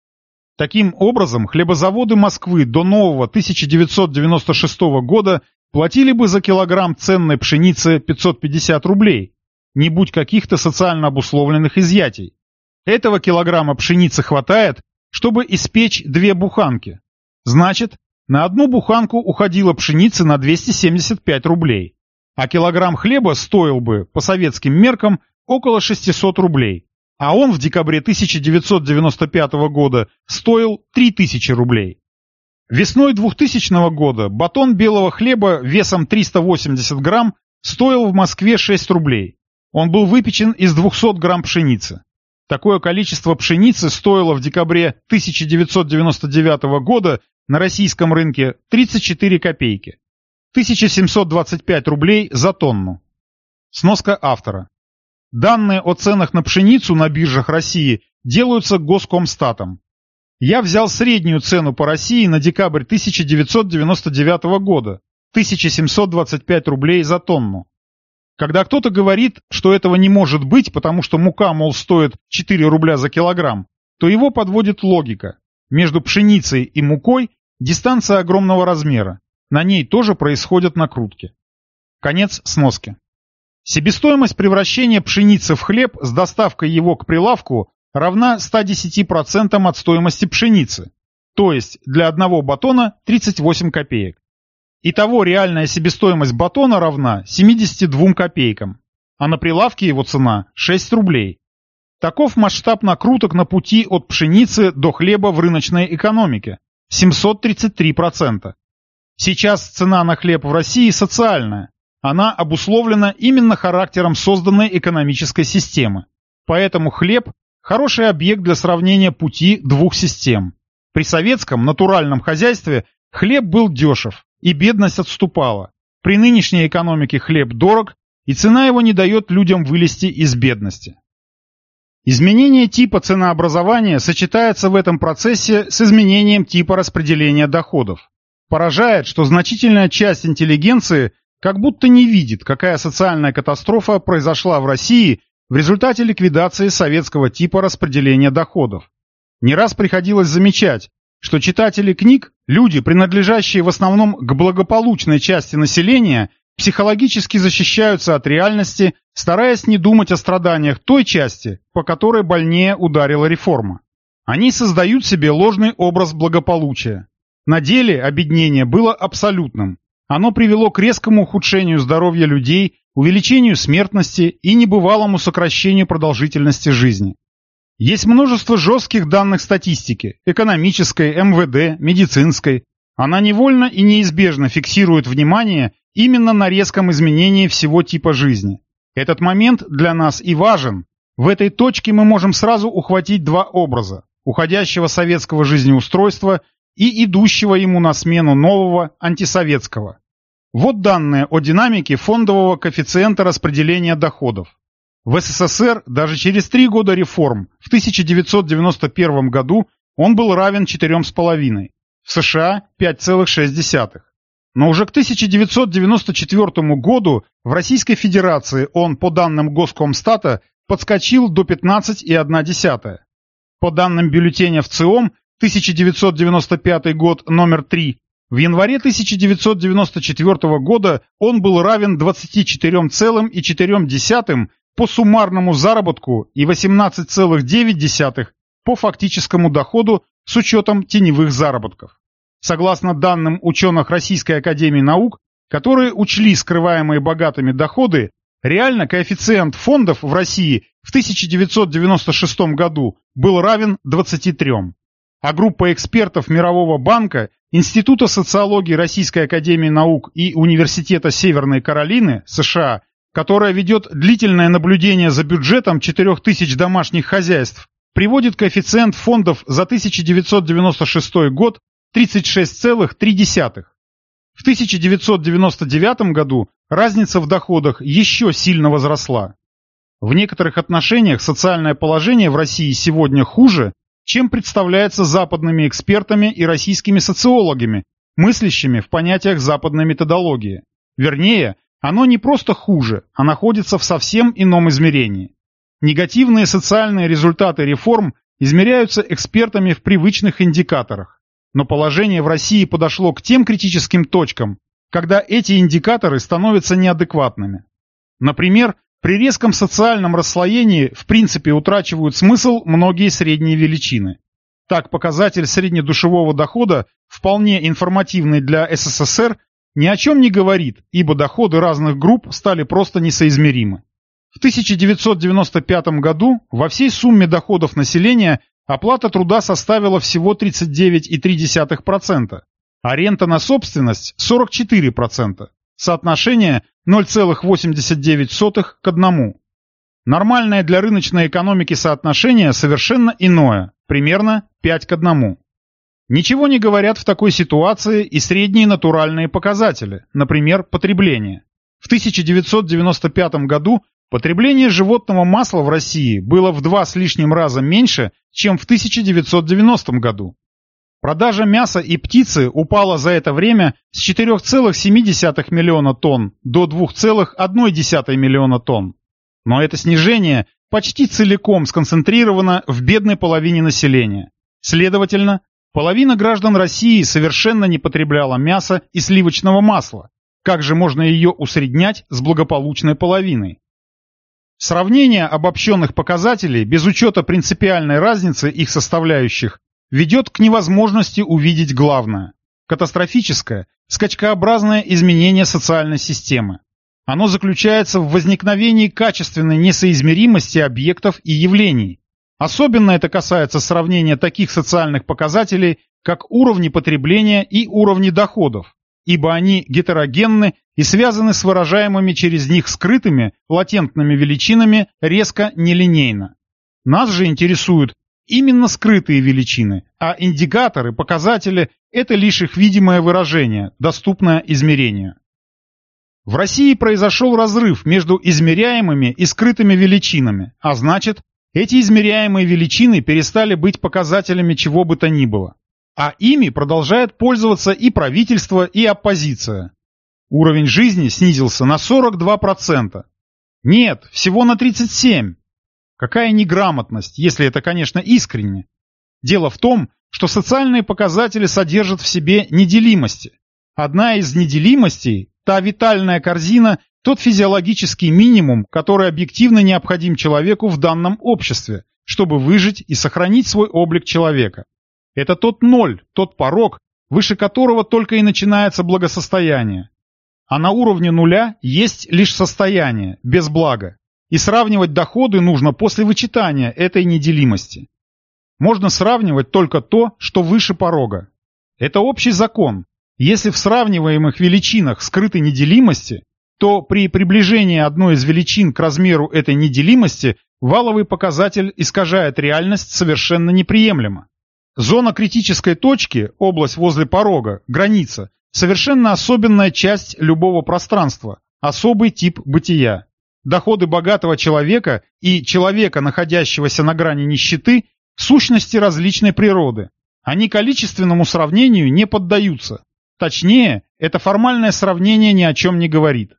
Таким образом, хлебозаводы Москвы до нового 1996 года платили бы за килограмм ценной пшеницы 550 рублей, не будь каких-то социально обусловленных изъятий. Этого килограмма пшеницы хватает, чтобы испечь две буханки. Значит, на одну буханку уходила пшеницы на 275 рублей, а килограмм хлеба стоил бы, по советским меркам, около 600 рублей, а он в декабре 1995 года стоил 3000 рублей. Весной 2000 года батон белого хлеба весом 380 грамм стоил в Москве 6 рублей. Он был выпечен из 200 грамм пшеницы. Такое количество пшеницы стоило в декабре 1999 года на российском рынке 34 копейки. 1725 рублей за тонну. Сноска автора. Данные о ценах на пшеницу на биржах России делаются Госкомстатом. Я взял среднюю цену по России на декабрь 1999 года – 1725 рублей за тонну. Когда кто-то говорит, что этого не может быть, потому что мука, мол, стоит 4 рубля за килограмм, то его подводит логика. Между пшеницей и мукой дистанция огромного размера. На ней тоже происходят накрутки. Конец сноски. Себестоимость превращения пшеницы в хлеб с доставкой его к прилавку равна 110% от стоимости пшеницы, то есть для одного батона 38 копеек. Итого реальная себестоимость батона равна 72 копейкам, а на прилавке его цена 6 рублей. Таков масштаб накруток на пути от пшеницы до хлеба в рыночной экономике – 733%. Сейчас цена на хлеб в России социальная. Она обусловлена именно характером созданной экономической системы. Поэтому хлеб – хороший объект для сравнения пути двух систем. При советском натуральном хозяйстве хлеб был дешев, и бедность отступала. При нынешней экономике хлеб дорог, и цена его не дает людям вылезти из бедности. Изменение типа ценообразования сочетается в этом процессе с изменением типа распределения доходов. Поражает, что значительная часть интеллигенции как будто не видит, какая социальная катастрофа произошла в России в результате ликвидации советского типа распределения доходов. Не раз приходилось замечать, что читатели книг, люди, принадлежащие в основном к благополучной части населения, психологически защищаются от реальности, стараясь не думать о страданиях той части, по которой больнее ударила реформа. Они создают себе ложный образ благополучия. На деле обеднение было абсолютным. Оно привело к резкому ухудшению здоровья людей, увеличению смертности и небывалому сокращению продолжительности жизни. Есть множество жестких данных статистики, экономической, МВД, медицинской. Она невольно и неизбежно фиксирует внимание именно на резком изменении всего типа жизни. Этот момент для нас и важен. В этой точке мы можем сразу ухватить два образа – уходящего советского жизнеустройства и идущего ему на смену нового антисоветского. Вот данные о динамике фондового коэффициента распределения доходов. В СССР даже через три года реформ, в 1991 году, он был равен 4,5, в США 5,6. Но уже к 1994 году в Российской Федерации он, по данным Госкомстата, подскочил до 15,1. По данным бюллетеня в ЦИОМ 1995 год номер 3, В январе 1994 года он был равен 24,4 по суммарному заработку и 18,9 по фактическому доходу с учетом теневых заработков. Согласно данным ученых Российской Академии Наук, которые учли скрываемые богатыми доходы, реально коэффициент фондов в России в 1996 году был равен 23. А группа экспертов Мирового банка, Института социологии Российской Академии Наук и Университета Северной Каролины, США, которая ведет длительное наблюдение за бюджетом 4000 домашних хозяйств, приводит коэффициент фондов за 1996 год 36,3. В 1999 году разница в доходах еще сильно возросла. В некоторых отношениях социальное положение в России сегодня хуже, чем представляется западными экспертами и российскими социологами, мыслящими в понятиях западной методологии. Вернее, оно не просто хуже, а находится в совсем ином измерении. Негативные социальные результаты реформ измеряются экспертами в привычных индикаторах. Но положение в России подошло к тем критическим точкам, когда эти индикаторы становятся неадекватными. Например, при резком социальном расслоении в принципе утрачивают смысл многие средние величины. Так показатель среднедушевого дохода, вполне информативный для СССР, ни о чем не говорит, ибо доходы разных групп стали просто несоизмеримы. В 1995 году во всей сумме доходов населения оплата труда составила всего 39,3%, а рента на собственность 44%. Соотношение 0,89 к 1. Нормальное для рыночной экономики соотношение совершенно иное, примерно 5 к 1. Ничего не говорят в такой ситуации и средние натуральные показатели, например, потребление. В 1995 году Потребление животного масла в России было в два с лишним раза меньше, чем в 1990 году. Продажа мяса и птицы упала за это время с 4,7 миллиона тонн до 2,1 миллиона тонн. Но это снижение почти целиком сконцентрировано в бедной половине населения. Следовательно, половина граждан России совершенно не потребляла мяса и сливочного масла. Как же можно ее усреднять с благополучной половиной? Сравнение обобщенных показателей без учета принципиальной разницы их составляющих ведет к невозможности увидеть главное – катастрофическое, скачкообразное изменение социальной системы. Оно заключается в возникновении качественной несоизмеримости объектов и явлений. Особенно это касается сравнения таких социальных показателей, как уровни потребления и уровни доходов, ибо они гетерогенны и связаны с выражаемыми через них скрытыми, латентными величинами резко нелинейно. Нас же интересуют именно скрытые величины, а индикаторы, показатели – это лишь их видимое выражение, доступное измерению. В России произошел разрыв между измеряемыми и скрытыми величинами, а значит, эти измеряемые величины перестали быть показателями чего бы то ни было. А ими продолжает пользоваться и правительство, и оппозиция. Уровень жизни снизился на 42%. Нет, всего на 37%. Какая неграмотность, если это, конечно, искренне. Дело в том, что социальные показатели содержат в себе неделимости. Одна из неделимостей – та витальная корзина, тот физиологический минимум, который объективно необходим человеку в данном обществе, чтобы выжить и сохранить свой облик человека. Это тот ноль, тот порог, выше которого только и начинается благосостояние. А на уровне нуля есть лишь состояние, без блага. И сравнивать доходы нужно после вычитания этой неделимости. Можно сравнивать только то, что выше порога. Это общий закон. Если в сравниваемых величинах скрыты неделимости, то при приближении одной из величин к размеру этой неделимости валовый показатель искажает реальность совершенно неприемлемо. Зона критической точки, область возле порога, граница, совершенно особенная часть любого пространства, особый тип бытия. Доходы богатого человека и человека, находящегося на грани нищеты, сущности различной природы. Они количественному сравнению не поддаются. Точнее, это формальное сравнение ни о чем не говорит.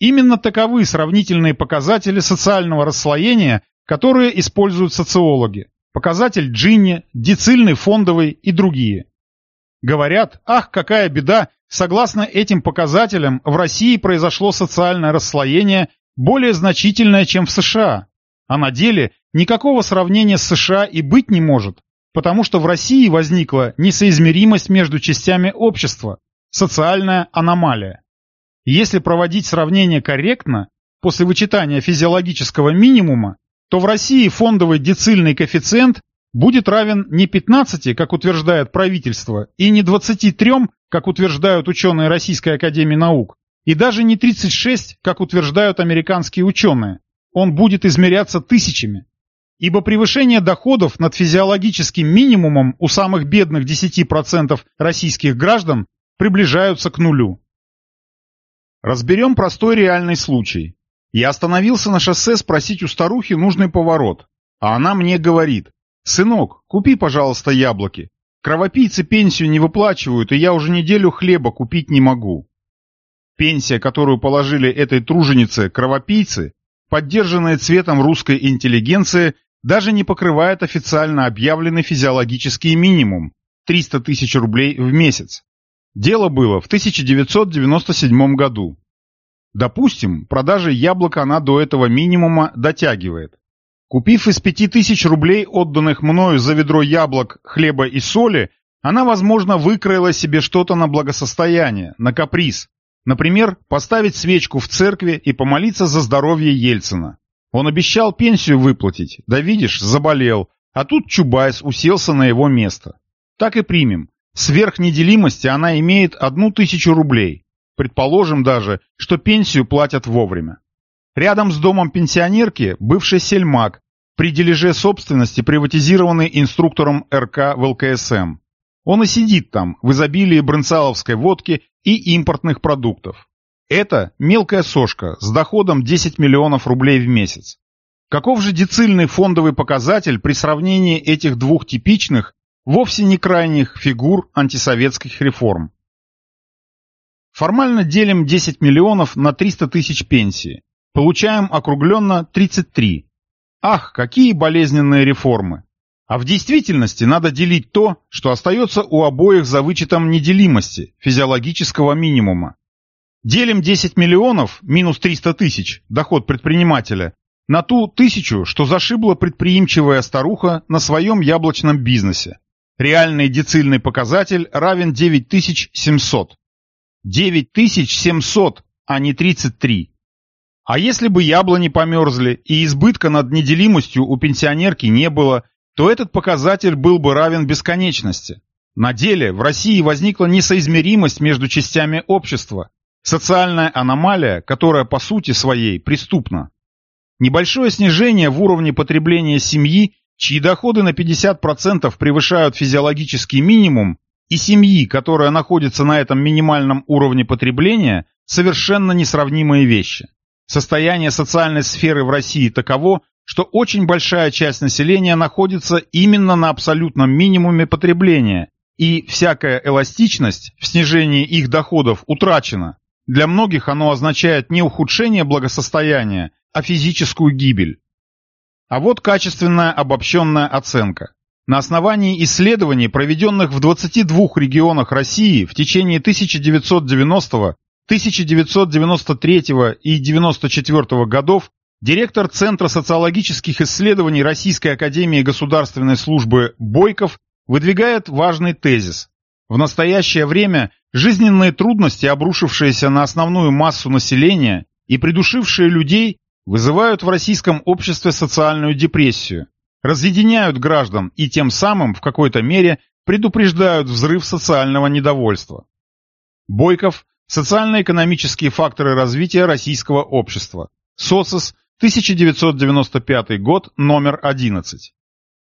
Именно таковы сравнительные показатели социального расслоения, которые используют социологи показатель Джинни, дицильный фондовый и другие. Говорят, ах, какая беда, согласно этим показателям в России произошло социальное расслоение более значительное, чем в США. А на деле никакого сравнения с США и быть не может, потому что в России возникла несоизмеримость между частями общества, социальная аномалия. Если проводить сравнение корректно, после вычитания физиологического минимума, то в России фондовый децильный коэффициент будет равен не 15, как утверждает правительство, и не 23, как утверждают ученые Российской Академии Наук, и даже не 36, как утверждают американские ученые. Он будет измеряться тысячами. Ибо превышение доходов над физиологическим минимумом у самых бедных 10% российских граждан приближаются к нулю. Разберем простой реальный случай. Я остановился на шоссе спросить у старухи нужный поворот, а она мне говорит, «Сынок, купи, пожалуйста, яблоки. Кровопийцы пенсию не выплачивают, и я уже неделю хлеба купить не могу». Пенсия, которую положили этой труженице кровопийцы, поддержанная цветом русской интеллигенции, даже не покрывает официально объявленный физиологический минимум – 300 тысяч рублей в месяц. Дело было в 1997 году. Допустим, продажи яблока она до этого минимума дотягивает. Купив из 5000 рублей, отданных мною за ведро яблок, хлеба и соли, она, возможно, выкроила себе что-то на благосостояние, на каприз. Например, поставить свечку в церкви и помолиться за здоровье Ельцина. Он обещал пенсию выплатить, да видишь, заболел, а тут Чубайс уселся на его место. Так и примем. Сверх неделимости она имеет одну тысячу рублей. Предположим даже, что пенсию платят вовремя. Рядом с домом пенсионерки бывший сельмак, при дележе собственности приватизированный инструктором РК в ЛКСМ. Он и сидит там, в изобилии брынцаловской водки и импортных продуктов. Это мелкая сошка с доходом 10 миллионов рублей в месяц. Каков же децильный фондовый показатель при сравнении этих двух типичных вовсе не крайних фигур антисоветских реформ. Формально делим 10 миллионов на 300 тысяч пенсии. Получаем округленно 33. Ах, какие болезненные реформы! А в действительности надо делить то, что остается у обоих за вычетом неделимости, физиологического минимума. Делим 10 миллионов, минус 300 тысяч, доход предпринимателя, на ту тысячу, что зашибла предприимчивая старуха на своем яблочном бизнесе. Реальный децильный показатель равен 9700. 9700, а не 33. А если бы яблони померзли и избытка над неделимостью у пенсионерки не было, то этот показатель был бы равен бесконечности. На деле в России возникла несоизмеримость между частями общества, социальная аномалия, которая по сути своей преступна. Небольшое снижение в уровне потребления семьи чьи доходы на 50% превышают физиологический минимум, и семьи, которая находится на этом минимальном уровне потребления, совершенно несравнимые вещи. Состояние социальной сферы в России таково, что очень большая часть населения находится именно на абсолютном минимуме потребления, и всякая эластичность в снижении их доходов утрачена. Для многих оно означает не ухудшение благосостояния, а физическую гибель. А вот качественная обобщенная оценка. На основании исследований, проведенных в 22 регионах России в течение 1990, 1993 и 1994 годов, директор Центра социологических исследований Российской Академии Государственной Службы Бойков выдвигает важный тезис. В настоящее время жизненные трудности, обрушившиеся на основную массу населения и придушившие людей, вызывают в российском обществе социальную депрессию, разъединяют граждан и тем самым в какой-то мере предупреждают взрыв социального недовольства. Бойков «Социально-экономические факторы развития российского общества». СОЦИС, 1995 год, номер 11.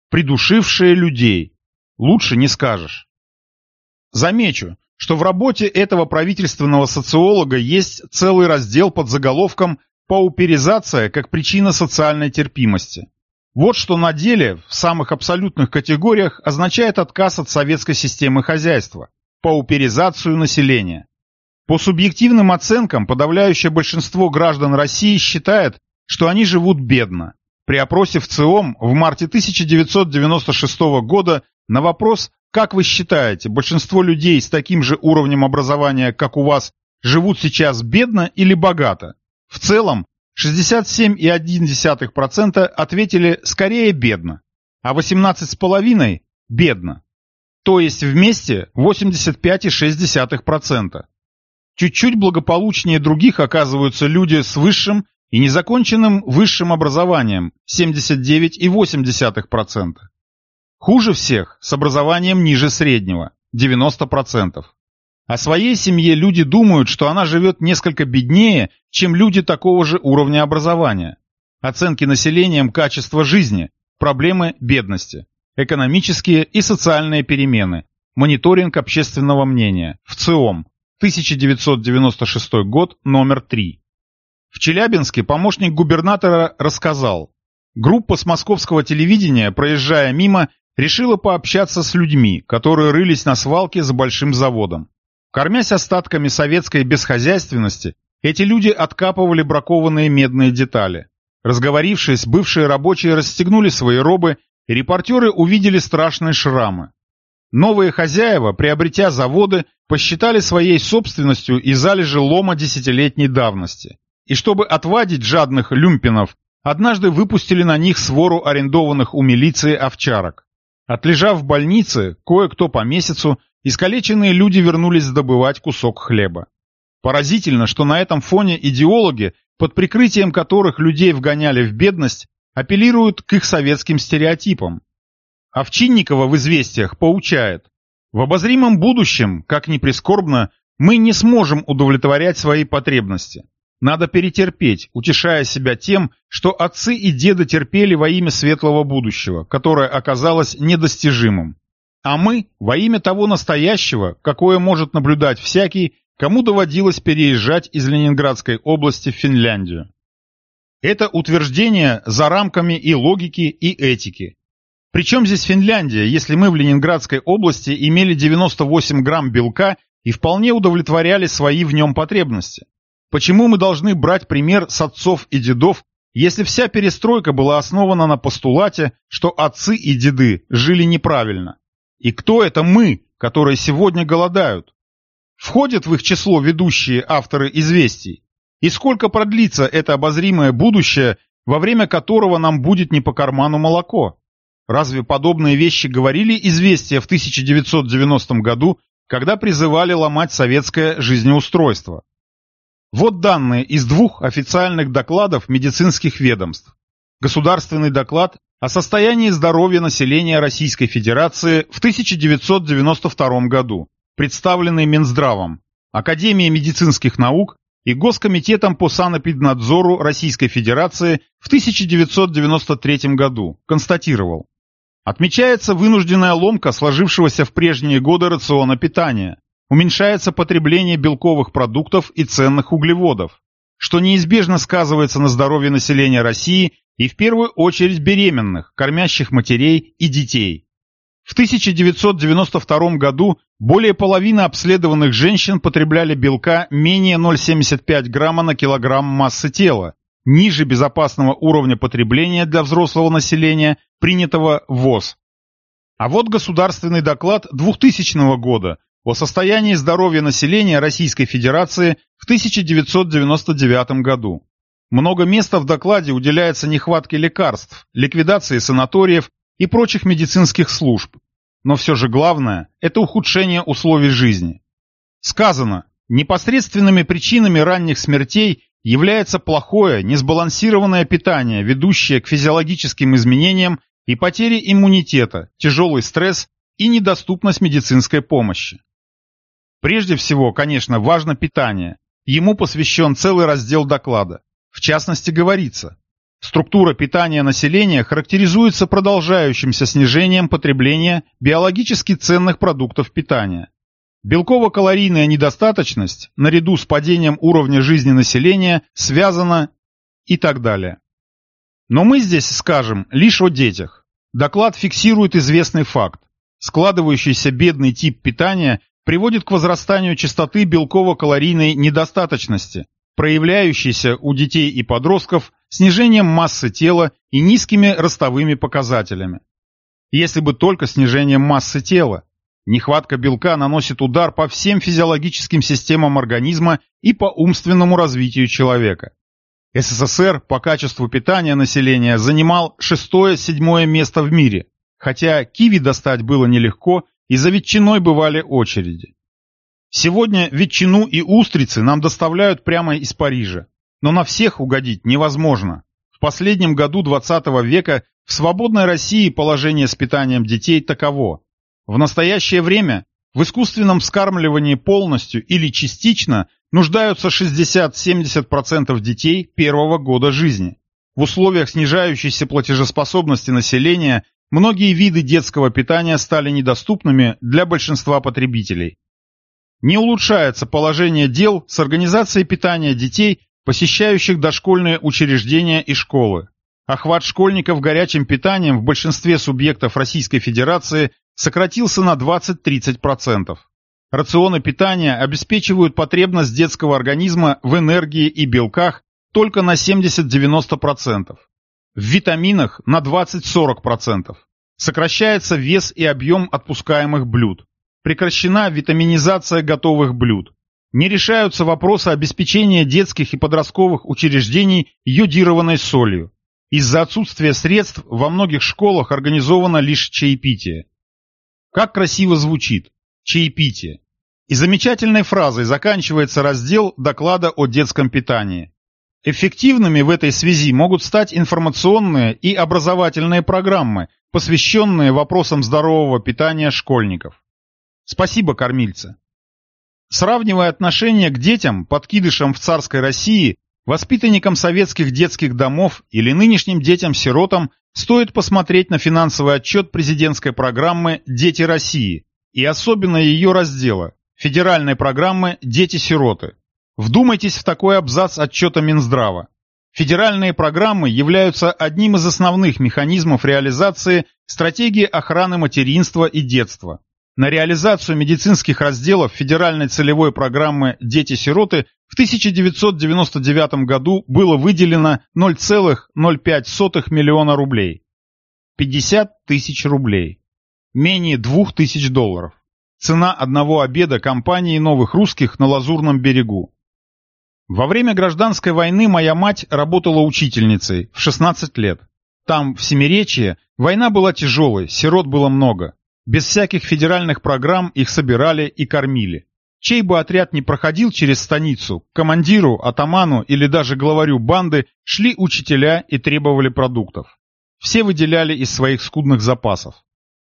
Придушившие людей. Лучше не скажешь. Замечу, что в работе этого правительственного социолога есть целый раздел под заголовком пауперизация как причина социальной терпимости. Вот что на деле в самых абсолютных категориях означает отказ от советской системы хозяйства, пауперизацию населения. По субъективным оценкам, подавляющее большинство граждан России считает, что они живут бедно. При опросе в ЦИОМ в марте 1996 года на вопрос Как вы считаете, большинство людей с таким же уровнем образования, как у вас, живут сейчас бедно или богато? В целом, 67,1% ответили скорее бедно, а 18,5% бедно. То есть вместе 85,6%. Чуть-чуть благополучнее других оказываются люди с высшим и незаконченным высшим образованием 79,8%. Хуже всех с образованием ниже среднего 90%. О своей семье люди думают, что она живет несколько беднее, чем люди такого же уровня образования. Оценки населением качества жизни, проблемы бедности, экономические и социальные перемены, мониторинг общественного мнения, ВЦИОМ, 1996 год, номер 3. В Челябинске помощник губернатора рассказал, группа с московского телевидения, проезжая мимо, решила пообщаться с людьми, которые рылись на свалке за большим заводом. Кормясь остатками советской бесхозяйственности, эти люди откапывали бракованные медные детали. Разговорившись, бывшие рабочие расстегнули свои робы, и репортеры увидели страшные шрамы. Новые хозяева, приобретя заводы, посчитали своей собственностью и залежи лома десятилетней давности. И чтобы отвадить жадных люмпинов, однажды выпустили на них свору арендованных у милиции овчарок. Отлежав в больнице, кое-кто по месяцу, искалеченные люди вернулись добывать кусок хлеба. Поразительно, что на этом фоне идеологи, под прикрытием которых людей вгоняли в бедность, апеллируют к их советским стереотипам. Овчинникова в «Известиях» поучает, в обозримом будущем, как ни прискорбно, мы не сможем удовлетворять свои потребности. Надо перетерпеть, утешая себя тем, что отцы и деды терпели во имя светлого будущего, которое оказалось недостижимым. А мы во имя того настоящего, какое может наблюдать всякий, кому доводилось переезжать из Ленинградской области в Финляндию. Это утверждение за рамками и логики, и этики. Причем здесь Финляндия, если мы в Ленинградской области имели 98 грамм белка и вполне удовлетворяли свои в нем потребности? Почему мы должны брать пример с отцов и дедов, если вся перестройка была основана на постулате, что отцы и деды жили неправильно? И кто это мы, которые сегодня голодают? Входят в их число ведущие авторы известий? И сколько продлится это обозримое будущее, во время которого нам будет не по карману молоко? Разве подобные вещи говорили известия в 1990 году, когда призывали ломать советское жизнеустройство? Вот данные из двух официальных докладов медицинских ведомств. Государственный доклад о состоянии здоровья населения Российской Федерации в 1992 году, представленный Минздравом, Академией медицинских наук и Госкомитетом по санэпиднадзору Российской Федерации в 1993 году, констатировал. Отмечается вынужденная ломка сложившегося в прежние годы рациона питания. Уменьшается потребление белковых продуктов и ценных углеводов, что неизбежно сказывается на здоровье населения России и в первую очередь беременных, кормящих матерей и детей. В 1992 году более половины обследованных женщин потребляли белка менее 0,75 грамма на килограмм массы тела, ниже безопасного уровня потребления для взрослого населения, принятого ВОЗ. А вот государственный доклад 2000 года о состоянии здоровья населения Российской Федерации в 1999 году. Много места в докладе уделяется нехватке лекарств, ликвидации санаториев и прочих медицинских служб. Но все же главное – это ухудшение условий жизни. Сказано, непосредственными причинами ранних смертей является плохое, несбалансированное питание, ведущее к физиологическим изменениям и потере иммунитета, тяжелый стресс и недоступность медицинской помощи. Прежде всего, конечно, важно питание. Ему посвящен целый раздел доклада. В частности, говорится, структура питания населения характеризуется продолжающимся снижением потребления биологически ценных продуктов питания. Белково-калорийная недостаточность, наряду с падением уровня жизни населения, связана и так далее. Но мы здесь скажем лишь о детях. Доклад фиксирует известный факт. Складывающийся бедный тип питания приводит к возрастанию частоты белково-калорийной недостаточности, проявляющейся у детей и подростков снижением массы тела и низкими ростовыми показателями. Если бы только снижением массы тела, Нехватка белка наносит удар по всем физиологическим системам организма и по умственному развитию человека. СССР по качеству питания населения занимал шестое-седьмое место в мире, хотя киви достать было нелегко и за ветчиной бывали очереди. Сегодня ветчину и устрицы нам доставляют прямо из Парижа, но на всех угодить невозможно. В последнем году 20 века в свободной России положение с питанием детей таково. В настоящее время в искусственном вскармливании полностью или частично нуждаются 60-70% детей первого года жизни. В условиях снижающейся платежеспособности населения многие виды детского питания стали недоступными для большинства потребителей. Не улучшается положение дел с организацией питания детей, посещающих дошкольные учреждения и школы. Охват школьников горячим питанием в большинстве субъектов Российской Федерации сократился на 20-30%. Рационы питания обеспечивают потребность детского организма в энергии и белках только на 70-90%, в витаминах на 20-40%. Сокращается вес и объем отпускаемых блюд. Прекращена витаминизация готовых блюд. Не решаются вопросы обеспечения детских и подростковых учреждений йодированной солью. Из-за отсутствия средств во многих школах организовано лишь чаепитие. Как красиво звучит чаепитие. И замечательной фразой заканчивается раздел доклада о детском питании. Эффективными в этой связи могут стать информационные и образовательные программы, посвященные вопросам здорового питания школьников. Спасибо, кормильцы. Сравнивая отношение к детям, подкидышам в царской России, воспитанникам советских детских домов или нынешним детям-сиротам, стоит посмотреть на финансовый отчет президентской программы «Дети России» и особенно ее раздела федеральной программы «Дети-сироты». Вдумайтесь в такой абзац отчета Минздрава. Федеральные программы являются одним из основных механизмов реализации стратегии охраны материнства и детства. На реализацию медицинских разделов федеральной целевой программы «Дети-сироты» в 1999 году было выделено 0,05 миллиона рублей. 50 тысяч рублей. Менее 2 тысяч долларов. Цена одного обеда компании «Новых русских» на Лазурном берегу. Во время гражданской войны моя мать работала учительницей в 16 лет. Там, в Семиречье, война была тяжелой, сирот было много. Без всяких федеральных программ их собирали и кормили. Чей бы отряд не проходил через станицу, командиру, атаману или даже главарю банды шли учителя и требовали продуктов. Все выделяли из своих скудных запасов.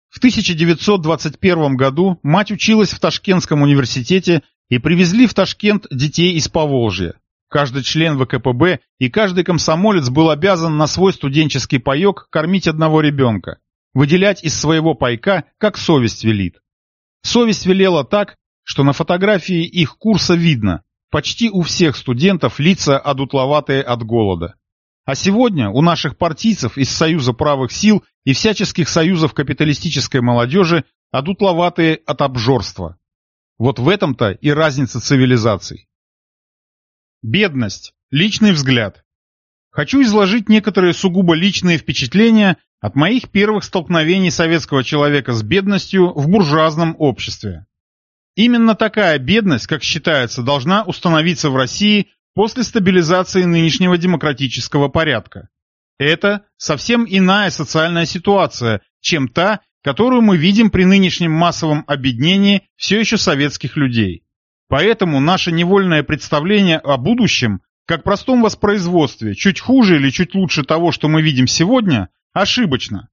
В 1921 году мать училась в Ташкентском университете и привезли в Ташкент детей из Поволжья. Каждый член ВКПБ и каждый комсомолец был обязан на свой студенческий паек кормить одного ребенка выделять из своего пайка, как совесть велит. Совесть велела так, что на фотографии их курса видно, почти у всех студентов лица одутловатые от голода. А сегодня у наших партийцев из Союза правых сил и всяческих союзов капиталистической молодежи одутловатые от обжорства. Вот в этом-то и разница цивилизаций. Бедность. Личный взгляд. Хочу изложить некоторые сугубо личные впечатления от моих первых столкновений советского человека с бедностью в буржуазном обществе. Именно такая бедность, как считается, должна установиться в России после стабилизации нынешнего демократического порядка. Это совсем иная социальная ситуация, чем та, которую мы видим при нынешнем массовом обеднении все еще советских людей. Поэтому наше невольное представление о будущем, как простом воспроизводстве, чуть хуже или чуть лучше того, что мы видим сегодня, Ошибочно.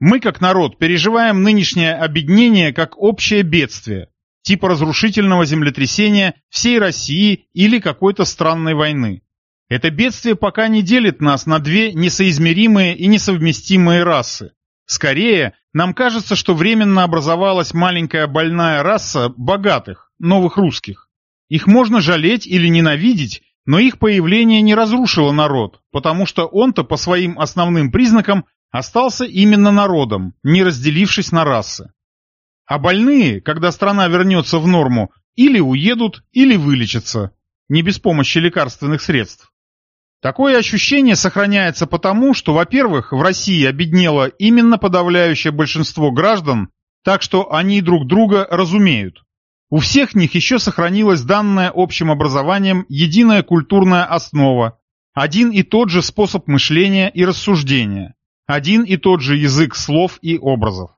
Мы, как народ, переживаем нынешнее объединение как общее бедствие, типа разрушительного землетрясения всей России или какой-то странной войны. Это бедствие пока не делит нас на две несоизмеримые и несовместимые расы. Скорее, нам кажется, что временно образовалась маленькая больная раса богатых, новых русских. Их можно жалеть или ненавидеть, но их появление не разрушило народ, потому что он-то по своим основным признакам остался именно народом, не разделившись на расы. А больные, когда страна вернется в норму, или уедут, или вылечатся, не без помощи лекарственных средств. Такое ощущение сохраняется потому, что, во-первых, в России обеднело именно подавляющее большинство граждан, так что они друг друга разумеют. У всех них еще сохранилась данная общим образованием единая культурная основа, один и тот же способ мышления и рассуждения, один и тот же язык слов и образов.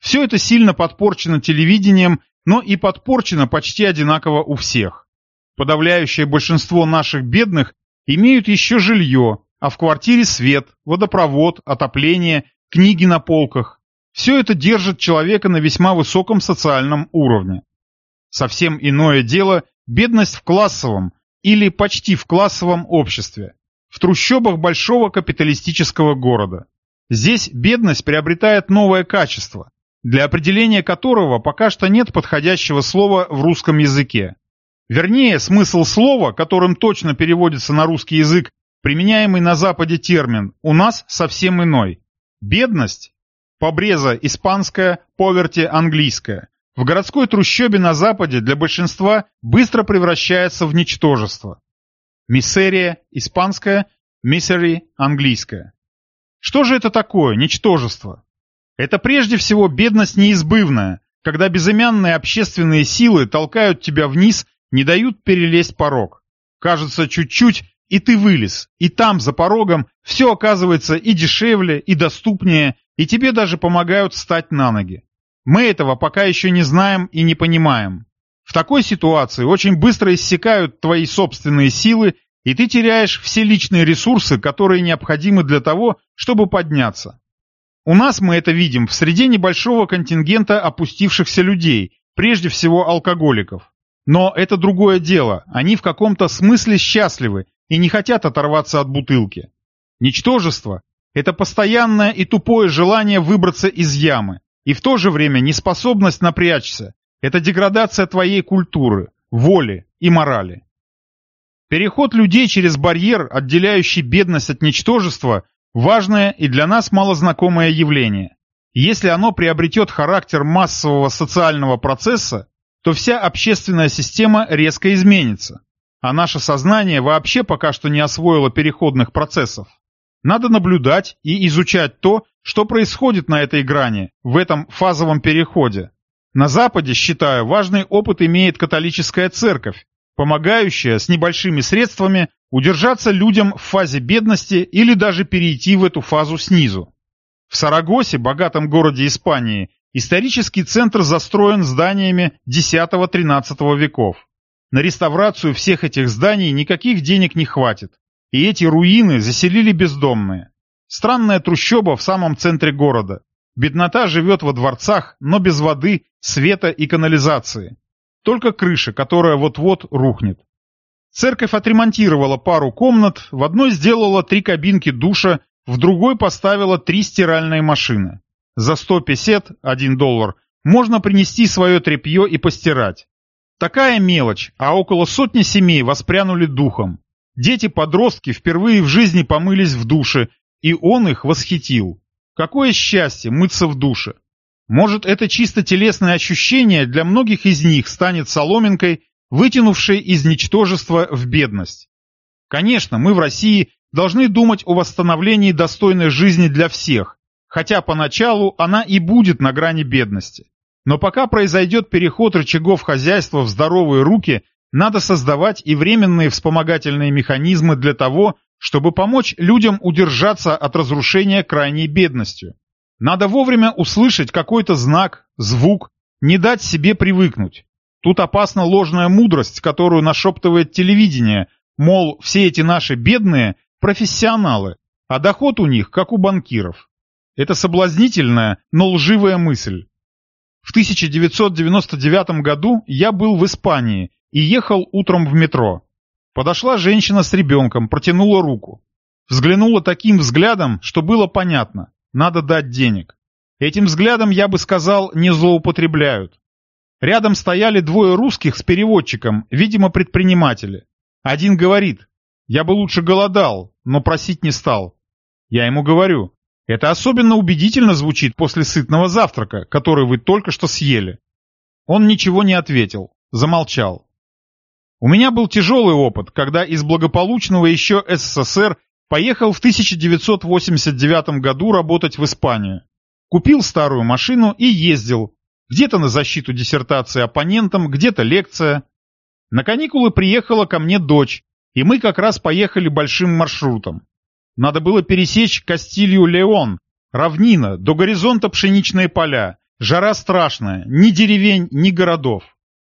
Все это сильно подпорчено телевидением, но и подпорчено почти одинаково у всех. Подавляющее большинство наших бедных имеют еще жилье, а в квартире свет, водопровод, отопление, книги на полках. Все это держит человека на весьма высоком социальном уровне. Совсем иное дело бедность в классовом или почти в классовом обществе, в трущобах большого капиталистического города. Здесь бедность приобретает новое качество, для определения которого пока что нет подходящего слова в русском языке. Вернее, смысл слова, которым точно переводится на русский язык применяемый на Западе термин, у нас совсем иной. Бедность, побреза испанская, поверти английская, в городской трущобе на Западе для большинства быстро превращается в ничтожество. Миссерия испанская, misery английская. Что же это такое, ничтожество? Это прежде всего бедность неизбывная, когда безымянные общественные силы толкают тебя вниз, не дают перелезть порог. Кажется, чуть-чуть, и ты вылез, и там, за порогом, все оказывается и дешевле, и доступнее, и тебе даже помогают встать на ноги. Мы этого пока еще не знаем и не понимаем. В такой ситуации очень быстро иссякают твои собственные силы, и ты теряешь все личные ресурсы, которые необходимы для того, чтобы подняться. У нас мы это видим в среде небольшого контингента опустившихся людей, прежде всего алкоголиков. Но это другое дело, они в каком-то смысле счастливы и не хотят оторваться от бутылки. Ничтожество – это постоянное и тупое желание выбраться из ямы, и в то же время неспособность напрячься – это деградация твоей культуры, воли и морали. Переход людей через барьер, отделяющий бедность от ничтожества, важное и для нас малознакомое явление. Если оно приобретет характер массового социального процесса, то вся общественная система резко изменится, а наше сознание вообще пока что не освоило переходных процессов. Надо наблюдать и изучать то, что происходит на этой грани, в этом фазовом переходе. На Западе, считаю, важный опыт имеет католическая церковь, помогающая с небольшими средствами удержаться людям в фазе бедности или даже перейти в эту фазу снизу. В Сарагосе, богатом городе Испании, исторический центр застроен зданиями X-XIII веков. На реставрацию всех этих зданий никаких денег не хватит, и эти руины заселили бездомные. Странная трущоба в самом центре города. Беднота живет во дворцах, но без воды, света и канализации. Только крыша, которая вот-вот рухнет. Церковь отремонтировала пару комнат, в одной сделала три кабинки душа, в другой поставила три стиральные машины. За 150, 1 доллар, можно принести свое тряпье и постирать. Такая мелочь, а около сотни семей воспрянули духом. Дети-подростки впервые в жизни помылись в душе и он их восхитил. Какое счастье мыться в душе! Может, это чисто телесное ощущение для многих из них станет соломинкой, вытянувшей из ничтожества в бедность. Конечно, мы в России должны думать о восстановлении достойной жизни для всех, хотя поначалу она и будет на грани бедности. Но пока произойдет переход рычагов хозяйства в здоровые руки, надо создавать и временные вспомогательные механизмы для того, чтобы помочь людям удержаться от разрушения крайней бедностью. Надо вовремя услышать какой-то знак, звук, не дать себе привыкнуть. Тут опасна ложная мудрость, которую нашептывает телевидение, мол, все эти наши бедные – профессионалы, а доход у них, как у банкиров. Это соблазнительная, но лживая мысль. В 1999 году я был в Испании и ехал утром в метро. Подошла женщина с ребенком, протянула руку. Взглянула таким взглядом, что было понятно. Надо дать денег. Этим взглядом, я бы сказал, не злоупотребляют. Рядом стояли двое русских с переводчиком, видимо, предприниматели. Один говорит, я бы лучше голодал, но просить не стал. Я ему говорю, это особенно убедительно звучит после сытного завтрака, который вы только что съели. Он ничего не ответил, замолчал. У меня был тяжелый опыт, когда из благополучного еще СССР поехал в 1989 году работать в Испанию. Купил старую машину и ездил. Где-то на защиту диссертации оппонентам, где-то лекция. На каникулы приехала ко мне дочь, и мы как раз поехали большим маршрутом. Надо было пересечь Кастилью-Леон, равнина, до горизонта пшеничные поля, жара страшная, ни деревень, ни городов.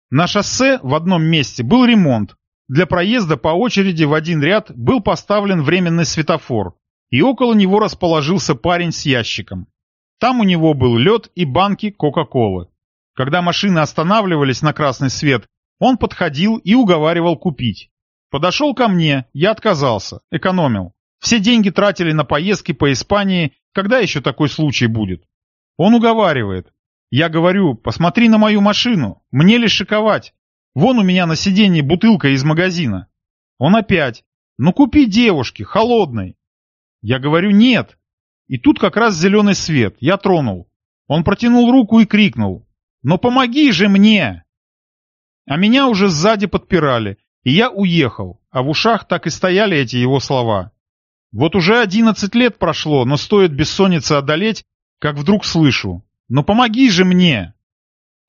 На шоссе в одном месте был ремонт. Для проезда по очереди в один ряд был поставлен временный светофор, и около него расположился парень с ящиком. Там у него был лед и банки Кока-Колы. Когда машины останавливались на красный свет, он подходил и уговаривал купить. Подошел ко мне, я отказался, экономил. Все деньги тратили на поездки по Испании, когда еще такой случай будет? Он уговаривает. Я говорю, посмотри на мою машину, мне ли шиковать? Вон у меня на сиденье бутылка из магазина. Он опять. Ну купи девушке, холодной. Я говорю, нет. И тут как раз зеленый свет, я тронул. Он протянул руку и крикнул. Но помоги же мне! А меня уже сзади подпирали, и я уехал, а в ушах так и стояли эти его слова. Вот уже одиннадцать лет прошло, но стоит бессоннице одолеть, как вдруг слышу. «Ну помоги же мне!»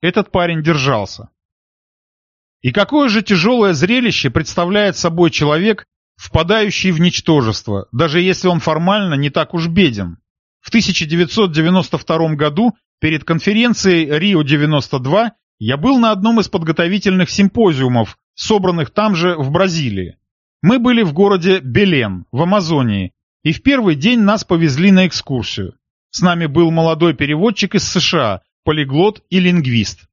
Этот парень держался. И какое же тяжелое зрелище представляет собой человек, впадающий в ничтожество, даже если он формально не так уж беден. В 1992 году перед конференцией Рио-92 я был на одном из подготовительных симпозиумов, собранных там же в Бразилии. Мы были в городе Белем, в Амазонии, и в первый день нас повезли на экскурсию. С нами был молодой переводчик из США, полиглот и лингвист.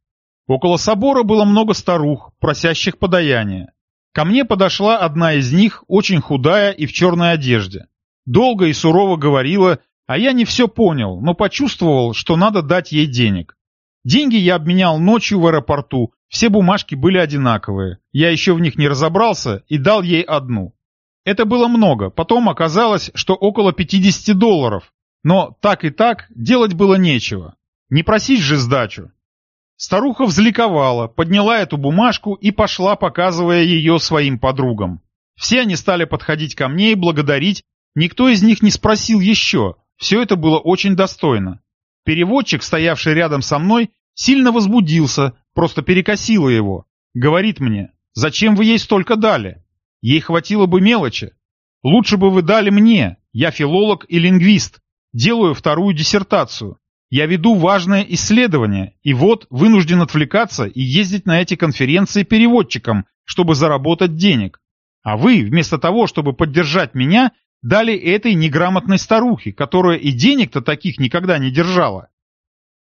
Около собора было много старух, просящих подаяния. Ко мне подошла одна из них, очень худая и в черной одежде. Долго и сурово говорила, а я не все понял, но почувствовал, что надо дать ей денег. Деньги я обменял ночью в аэропорту, все бумажки были одинаковые. Я еще в них не разобрался и дал ей одну. Это было много, потом оказалось, что около 50 долларов. Но так и так делать было нечего. Не просить же сдачу. Старуха взликовала, подняла эту бумажку и пошла, показывая ее своим подругам. Все они стали подходить ко мне и благодарить, никто из них не спросил еще, все это было очень достойно. Переводчик, стоявший рядом со мной, сильно возбудился, просто перекосило его. Говорит мне, зачем вы ей столько дали? Ей хватило бы мелочи. Лучше бы вы дали мне, я филолог и лингвист, делаю вторую диссертацию. Я веду важное исследование, и вот вынужден отвлекаться и ездить на эти конференции переводчиком, чтобы заработать денег. А вы, вместо того, чтобы поддержать меня, дали этой неграмотной старухе, которая и денег-то таких никогда не держала.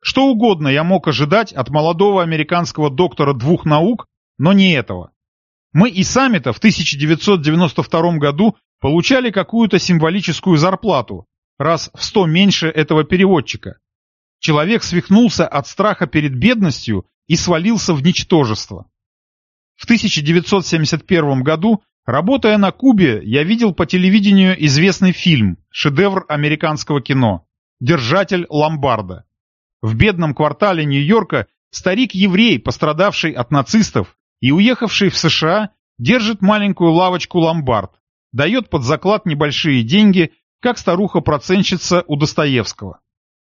Что угодно я мог ожидать от молодого американского доктора двух наук, но не этого. Мы и сами-то в 1992 году получали какую-то символическую зарплату, раз в сто меньше этого переводчика. Человек свихнулся от страха перед бедностью и свалился в ничтожество. В 1971 году, работая на Кубе, я видел по телевидению известный фильм, шедевр американского кино «Держатель ломбарда». В бедном квартале Нью-Йорка старик-еврей, пострадавший от нацистов и уехавший в США, держит маленькую лавочку ломбард, дает под заклад небольшие деньги, как старуха-проценщица у Достоевского.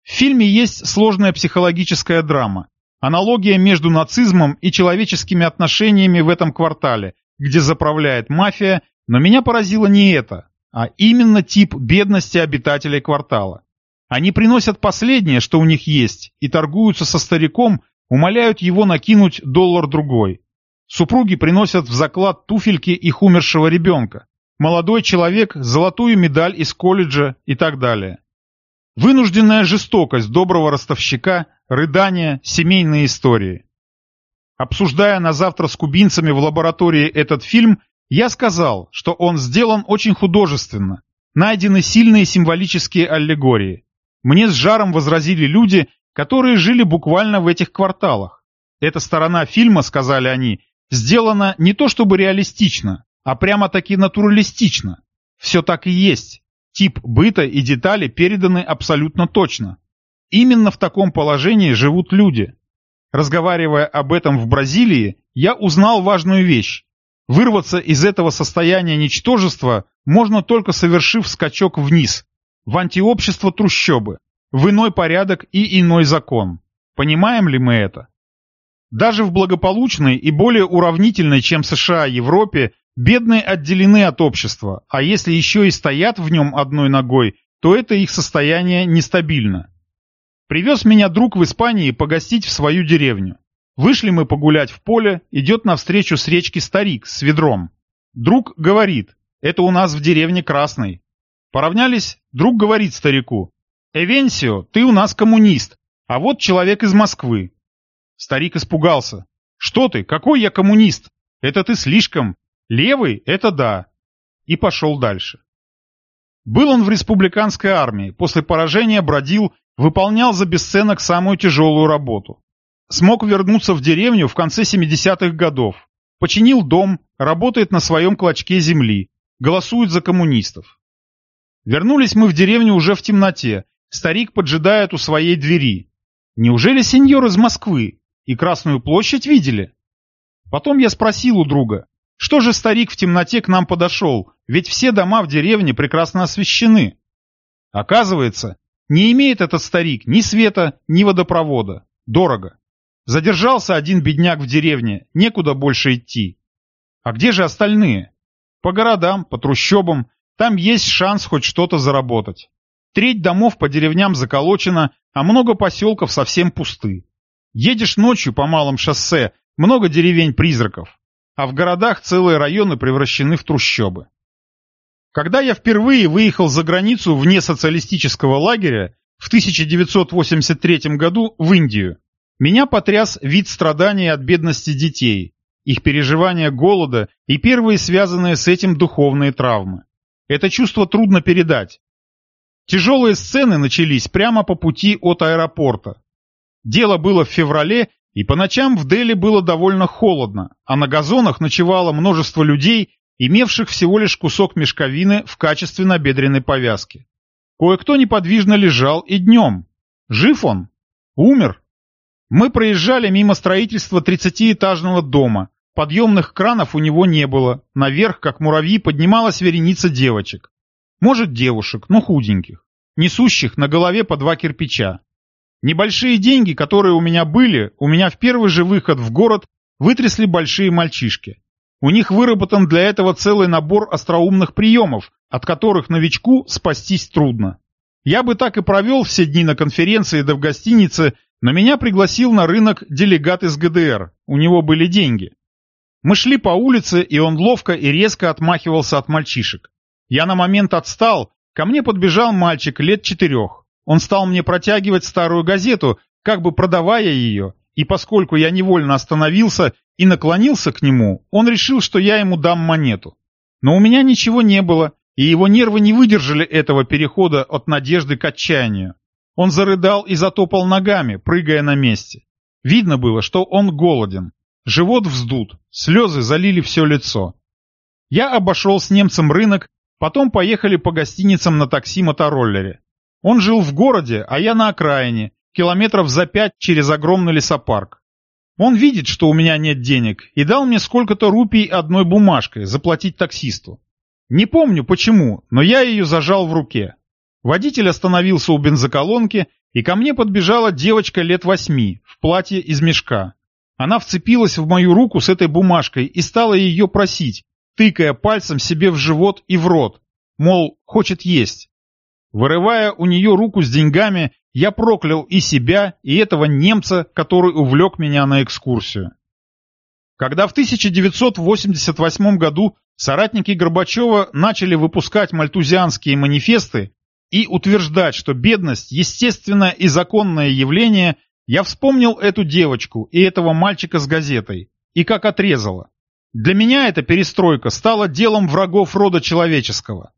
В фильме есть сложная психологическая драма, аналогия между нацизмом и человеческими отношениями в этом квартале, где заправляет мафия, но меня поразило не это, а именно тип бедности обитателей квартала. Они приносят последнее, что у них есть, и торгуются со стариком, умоляют его накинуть доллар-другой. Супруги приносят в заклад туфельки их умершего ребенка. Молодой человек – золотую медаль из колледжа и так далее. Вынужденная жестокость доброго ростовщика, рыдания, семейные истории. Обсуждая на завтра с кубинцами в лаборатории этот фильм, я сказал, что он сделан очень художественно, найдены сильные символические аллегории. Мне с жаром возразили люди, которые жили буквально в этих кварталах. Эта сторона фильма, сказали они, сделана не то чтобы реалистично, а прямо-таки натуралистично. Все так и есть. Тип быта и детали переданы абсолютно точно. Именно в таком положении живут люди. Разговаривая об этом в Бразилии, я узнал важную вещь. Вырваться из этого состояния ничтожества можно только совершив скачок вниз, в антиобщество трущобы, в иной порядок и иной закон. Понимаем ли мы это? Даже в благополучной и более уравнительной, чем США, Европе, бедные отделены от общества, а если еще и стоят в нем одной ногой, то это их состояние нестабильно. Привез меня друг в Испании погостить в свою деревню. Вышли мы погулять в поле, идет навстречу с речки старик с ведром. Друг говорит, это у нас в деревне Красной. Поравнялись, друг говорит старику, Эвенсио, ты у нас коммунист, а вот человек из Москвы. Старик испугался. Что ты, какой я коммунист? Это ты слишком. Левый – это да. И пошел дальше. Был он в республиканской армии, после поражения бродил, выполнял за бесценок самую тяжелую работу. Смог вернуться в деревню в конце 70-х годов. Починил дом, работает на своем клочке земли, голосует за коммунистов. Вернулись мы в деревню уже в темноте. Старик поджидает у своей двери. Неужели сеньор из Москвы? И Красную площадь видели? Потом я спросил у друга, что же старик в темноте к нам подошел, ведь все дома в деревне прекрасно освещены. Оказывается, не имеет этот старик ни света, ни водопровода. Дорого. Задержался один бедняк в деревне, некуда больше идти. А где же остальные? По городам, по трущобам, там есть шанс хоть что-то заработать. Треть домов по деревням заколочена, а много поселков совсем пусты. Едешь ночью по малым шоссе, много деревень-призраков, а в городах целые районы превращены в трущобы. Когда я впервые выехал за границу вне социалистического лагеря в 1983 году в Индию, меня потряс вид страданий от бедности детей, их переживания голода и первые связанные с этим духовные травмы. Это чувство трудно передать. Тяжелые сцены начались прямо по пути от аэропорта. Дело было в феврале, и по ночам в Дели было довольно холодно, а на газонах ночевало множество людей, имевших всего лишь кусок мешковины в качестве набедренной повязки. Кое-кто неподвижно лежал и днем. Жив он? Умер? Мы проезжали мимо строительства тридцатиэтажного дома. Подъемных кранов у него не было. Наверх, как муравьи, поднималась вереница девочек. Может, девушек, но худеньких. Несущих на голове по два кирпича. Небольшие деньги, которые у меня были, у меня в первый же выход в город вытрясли большие мальчишки. У них выработан для этого целый набор остроумных приемов, от которых новичку спастись трудно. Я бы так и провел все дни на конференции да в гостинице, но меня пригласил на рынок делегат из ГДР, у него были деньги. Мы шли по улице, и он ловко и резко отмахивался от мальчишек. Я на момент отстал, ко мне подбежал мальчик лет четырех. Он стал мне протягивать старую газету, как бы продавая ее, и поскольку я невольно остановился и наклонился к нему, он решил, что я ему дам монету. Но у меня ничего не было, и его нервы не выдержали этого перехода от надежды к отчаянию. Он зарыдал и затопал ногами, прыгая на месте. Видно было, что он голоден. Живот вздут, слезы залили все лицо. Я обошел с немцем рынок, потом поехали по гостиницам на такси-мотороллере. Он жил в городе, а я на окраине, километров за пять через огромный лесопарк. Он видит, что у меня нет денег, и дал мне сколько-то рупий одной бумажкой заплатить таксисту. Не помню почему, но я ее зажал в руке. Водитель остановился у бензоколонки, и ко мне подбежала девочка лет восьми, в платье из мешка. Она вцепилась в мою руку с этой бумажкой и стала ее просить, тыкая пальцем себе в живот и в рот, мол, хочет есть. Вырывая у нее руку с деньгами, я проклял и себя, и этого немца, который увлек меня на экскурсию. Когда в 1988 году соратники Горбачева начали выпускать мальтузианские манифесты, и утверждать, что бедность – естественное и законное явление, я вспомнил эту девочку и этого мальчика с газетой, и как отрезала. Для меня эта перестройка стала делом врагов рода человеческого.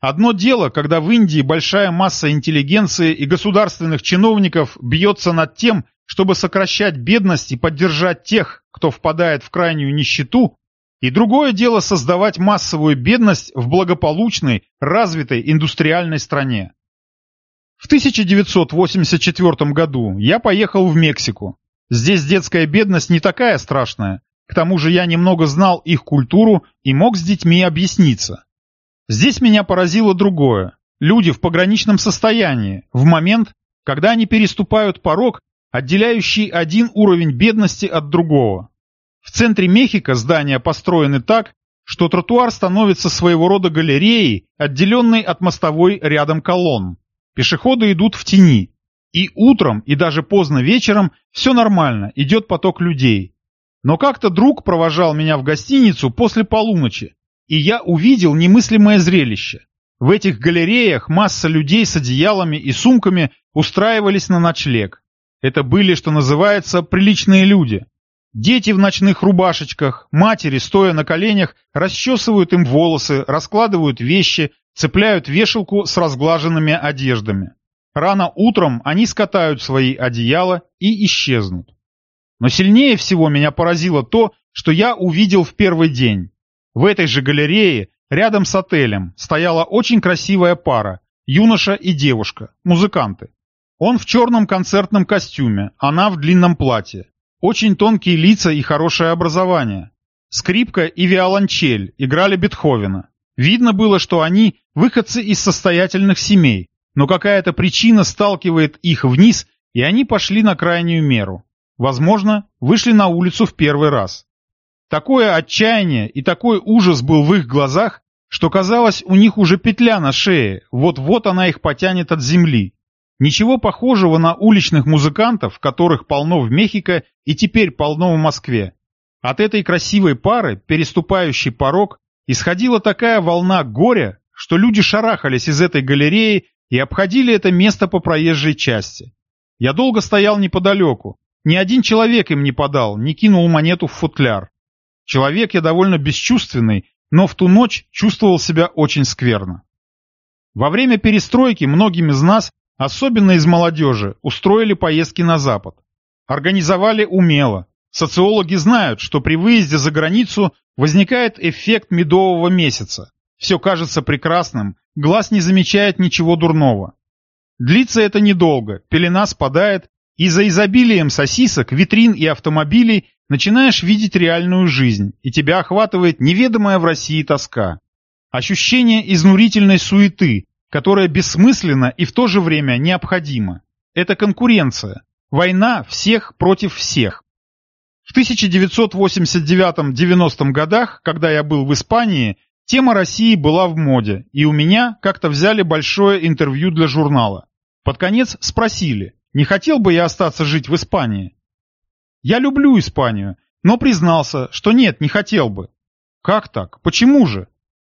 Одно дело, когда в Индии большая масса интеллигенции и государственных чиновников бьется над тем, чтобы сокращать бедность и поддержать тех, кто впадает в крайнюю нищету, и другое дело создавать массовую бедность в благополучной, развитой индустриальной стране. В 1984 году я поехал в Мексику. Здесь детская бедность не такая страшная, к тому же я немного знал их культуру и мог с детьми объясниться. Здесь меня поразило другое. Люди в пограничном состоянии, в момент, когда они переступают порог, отделяющий один уровень бедности от другого. В центре Мехико здания построены так, что тротуар становится своего рода галереей, отделенной от мостовой рядом колонн. Пешеходы идут в тени. И утром, и даже поздно вечером все нормально, идет поток людей. Но как-то друг провожал меня в гостиницу после полуночи, и я увидел немыслимое зрелище. В этих галереях масса людей с одеялами и сумками устраивались на ночлег. Это были, что называется, приличные люди. Дети в ночных рубашечках, матери, стоя на коленях, расчесывают им волосы, раскладывают вещи, цепляют вешалку с разглаженными одеждами. Рано утром они скатают свои одеяла и исчезнут. Но сильнее всего меня поразило то, что я увидел в первый день. В этой же галерее, рядом с отелем, стояла очень красивая пара, юноша и девушка, музыканты. Он в черном концертном костюме, она в длинном платье. Очень тонкие лица и хорошее образование. Скрипка и виолончель играли Бетховена. Видно было, что они выходцы из состоятельных семей, но какая-то причина сталкивает их вниз, и они пошли на крайнюю меру. Возможно, вышли на улицу в первый раз. Такое отчаяние и такой ужас был в их глазах, что казалось, у них уже петля на шее, вот-вот она их потянет от земли. Ничего похожего на уличных музыкантов, которых полно в Мехико и теперь полно в Москве. От этой красивой пары, переступающей порог, исходила такая волна горя, что люди шарахались из этой галереи и обходили это место по проезжей части. Я долго стоял неподалеку. Ни один человек им не подал, не кинул монету в футляр. Человек я довольно бесчувственный, но в ту ночь чувствовал себя очень скверно. Во время перестройки многим из нас особенно из молодежи, устроили поездки на Запад. Организовали умело. Социологи знают, что при выезде за границу возникает эффект медового месяца. Все кажется прекрасным, глаз не замечает ничего дурного. Длится это недолго, пелена спадает, и за изобилием сосисок, витрин и автомобилей начинаешь видеть реальную жизнь, и тебя охватывает неведомая в России тоска. Ощущение изнурительной суеты, которая бессмысленна и в то же время необходима. Это конкуренция. Война всех против всех. В 1989-90 годах, когда я был в Испании, тема России была в моде, и у меня как-то взяли большое интервью для журнала. Под конец спросили, не хотел бы я остаться жить в Испании. Я люблю Испанию, но признался, что нет, не хотел бы. Как так? Почему же?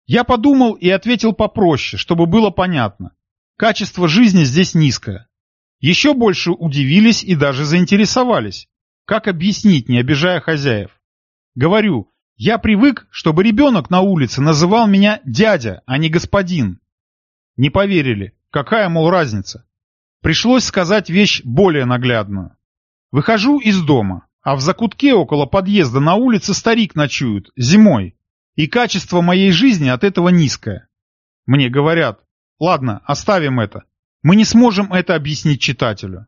Я подумал и ответил попроще, чтобы было понятно. Качество жизни здесь низкое. Еще больше удивились и даже заинтересовались. Как объяснить, не обижая хозяев? Говорю, я привык, чтобы ребенок на улице называл меня дядя, а не господин. Не поверили. Какая, мол, разница? Пришлось сказать вещь более наглядную. Выхожу из дома, а в закутке около подъезда на улице старик ночует, зимой. И качество моей жизни от этого низкое. Мне говорят, ладно, оставим это. Мы не сможем это объяснить читателю.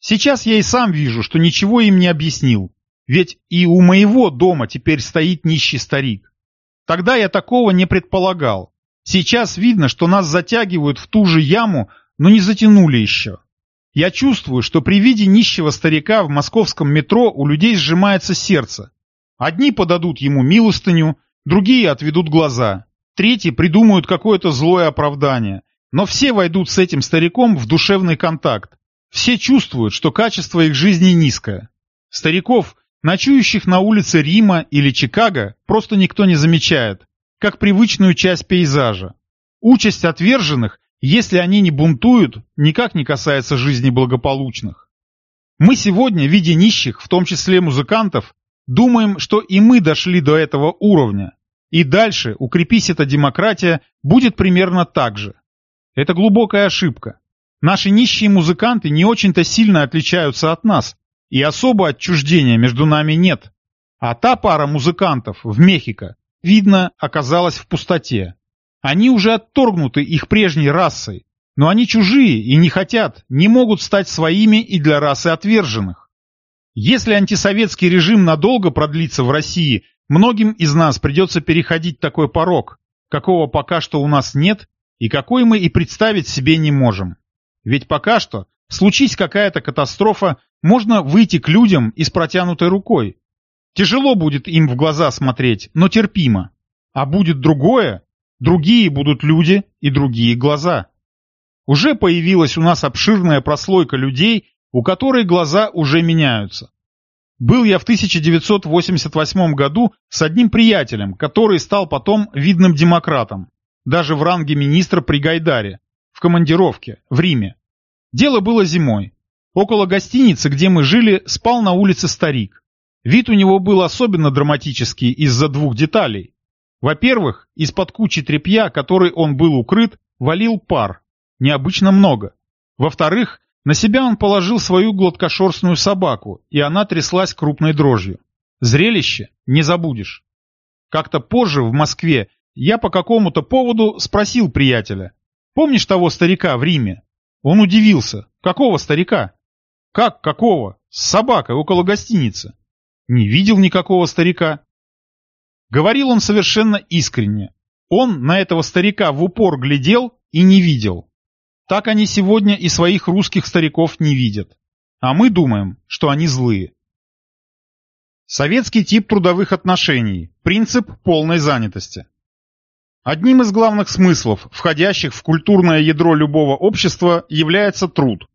Сейчас я и сам вижу, что ничего им не объяснил. Ведь и у моего дома теперь стоит нищий старик. Тогда я такого не предполагал. Сейчас видно, что нас затягивают в ту же яму, но не затянули еще. Я чувствую, что при виде нищего старика в московском метро у людей сжимается сердце, Одни подадут ему милостыню, другие отведут глаза, третьи придумают какое-то злое оправдание. Но все войдут с этим стариком в душевный контакт. Все чувствуют, что качество их жизни низкое. Стариков, ночующих на улице Рима или Чикаго, просто никто не замечает, как привычную часть пейзажа. Участь отверженных, если они не бунтуют, никак не касается жизни благополучных. Мы сегодня, видя нищих, в том числе музыкантов, Думаем, что и мы дошли до этого уровня. И дальше, укрепись эта демократия, будет примерно так же. Это глубокая ошибка. Наши нищие музыканты не очень-то сильно отличаются от нас, и особо отчуждения между нами нет. А та пара музыкантов в Мехико, видно, оказалась в пустоте. Они уже отторгнуты их прежней расой, но они чужие и не хотят, не могут стать своими и для расы отверженных. Если антисоветский режим надолго продлится в России, многим из нас придется переходить такой порог, какого пока что у нас нет и какой мы и представить себе не можем. Ведь пока что, случись какая-то катастрофа, можно выйти к людям и с протянутой рукой. Тяжело будет им в глаза смотреть, но терпимо. А будет другое, другие будут люди и другие глаза. Уже появилась у нас обширная прослойка людей, у которой глаза уже меняются. Был я в 1988 году с одним приятелем, который стал потом видным демократом, даже в ранге министра при Гайдаре, в командировке, в Риме. Дело было зимой. Около гостиницы, где мы жили, спал на улице старик. Вид у него был особенно драматический из-за двух деталей. Во-первых, из-под кучи тряпья, которой он был укрыт, валил пар. Необычно много. Во-вторых, на себя он положил свою гладкошерстную собаку, и она тряслась крупной дрожью. Зрелище не забудешь. Как-то позже в Москве я по какому-то поводу спросил приятеля. Помнишь того старика в Риме? Он удивился. Какого старика? Как какого? С собакой около гостиницы. Не видел никакого старика. Говорил он совершенно искренне. Он на этого старика в упор глядел и не видел. Так они сегодня и своих русских стариков не видят. А мы думаем, что они злые. Советский тип трудовых отношений. Принцип полной занятости. Одним из главных смыслов, входящих в культурное ядро любого общества, является труд.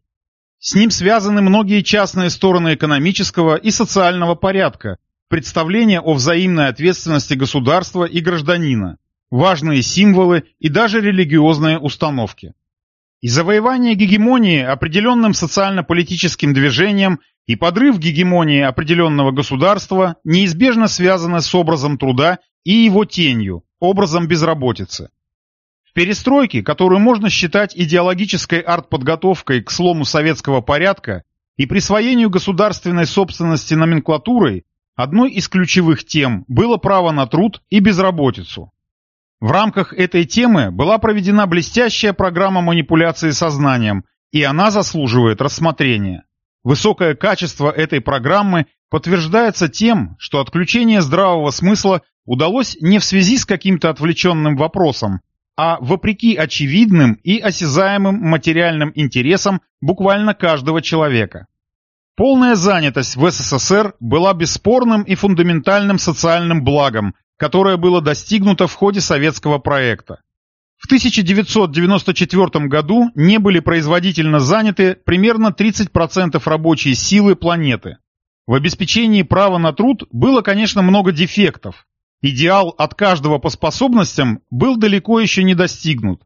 С ним связаны многие частные стороны экономического и социального порядка, представления о взаимной ответственности государства и гражданина, важные символы и даже религиозные установки и завоевание гегемонии определенным социально-политическим движением и подрыв гегемонии определенного государства неизбежно связаны с образом труда и его тенью, образом безработицы. В перестройке, которую можно считать идеологической артподготовкой к слому советского порядка и присвоению государственной собственности номенклатурой, одной из ключевых тем было право на труд и безработицу. В рамках этой темы была проведена блестящая программа манипуляции сознанием, и она заслуживает рассмотрения. Высокое качество этой программы подтверждается тем, что отключение здравого смысла удалось не в связи с каким-то отвлеченным вопросом, а вопреки очевидным и осязаемым материальным интересам буквально каждого человека. Полная занятость в СССР была бесспорным и фундаментальным социальным благом, которое было достигнуто в ходе советского проекта. В 1994 году не были производительно заняты примерно 30% рабочей силы планеты. В обеспечении права на труд было, конечно, много дефектов. Идеал от каждого по способностям был далеко еще не достигнут.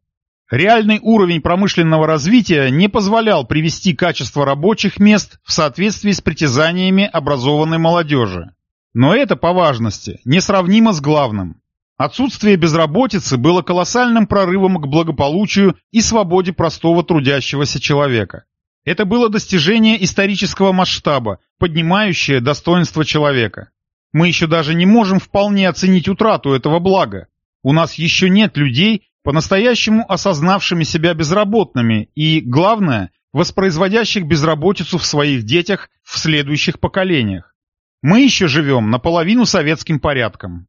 Реальный уровень промышленного развития не позволял привести качество рабочих мест в соответствии с притязаниями образованной молодежи. Но это по важности несравнимо с главным. Отсутствие безработицы было колоссальным прорывом к благополучию и свободе простого трудящегося человека. Это было достижение исторического масштаба, поднимающее достоинство человека. Мы еще даже не можем вполне оценить утрату этого блага. У нас еще нет людей, по-настоящему осознавшими себя безработными и, главное, воспроизводящих безработицу в своих детях в следующих поколениях. Мы еще живем наполовину советским порядком.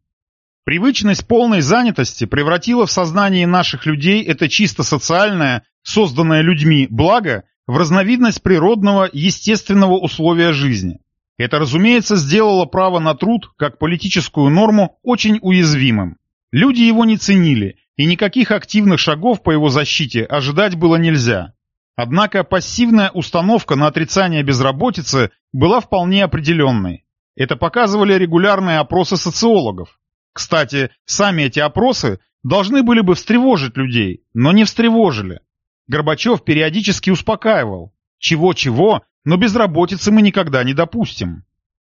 Привычность полной занятости превратила в сознании наших людей это чисто социальное, созданное людьми благо в разновидность природного, естественного условия жизни. Это, разумеется, сделало право на труд, как политическую норму, очень уязвимым. Люди его не ценили, и никаких активных шагов по его защите ожидать было нельзя. Однако пассивная установка на отрицание безработицы была вполне определенной. Это показывали регулярные опросы социологов. Кстати, сами эти опросы должны были бы встревожить людей, но не встревожили. Горбачев периодически успокаивал. Чего-чего, но безработицы мы никогда не допустим.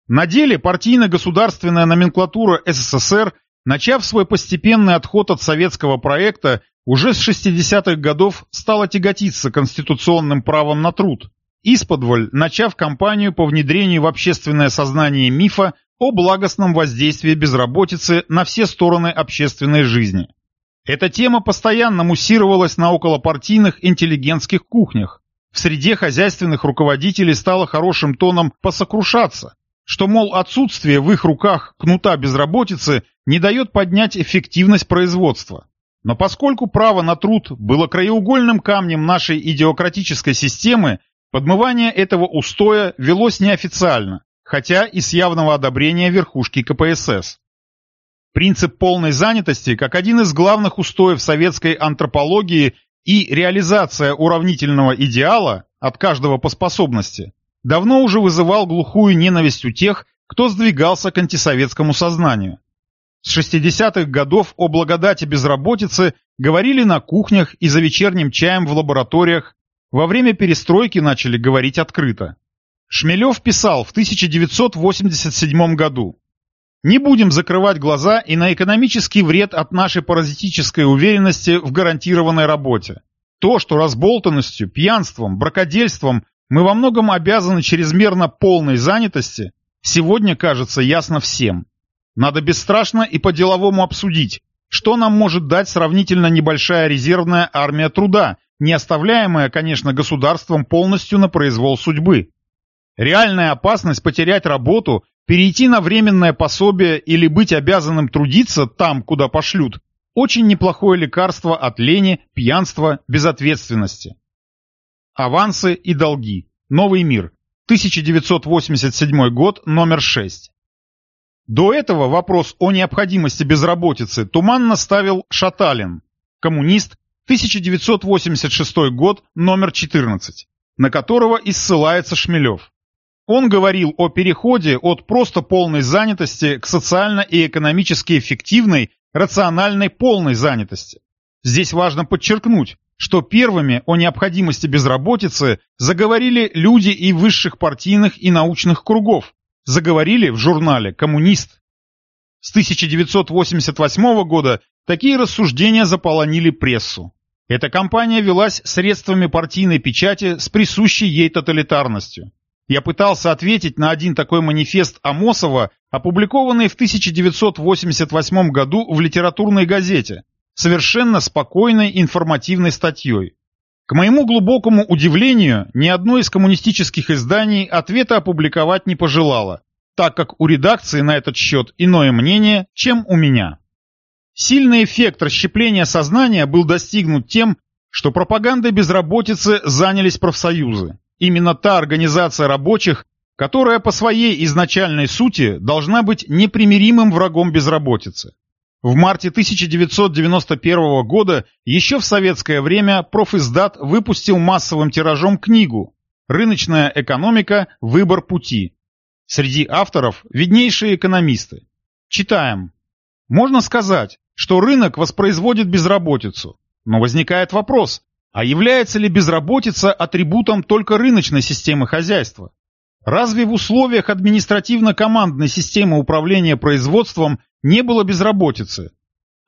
На деле партийно-государственная номенклатура СССР, начав свой постепенный отход от советского проекта, уже с 60-х годов стала тяготиться конституционным правом на труд, исподволь начав кампанию по внедрению в общественное сознание мифа о благостном воздействии безработицы на все стороны общественной жизни. Эта тема постоянно муссировалась на околопартийных интеллигентских кухнях. В среде хозяйственных руководителей стало хорошим тоном посокрушаться, что, мол, отсутствие в их руках кнута безработицы не дает поднять эффективность производства. Но поскольку право на труд было краеугольным камнем нашей идеократической системы, подмывание этого устоя велось неофициально, хотя и с явного одобрения верхушки КПСС. Принцип полной занятости, как один из главных устоев советской антропологии и реализация уравнительного идеала от каждого по способности, давно уже вызывал глухую ненависть у тех, кто сдвигался к антисоветскому сознанию. С 60-х годов о благодати безработицы говорили на кухнях и за вечерним чаем в лабораториях, во время перестройки начали говорить открыто. Шмелев писал в 1987 году «Не будем закрывать глаза и на экономический вред от нашей паразитической уверенности в гарантированной работе. То, что разболтанностью, пьянством, бракодельством мы во многом обязаны чрезмерно полной занятости, сегодня кажется ясно всем. Надо бесстрашно и по-деловому обсудить, что нам может дать сравнительно небольшая резервная армия труда, не оставляемая, конечно, государством полностью на произвол судьбы. Реальная опасность потерять работу, перейти на временное пособие или быть обязанным трудиться там, куда пошлют, очень неплохое лекарство от лени, пьянства, безответственности. Авансы и долги. Новый мир. 1987 год, номер 6. До этого вопрос о необходимости безработицы туманно ставил Шаталин, коммунист, 1986 год, номер 14, на которого и ссылается Шмелев. Он говорил о переходе от просто полной занятости к социально и экономически эффективной, рациональной полной занятости. Здесь важно подчеркнуть, что первыми о необходимости безработицы заговорили люди и высших партийных и научных кругов, заговорили в журнале «Коммунист». С 1988 года такие рассуждения заполонили прессу. Эта кампания велась средствами партийной печати с присущей ей тоталитарностью. Я пытался ответить на один такой манифест Амосова, опубликованный в 1988 году в литературной газете, совершенно спокойной информативной статьей. К моему глубокому удивлению, ни одно из коммунистических изданий ответа опубликовать не пожелало, так как у редакции на этот счет иное мнение, чем у меня. Сильный эффект расщепления сознания был достигнут тем, что пропагандой безработицы занялись профсоюзы. Именно та организация рабочих, которая по своей изначальной сути должна быть непримиримым врагом безработицы. В марте 1991 года, еще в советское время, профиздат выпустил массовым тиражом книгу «Рыночная экономика. Выбор пути». Среди авторов виднейшие экономисты. Читаем. Можно сказать, что рынок воспроизводит безработицу, но возникает вопрос, а является ли безработица атрибутом только рыночной системы хозяйства? Разве в условиях административно-командной системы управления производством не было безработицы.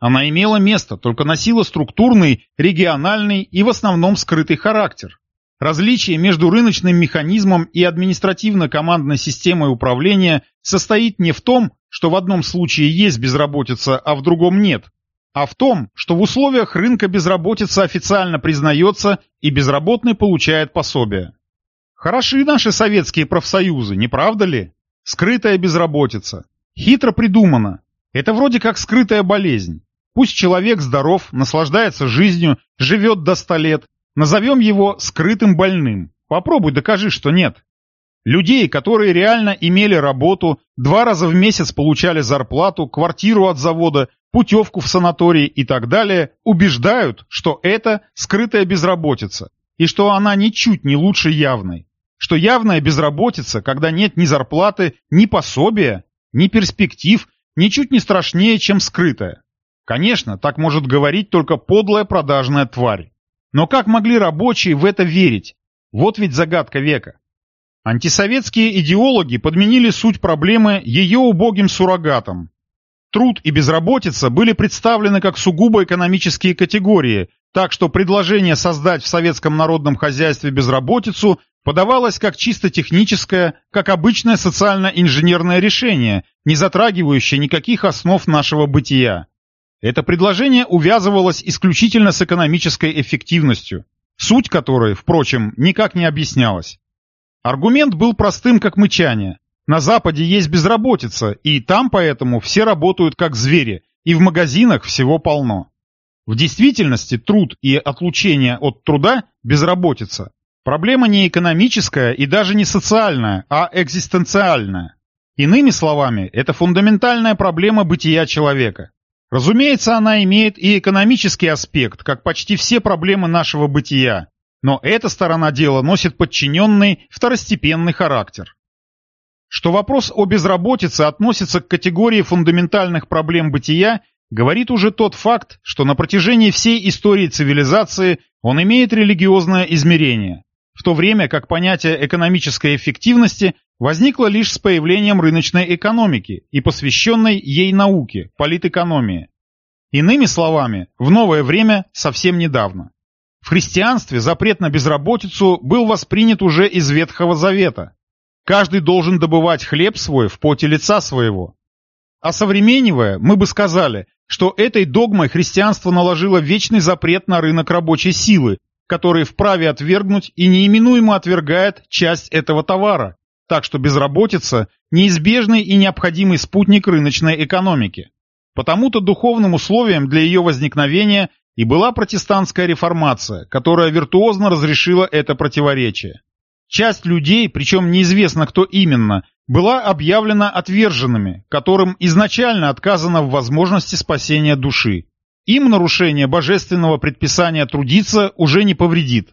Она имела место, только носила структурный, региональный и в основном скрытый характер. Различие между рыночным механизмом и административно-командной системой управления состоит не в том, что в одном случае есть безработица, а в другом нет, а в том, что в условиях рынка безработица официально признается и безработный получает пособие. Хороши наши советские профсоюзы, не правда ли? Скрытая безработица. Хитро придумано, это вроде как скрытая болезнь. Пусть человек здоров, наслаждается жизнью, живет до ста лет. Назовем его скрытым больным. Попробуй докажи, что нет. Людей, которые реально имели работу, два раза в месяц получали зарплату, квартиру от завода, путевку в санаторий и так далее, убеждают, что это скрытая безработица, и что она ничуть не лучше явной. Что явная безработица, когда нет ни зарплаты, ни пособия, ни перспектив, ничуть не страшнее, чем скрытая. Конечно, так может говорить только подлая продажная тварь. Но как могли рабочие в это верить? Вот ведь загадка века. Антисоветские идеологи подменили суть проблемы ее убогим суррогатом. Труд и безработица были представлены как сугубо экономические категории, так что предложение создать в советском народном хозяйстве безработицу подавалось как чисто техническое, как обычное социально-инженерное решение, не затрагивающее никаких основ нашего бытия. Это предложение увязывалось исключительно с экономической эффективностью, суть которой, впрочем, никак не объяснялась. Аргумент был простым, как мычание. На Западе есть безработица, и там поэтому все работают как звери, и в магазинах всего полно. В действительности труд и отлучение от труда – безработица. Проблема не экономическая и даже не социальная, а экзистенциальная. Иными словами, это фундаментальная проблема бытия человека. Разумеется, она имеет и экономический аспект, как почти все проблемы нашего бытия, но эта сторона дела носит подчиненный второстепенный характер. Что вопрос о безработице относится к категории фундаментальных проблем бытия, говорит уже тот факт, что на протяжении всей истории цивилизации он имеет религиозное измерение, в то время как понятие экономической эффективности возникло лишь с появлением рыночной экономики и посвященной ей науке, политэкономии. Иными словами, в новое время совсем недавно. В христианстве запрет на безработицу был воспринят уже из Ветхого Завета. Каждый должен добывать хлеб свой в поте лица своего. А современнивая, мы бы сказали, что этой догмой христианство наложило вечный запрет на рынок рабочей силы, который вправе отвергнуть и неименуемо отвергает часть этого товара, так что безработица – неизбежный и необходимый спутник рыночной экономики. Потому-то духовным условием для ее возникновения и была протестантская реформация, которая виртуозно разрешила это противоречие. Часть людей, причем неизвестно кто именно, была объявлена отверженными, которым изначально отказано в возможности спасения души. Им нарушение божественного предписания трудиться уже не повредит.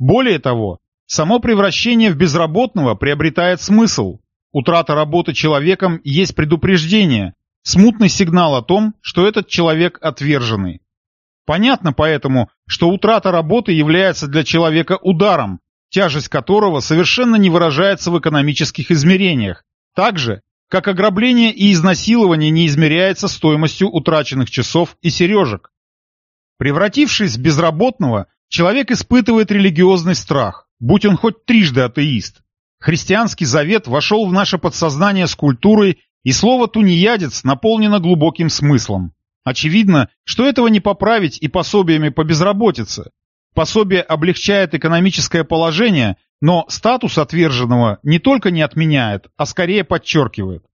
Более того, само превращение в безработного приобретает смысл. Утрата работы человеком есть предупреждение, смутный сигнал о том, что этот человек отверженный. Понятно поэтому, что утрата работы является для человека ударом, тяжесть которого совершенно не выражается в экономических измерениях, так же, как ограбление и изнасилование не измеряется стоимостью утраченных часов и сережек. Превратившись в безработного, человек испытывает религиозный страх, будь он хоть трижды атеист. Христианский завет вошел в наше подсознание с культурой, и слово «тунеядец» наполнено глубоким смыслом. Очевидно, что этого не поправить и пособиями по безработице, Пособие облегчает экономическое положение, но статус отверженного не только не отменяет, а скорее подчеркивает.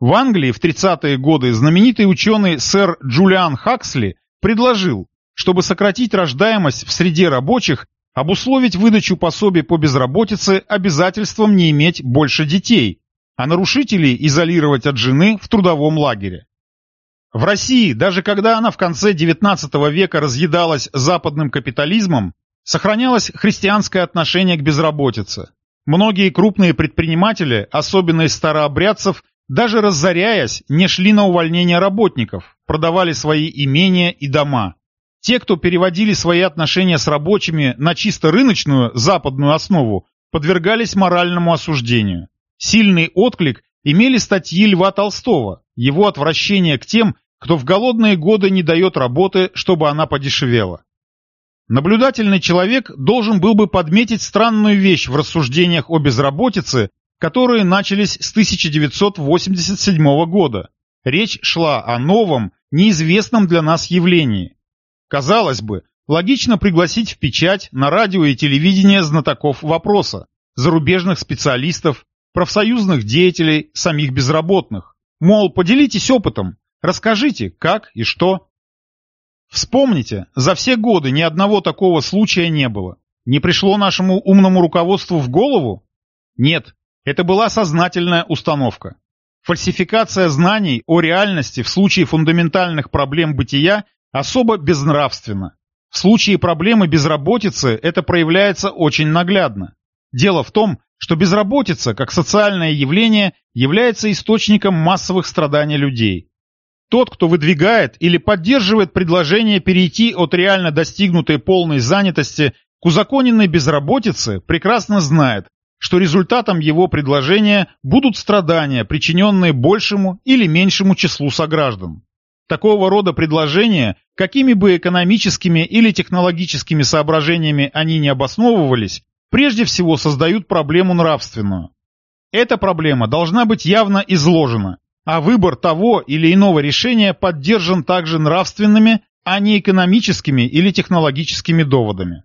В Англии в 30-е годы знаменитый ученый сэр Джулиан Хаксли предложил, чтобы сократить рождаемость в среде рабочих, обусловить выдачу пособий по безработице обязательством не иметь больше детей, а нарушителей изолировать от жены в трудовом лагере. В России, даже когда она в конце XIX века разъедалась западным капитализмом, сохранялось христианское отношение к безработице. Многие крупные предприниматели, особенно из старообрядцев, даже разоряясь, не шли на увольнение работников, продавали свои имения и дома. Те, кто переводили свои отношения с рабочими на чисто рыночную западную основу, подвергались моральному осуждению. Сильный отклик имели статьи Льва Толстого, его отвращение к тем, кто в голодные годы не дает работы, чтобы она подешевела. Наблюдательный человек должен был бы подметить странную вещь в рассуждениях о безработице, которые начались с 1987 года. Речь шла о новом, неизвестном для нас явлении. Казалось бы, логично пригласить в печать на радио и телевидение знатоков вопроса, зарубежных специалистов, профсоюзных деятелей, самих безработных. Мол, поделитесь опытом, Расскажите, как и что. Вспомните, за все годы ни одного такого случая не было. Не пришло нашему умному руководству в голову? Нет, это была сознательная установка. Фальсификация знаний о реальности в случае фундаментальных проблем бытия особо безнравственна. В случае проблемы безработицы это проявляется очень наглядно. Дело в том, что безработица, как социальное явление, является источником массовых страданий людей. Тот, кто выдвигает или поддерживает предложение перейти от реально достигнутой полной занятости к узаконенной безработице, прекрасно знает, что результатом его предложения будут страдания, причиненные большему или меньшему числу сограждан. Такого рода предложения, какими бы экономическими или технологическими соображениями они не обосновывались, прежде всего создают проблему нравственную. Эта проблема должна быть явно изложена, а выбор того или иного решения поддержан также нравственными, а не экономическими или технологическими доводами.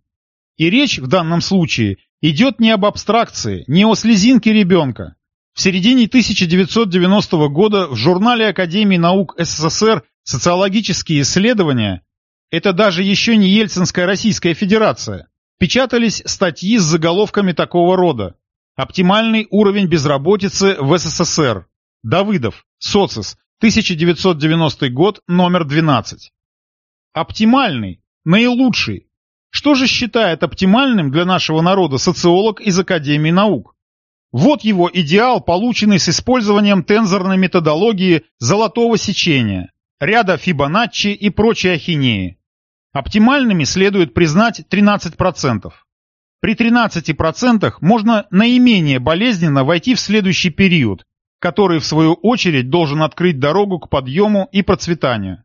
И речь в данном случае идет не об абстракции, не о слезинке ребенка. В середине 1990 года в журнале Академии наук СССР «Социологические исследования» Это даже еще не Ельцинская Российская Федерация. Печатались статьи с заголовками такого рода. Оптимальный уровень безработицы в СССР. Давыдов, Социс, 1990 год, номер 12. Оптимальный, наилучший. Что же считает оптимальным для нашего народа социолог из Академии наук? Вот его идеал, полученный с использованием тензорной методологии золотого сечения, ряда Фибоначчи и прочей ахинеи. Оптимальными следует признать 13%. При 13% можно наименее болезненно войти в следующий период, который в свою очередь должен открыть дорогу к подъему и процветанию.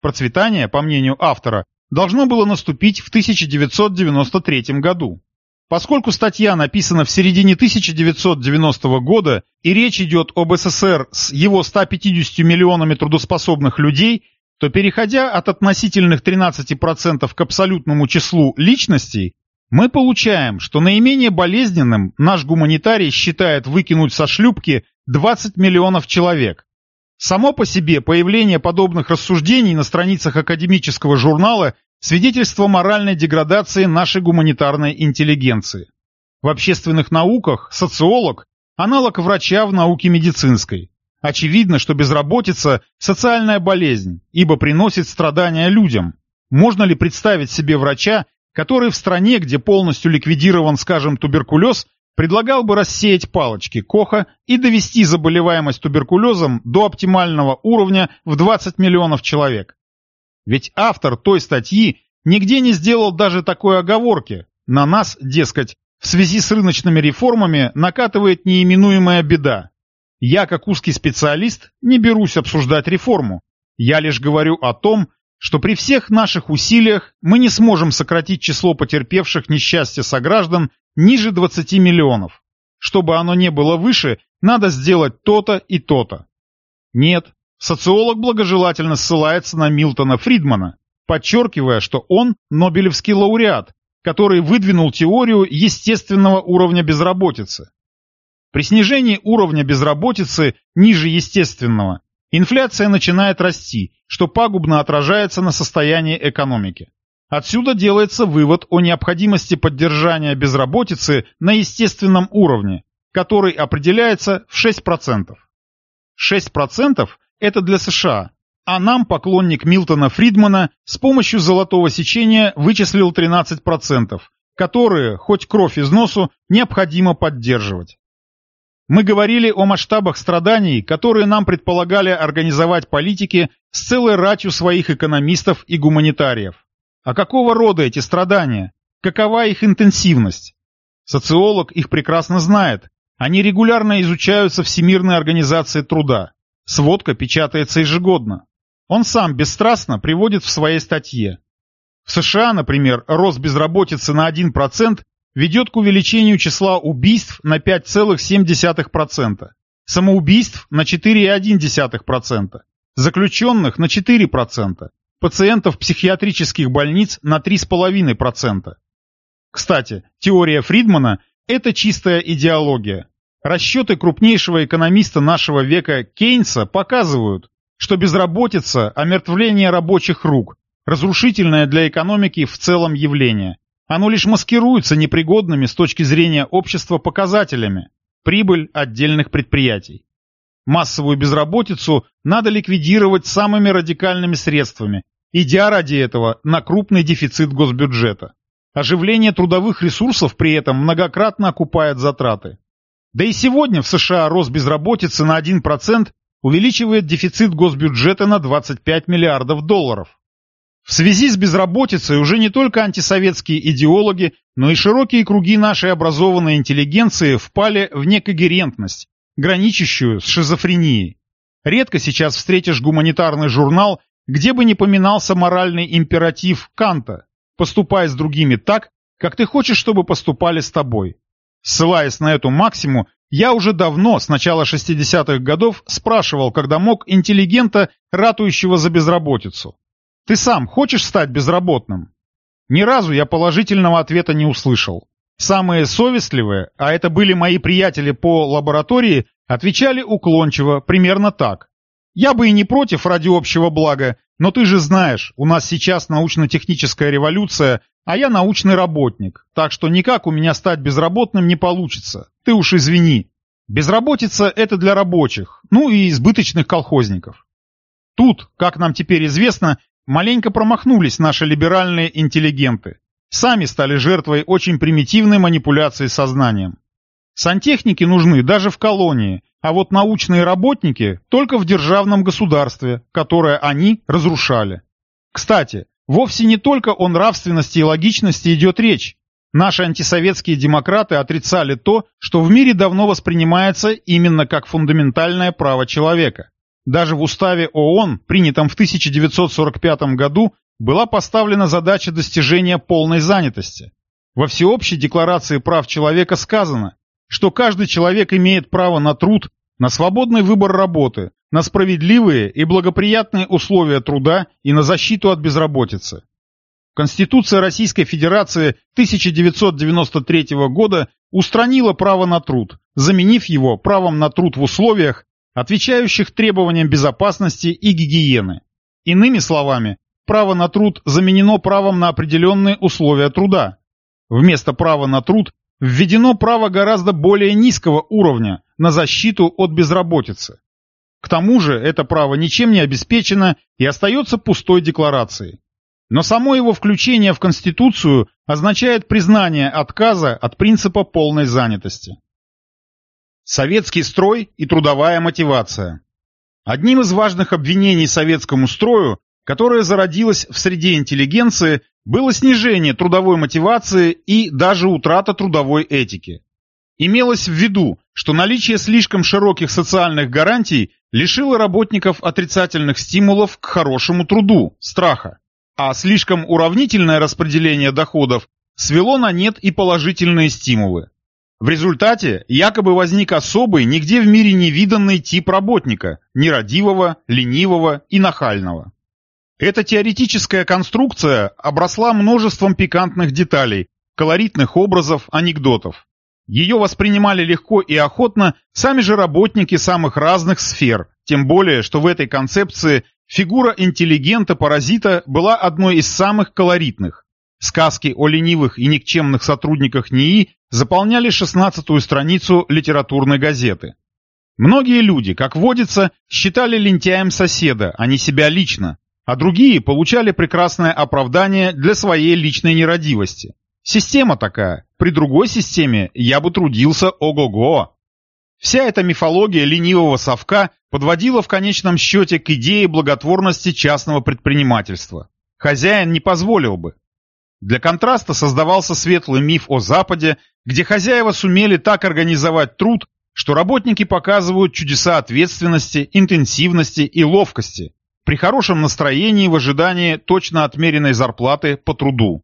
Процветание, по мнению автора, должно было наступить в 1993 году. Поскольку статья написана в середине 1990 года и речь идет об СССР с его 150 миллионами трудоспособных людей, то переходя от относительных 13% к абсолютному числу личностей, мы получаем, что наименее болезненным наш гуманитарий считает выкинуть со шлюпки 20 миллионов человек. Само по себе появление подобных рассуждений на страницах академического журнала свидетельство моральной деградации нашей гуманитарной интеллигенции. В общественных науках социолог – аналог врача в науке медицинской. Очевидно, что безработица – социальная болезнь, ибо приносит страдания людям. Можно ли представить себе врача, который в стране, где полностью ликвидирован, скажем, туберкулез, предлагал бы рассеять палочки Коха и довести заболеваемость туберкулезом до оптимального уровня в 20 миллионов человек. Ведь автор той статьи нигде не сделал даже такой оговорки. На нас, дескать, в связи с рыночными реформами накатывает неименуемая беда. Я, как узкий специалист, не берусь обсуждать реформу. Я лишь говорю о том, что при всех наших усилиях мы не сможем сократить число потерпевших несчастья сограждан ниже 20 миллионов. Чтобы оно не было выше, надо сделать то-то и то-то. Нет, социолог благожелательно ссылается на Милтона Фридмана, подчеркивая, что он Нобелевский лауреат, который выдвинул теорию естественного уровня безработицы. При снижении уровня безработицы ниже естественного Инфляция начинает расти, что пагубно отражается на состоянии экономики. Отсюда делается вывод о необходимости поддержания безработицы на естественном уровне, который определяется в 6%. 6% это для США, а нам поклонник Милтона Фридмана с помощью золотого сечения вычислил 13%, которые, хоть кровь из носу, необходимо поддерживать. Мы говорили о масштабах страданий, которые нам предполагали организовать политики с целой ратью своих экономистов и гуманитариев. А какого рода эти страдания? Какова их интенсивность? Социолог их прекрасно знает. Они регулярно изучаются Всемирной организацией труда. Сводка печатается ежегодно. Он сам бесстрастно приводит в своей статье. В США, например, рост безработицы на 1% ведет к увеличению числа убийств на 5,7%, самоубийств на 4,1%, заключенных на 4%, пациентов психиатрических больниц на 3,5%. Кстати, теория Фридмана – это чистая идеология. Расчеты крупнейшего экономиста нашего века Кейнса показывают, что безработица – омертвление рабочих рук, разрушительное для экономики в целом явление. Оно лишь маскируется непригодными с точки зрения общества показателями, прибыль отдельных предприятий. Массовую безработицу надо ликвидировать самыми радикальными средствами, идя ради этого на крупный дефицит госбюджета. Оживление трудовых ресурсов при этом многократно окупает затраты. Да и сегодня в США рост безработицы на 1% увеличивает дефицит госбюджета на 25 миллиардов долларов. В связи с безработицей уже не только антисоветские идеологи, но и широкие круги нашей образованной интеллигенции впали в некогерентность, граничащую с шизофренией. Редко сейчас встретишь гуманитарный журнал, где бы не поминался моральный императив Канта «поступай с другими так, как ты хочешь, чтобы поступали с тобой». Ссылаясь на эту максиму, я уже давно, с начала 60-х годов, спрашивал, когда мог интеллигента, ратующего за безработицу. Ты сам хочешь стать безработным? Ни разу я положительного ответа не услышал. Самые совестливые, а это были мои приятели по лаборатории, отвечали уклончиво, примерно так. Я бы и не против ради общего блага, Но ты же знаешь, у нас сейчас научно-техническая революция, а я научный работник, так что никак у меня стать безработным не получится. Ты уж извини. Безработица – это для рабочих, ну и избыточных колхозников. Тут, как нам теперь известно, маленько промахнулись наши либеральные интеллигенты. Сами стали жертвой очень примитивной манипуляции сознанием. Сантехники нужны даже в колонии, а вот научные работники только в державном государстве, которое они разрушали. Кстати, вовсе не только о нравственности и логичности идет речь. Наши антисоветские демократы отрицали то, что в мире давно воспринимается именно как фундаментальное право человека. Даже в уставе ООН, принятом в 1945 году, была поставлена задача достижения полной занятости. Во Всеобщей декларации прав человека сказано, что каждый человек имеет право на труд, на свободный выбор работы, на справедливые и благоприятные условия труда и на защиту от безработицы. Конституция Российской Федерации 1993 года устранила право на труд, заменив его правом на труд в условиях, отвечающих требованиям безопасности и гигиены. Иными словами, право на труд заменено правом на определенные условия труда. Вместо права на труд введено право гораздо более низкого уровня на защиту от безработицы. К тому же это право ничем не обеспечено и остается пустой декларацией. Но само его включение в Конституцию означает признание отказа от принципа полной занятости. Советский строй и трудовая мотивация. Одним из важных обвинений советскому строю, которое зародилось в среде интеллигенции, было снижение трудовой мотивации и даже утрата трудовой этики. Имелось в виду, что наличие слишком широких социальных гарантий лишило работников отрицательных стимулов к хорошему труду, страха, а слишком уравнительное распределение доходов свело на нет и положительные стимулы. В результате якобы возник особый, нигде в мире не виданный тип работника, нерадивого, ленивого и нахального. Эта теоретическая конструкция обросла множеством пикантных деталей, колоритных образов, анекдотов. Ее воспринимали легко и охотно сами же работники самых разных сфер, тем более, что в этой концепции фигура интеллигента-паразита была одной из самых колоритных. Сказки о ленивых и никчемных сотрудниках НИИ заполняли шестнадцатую страницу литературной газеты. Многие люди, как водится, считали лентяем соседа, а не себя лично, а другие получали прекрасное оправдание для своей личной нерадивости. Система такая. При другой системе я бы трудился ого-го. Вся эта мифология ленивого совка подводила в конечном счете к идее благотворности частного предпринимательства. Хозяин не позволил бы. Для контраста создавался светлый миф о Западе, где хозяева сумели так организовать труд, что работники показывают чудеса ответственности, интенсивности и ловкости, при хорошем настроении в ожидании точно отмеренной зарплаты по труду.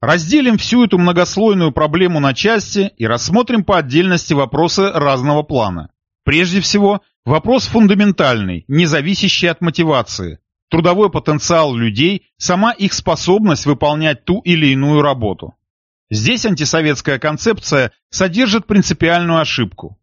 Разделим всю эту многослойную проблему на части и рассмотрим по отдельности вопросы разного плана. Прежде всего, вопрос фундаментальный, не зависящий от мотивации. Трудовой потенциал людей, сама их способность выполнять ту или иную работу. Здесь антисоветская концепция содержит принципиальную ошибку.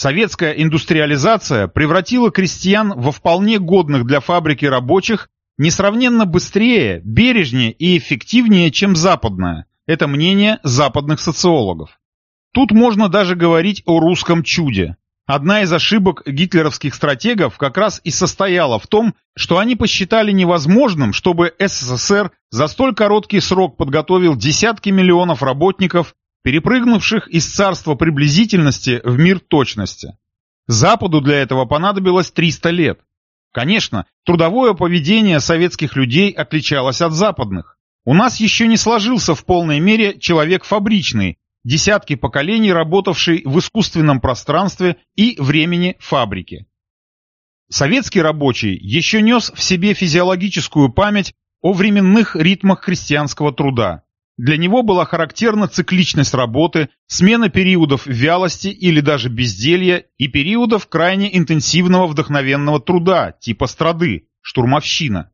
Советская индустриализация превратила крестьян во вполне годных для фабрики рабочих несравненно быстрее, бережнее и эффективнее, чем западная. Это мнение западных социологов. Тут можно даже говорить о русском чуде. Одна из ошибок гитлеровских стратегов как раз и состояла в том, что они посчитали невозможным, чтобы СССР за столь короткий срок подготовил десятки миллионов работников перепрыгнувших из царства приблизительности в мир точности. Западу для этого понадобилось 300 лет. Конечно, трудовое поведение советских людей отличалось от западных. У нас еще не сложился в полной мере человек фабричный, десятки поколений работавший в искусственном пространстве и времени фабрики. Советский рабочий еще нес в себе физиологическую память о временных ритмах крестьянского труда. Для него была характерна цикличность работы, смена периодов вялости или даже безделья и периодов крайне интенсивного вдохновенного труда, типа страды, штурмовщина.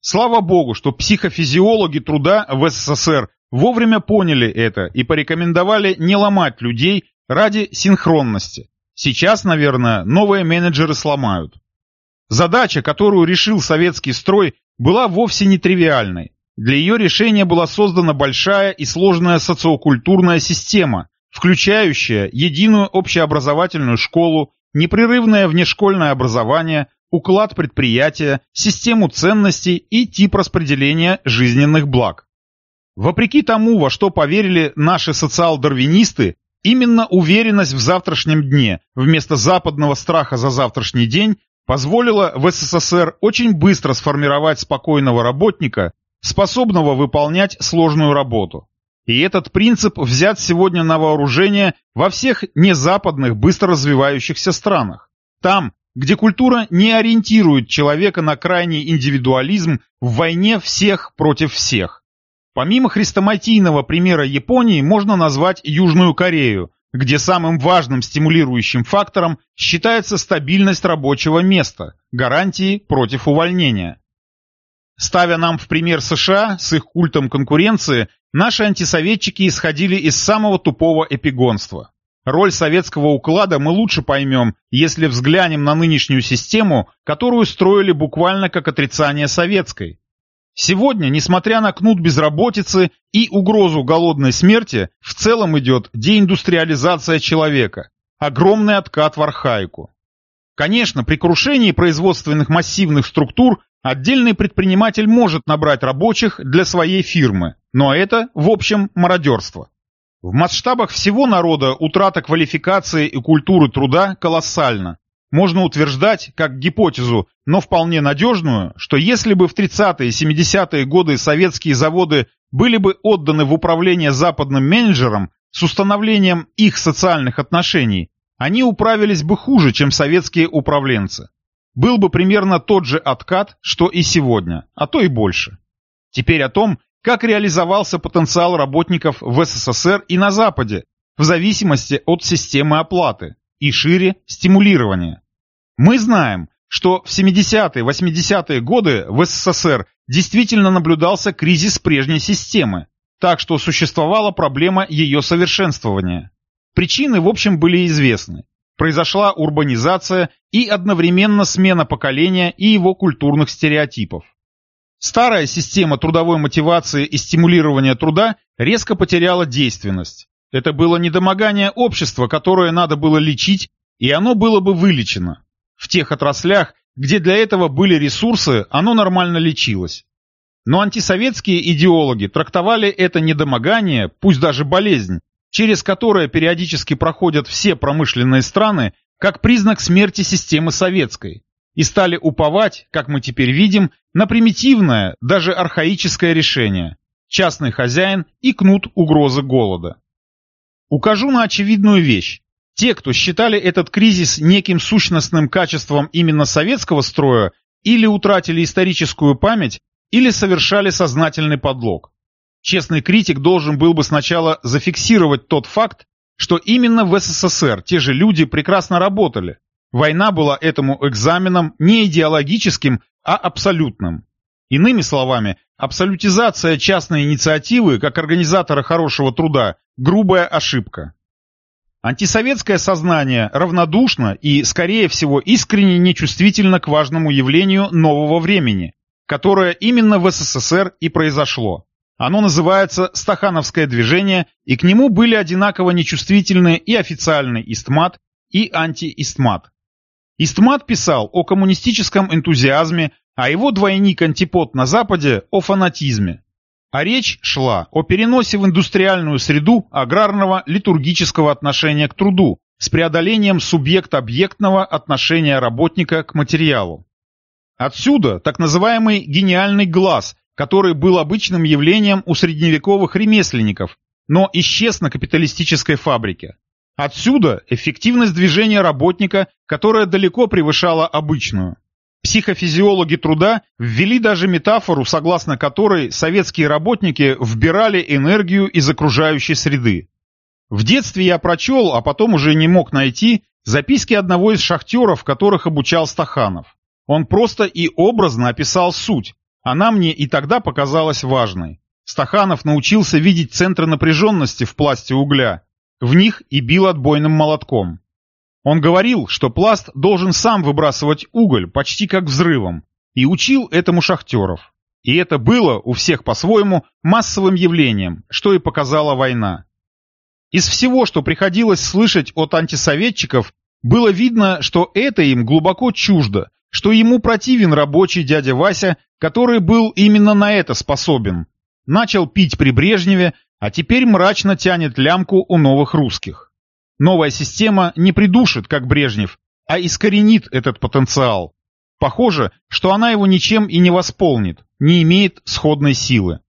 Слава богу, что психофизиологи труда в СССР вовремя поняли это и порекомендовали не ломать людей ради синхронности. Сейчас, наверное, новые менеджеры сломают. Задача, которую решил советский строй, была вовсе не тривиальной. Для ее решения была создана большая и сложная социокультурная система, включающая единую общеобразовательную школу, непрерывное внешкольное образование, уклад предприятия, систему ценностей и тип распределения жизненных благ. Вопреки тому, во что поверили наши социал-дарвинисты, именно уверенность в завтрашнем дне вместо западного страха за завтрашний день позволила в СССР очень быстро сформировать спокойного работника, способного выполнять сложную работу. И этот принцип взят сегодня на вооружение во всех незападных быстро развивающихся странах. Там, где культура не ориентирует человека на крайний индивидуализм в войне всех против всех. Помимо хрестоматийного примера Японии можно назвать Южную Корею, где самым важным стимулирующим фактором считается стабильность рабочего места, гарантии против увольнения. Ставя нам в пример США с их культом конкуренции, наши антисоветчики исходили из самого тупого эпигонства. Роль советского уклада мы лучше поймем, если взглянем на нынешнюю систему, которую строили буквально как отрицание советской. Сегодня, несмотря на кнут безработицы и угрозу голодной смерти, в целом идет деиндустриализация человека, огромный откат в архаику. Конечно, при крушении производственных массивных структур отдельный предприниматель может набрать рабочих для своей фирмы, но это, в общем, мародерство. В масштабах всего народа утрата квалификации и культуры труда колоссальна, можно утверждать, как гипотезу, но вполне надежную, что если бы в 30-е и 70-е годы советские заводы были бы отданы в управление западным менеджерам с установлением их социальных отношений, они управились бы хуже, чем советские управленцы. Был бы примерно тот же откат, что и сегодня, а то и больше. Теперь о том, как реализовался потенциал работников в СССР и на Западе, в зависимости от системы оплаты и шире стимулирование. Мы знаем, что в 70-е, 80-е годы в СССР действительно наблюдался кризис прежней системы, так что существовала проблема ее совершенствования. Причины, в общем, были известны. Произошла урбанизация и одновременно смена поколения и его культурных стереотипов. Старая система трудовой мотивации и стимулирования труда резко потеряла действенность. Это было недомогание общества, которое надо было лечить, и оно было бы вылечено. В тех отраслях, где для этого были ресурсы, оно нормально лечилось. Но антисоветские идеологи трактовали это недомогание, пусть даже болезнь, через которое периодически проходят все промышленные страны, как признак смерти системы советской, и стали уповать, как мы теперь видим, на примитивное, даже архаическое решение – частный хозяин и кнут угрозы голода. Укажу на очевидную вещь. Те, кто считали этот кризис неким сущностным качеством именно советского строя, или утратили историческую память, или совершали сознательный подлог. Честный критик должен был бы сначала зафиксировать тот факт, что именно в СССР те же люди прекрасно работали. Война была этому экзаменом не идеологическим, а абсолютным. Иными словами, абсолютизация частной инициативы как организатора хорошего труда – грубая ошибка. Антисоветское сознание равнодушно и, скорее всего, искренне нечувствительно к важному явлению нового времени, которое именно в СССР и произошло. Оно называется «Стахановское движение», и к нему были одинаково нечувствительны и официальный истмат, и антиистмат. Истмат писал о коммунистическом энтузиазме, а его двойник-антипод на Западе – о фанатизме. А речь шла о переносе в индустриальную среду аграрного литургического отношения к труду с преодолением субъект-объектного отношения работника к материалу. Отсюда так называемый гениальный глаз, который был обычным явлением у средневековых ремесленников, но исчез на капиталистической фабрике. Отсюда эффективность движения работника, которая далеко превышала обычную. Психофизиологи труда ввели даже метафору, согласно которой советские работники вбирали энергию из окружающей среды. В детстве я прочел, а потом уже не мог найти, записки одного из шахтеров, которых обучал Стаханов. Он просто и образно описал суть. Она мне и тогда показалась важной. Стаханов научился видеть центры напряженности в пласте угля. В них и бил отбойным молотком. Он говорил, что пласт должен сам выбрасывать уголь почти как взрывом, и учил этому шахтеров. И это было у всех по-своему массовым явлением, что и показала война. Из всего, что приходилось слышать от антисоветчиков, было видно, что это им глубоко чуждо, что ему противен рабочий дядя Вася, который был именно на это способен. Начал пить при Брежневе, а теперь мрачно тянет лямку у новых русских. Новая система не придушит, как Брежнев, а искоренит этот потенциал. Похоже, что она его ничем и не восполнит, не имеет сходной силы.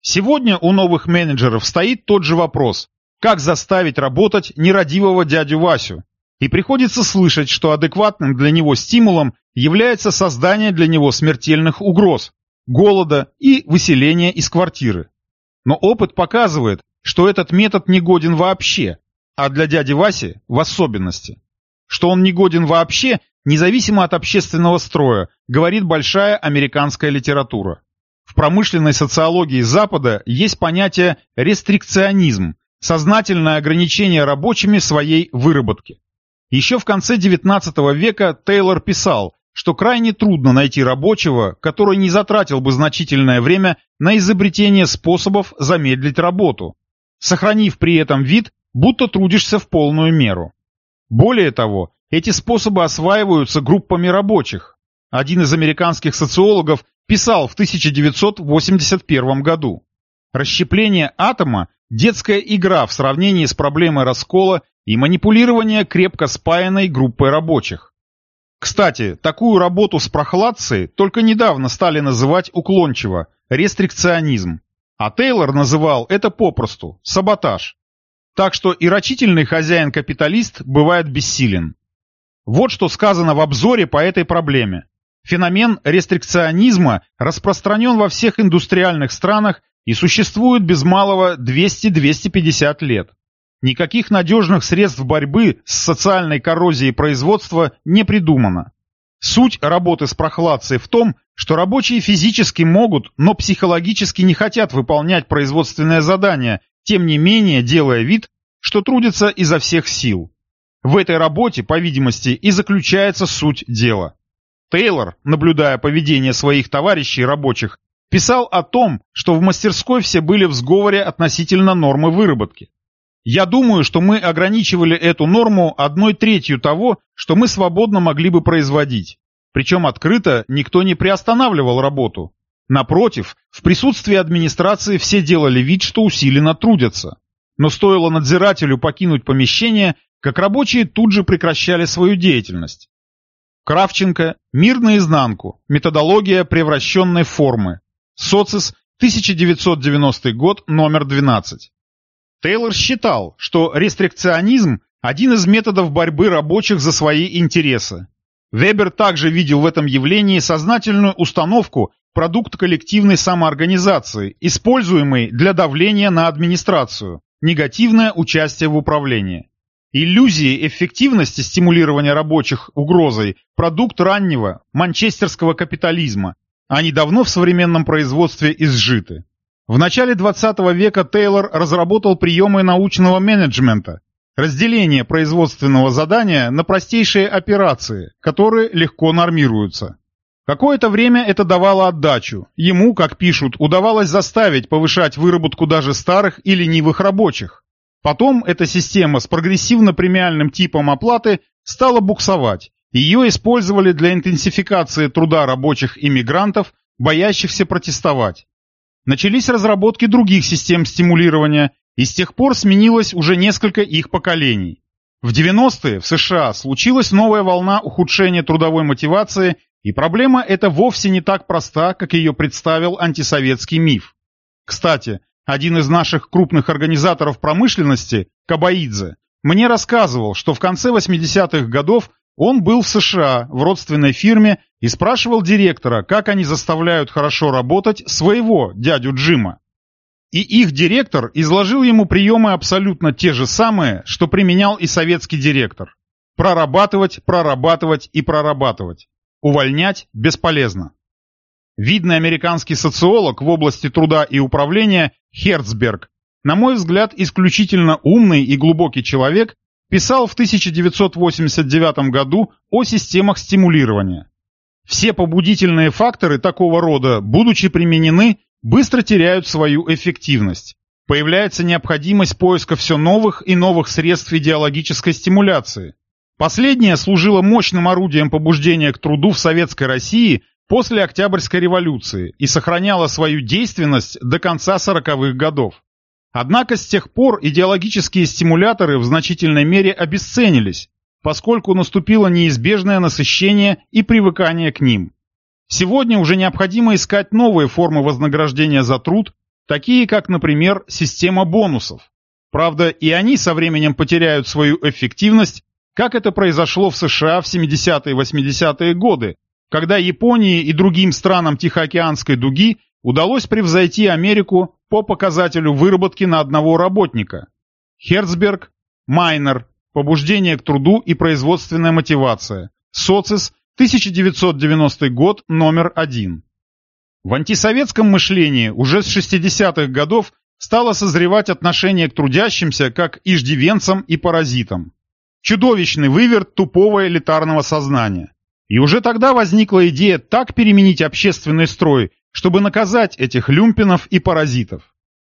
Сегодня у новых менеджеров стоит тот же вопрос, как заставить работать нерадивого дядю Васю, и приходится слышать, что адекватным для него стимулом является создание для него смертельных угроз, голода и выселения из квартиры. Но опыт показывает, что этот метод не годен вообще, а для дяди Васи в особенности. Что он не годен вообще, независимо от общественного строя, говорит большая американская литература. В промышленной социологии Запада есть понятие рестрикционизм, сознательное ограничение рабочими своей выработки. Еще в конце XIX века Тейлор писал, что крайне трудно найти рабочего, который не затратил бы значительное время на изобретение способов замедлить работу, сохранив при этом вид, будто трудишься в полную меру. Более того, эти способы осваиваются группами рабочих. Один из американских социологов писал в 1981 году. Расщепление атома – детская игра в сравнении с проблемой раскола и манипулирование крепко спаянной группой рабочих. Кстати, такую работу с прохладцей только недавно стали называть уклончиво – рестрикционизм, а Тейлор называл это попросту – саботаж. Так что и рачительный хозяин-капиталист бывает бессилен. Вот что сказано в обзоре по этой проблеме. Феномен рестрикционизма распространен во всех индустриальных странах и существует без малого 200-250 лет. Никаких надежных средств борьбы с социальной коррозией производства не придумано. Суть работы с прохладцей в том, что рабочие физически могут, но психологически не хотят выполнять производственное задание, тем не менее делая вид, что трудятся изо всех сил. В этой работе, по видимости, и заключается суть дела. Тейлор, наблюдая поведение своих товарищей рабочих, писал о том, что в мастерской все были в сговоре относительно нормы выработки. Я думаю, что мы ограничивали эту норму одной третью того, что мы свободно могли бы производить. Причем открыто никто не приостанавливал работу. Напротив, в присутствии администрации все делали вид, что усиленно трудятся. Но стоило надзирателю покинуть помещение, как рабочие тут же прекращали свою деятельность. Кравченко «Мир наизнанку. Методология превращенной формы». Социс, 1990 год, номер 12. Тейлор считал, что рестрикционизм – один из методов борьбы рабочих за свои интересы. Вебер также видел в этом явлении сознательную установку продукт коллективной самоорганизации, используемый для давления на администрацию, негативное участие в управлении. Иллюзии эффективности стимулирования рабочих угрозой – продукт раннего манчестерского капитализма. Они давно в современном производстве изжиты. В начале 20 века Тейлор разработал приемы научного менеджмента, разделение производственного задания на простейшие операции, которые легко нормируются. Какое-то время это давало отдачу. Ему, как пишут, удавалось заставить повышать выработку даже старых и ленивых рабочих. Потом эта система с прогрессивно-премиальным типом оплаты стала буксовать. Ее использовали для интенсификации труда рабочих иммигрантов, боящихся протестовать. Начались разработки других систем стимулирования, и с тех пор сменилось уже несколько их поколений. В 90-е в США случилась новая волна ухудшения трудовой мотивации, и проблема эта вовсе не так проста, как ее представил антисоветский миф. Кстати, один из наших крупных организаторов промышленности, Кабаидзе, мне рассказывал, что в конце 80-х годов он был в США в родственной фирме и спрашивал директора, как они заставляют хорошо работать своего дядю Джима. И их директор изложил ему приемы абсолютно те же самые, что применял и советский директор. Прорабатывать, прорабатывать и прорабатывать. Увольнять бесполезно. Видный американский социолог в области труда и управления Херцберг, на мой взгляд, исключительно умный и глубокий человек, писал в 1989 году о системах стимулирования. Все побудительные факторы такого рода, будучи применены, быстро теряют свою эффективность. Появляется необходимость поиска все новых и новых средств идеологической стимуляции. Последнее служило мощным орудием побуждения к труду в Советской России после Октябрьской революции и сохраняло свою действенность до конца 40-х годов. Однако с тех пор идеологические стимуляторы в значительной мере обесценились, поскольку наступило неизбежное насыщение и привыкание к ним. Сегодня уже необходимо искать новые формы вознаграждения за труд, такие как, например, система бонусов. Правда, и они со временем потеряют свою эффективность, как это произошло в США в 70-е и 80-е годы, когда Японии и другим странам Тихоокеанской дуги удалось превзойти Америку по показателю выработки на одного работника. Херцберг, Майнер, побуждение к труду и производственная мотивация. Социс, 1990 год, номер один. В антисоветском мышлении уже с 60-х годов стало созревать отношение к трудящимся как иждивенцам и паразитам. Чудовищный выверт тупого элитарного сознания. И уже тогда возникла идея так переменить общественный строй, чтобы наказать этих люмпинов и паразитов.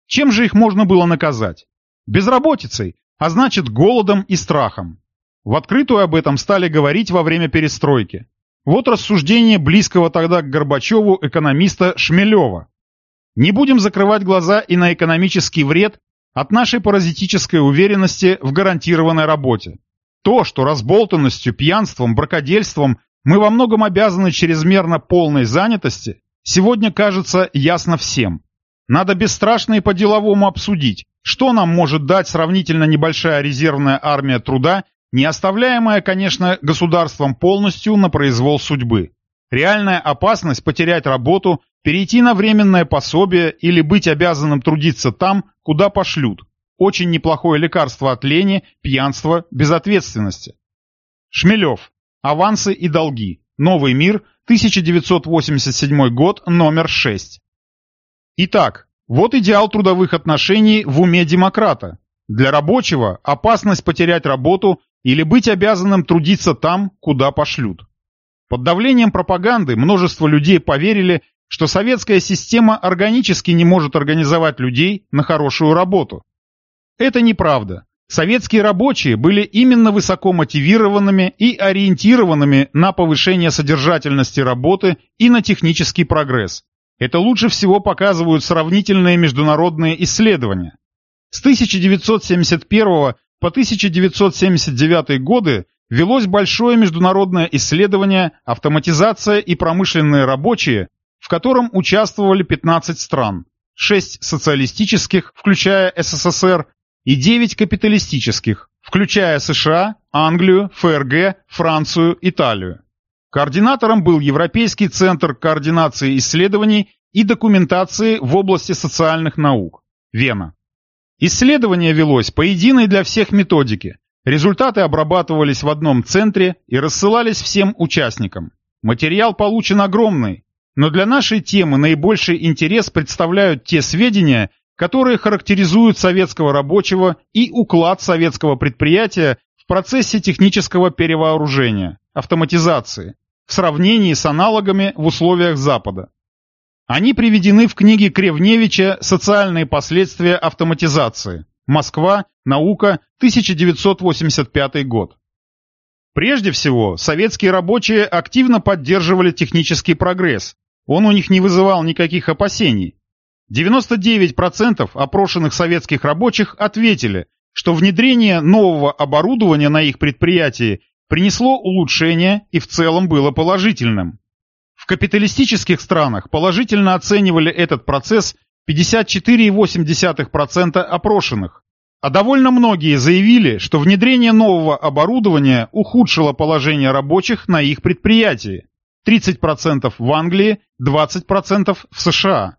Чем же их можно было наказать? Безработицей, а значит голодом и страхом. В открытую об этом стали говорить во время перестройки. Вот рассуждение близкого тогда к Горбачеву экономиста Шмелева. Не будем закрывать глаза и на экономический вред от нашей паразитической уверенности в гарантированной работе. То, что разболтанностью, пьянством, бракодельством мы во многом обязаны чрезмерно полной занятости, сегодня кажется ясно всем. Надо бесстрашно и по-деловому обсудить, что нам может дать сравнительно небольшая резервная армия труда, не оставляемая, конечно, государством полностью на произвол судьбы. Реальная опасность потерять работу, перейти на временное пособие или быть обязанным трудиться там, куда пошлют. Очень неплохое лекарство от лени, пьянства, безответственности. Шмелев. Авансы и долги. Новый мир. 1987 год. Номер 6. Итак, вот идеал трудовых отношений в уме демократа. Для рабочего опасность потерять работу или быть обязанным трудиться там, куда пошлют. Под давлением пропаганды множество людей поверили, что советская система органически не может организовать людей на хорошую работу. Это неправда. Советские рабочие были именно высоко мотивированными и ориентированными на повышение содержательности работы и на технический прогресс. Это лучше всего показывают сравнительные международные исследования. С 1971 по 1979 годы велось большое международное исследование «Автоматизация и промышленные рабочие», в котором участвовали 15 стран, 6 социалистических, включая СССР, и 9 капиталистических, включая США, Англию, ФРГ, Францию, Италию. Координатором был Европейский центр координации исследований и документации в области социальных наук, Вена. Исследование велось по единой для всех методике. Результаты обрабатывались в одном центре и рассылались всем участникам. Материал получен огромный, но для нашей темы наибольший интерес представляют те сведения, которые характеризуют советского рабочего и уклад советского предприятия в процессе технического перевооружения, автоматизации, в сравнении с аналогами в условиях Запада. Они приведены в книге Кревневича «Социальные последствия автоматизации. Москва. Наука. 1985 год». Прежде всего, советские рабочие активно поддерживали технический прогресс. Он у них не вызывал никаких опасений. 99% опрошенных советских рабочих ответили, что внедрение нового оборудования на их предприятии принесло улучшение и в целом было положительным. В капиталистических странах положительно оценивали этот процесс 54,8% опрошенных, а довольно многие заявили, что внедрение нового оборудования ухудшило положение рабочих на их предприятии. 30% в Англии, 20% в США.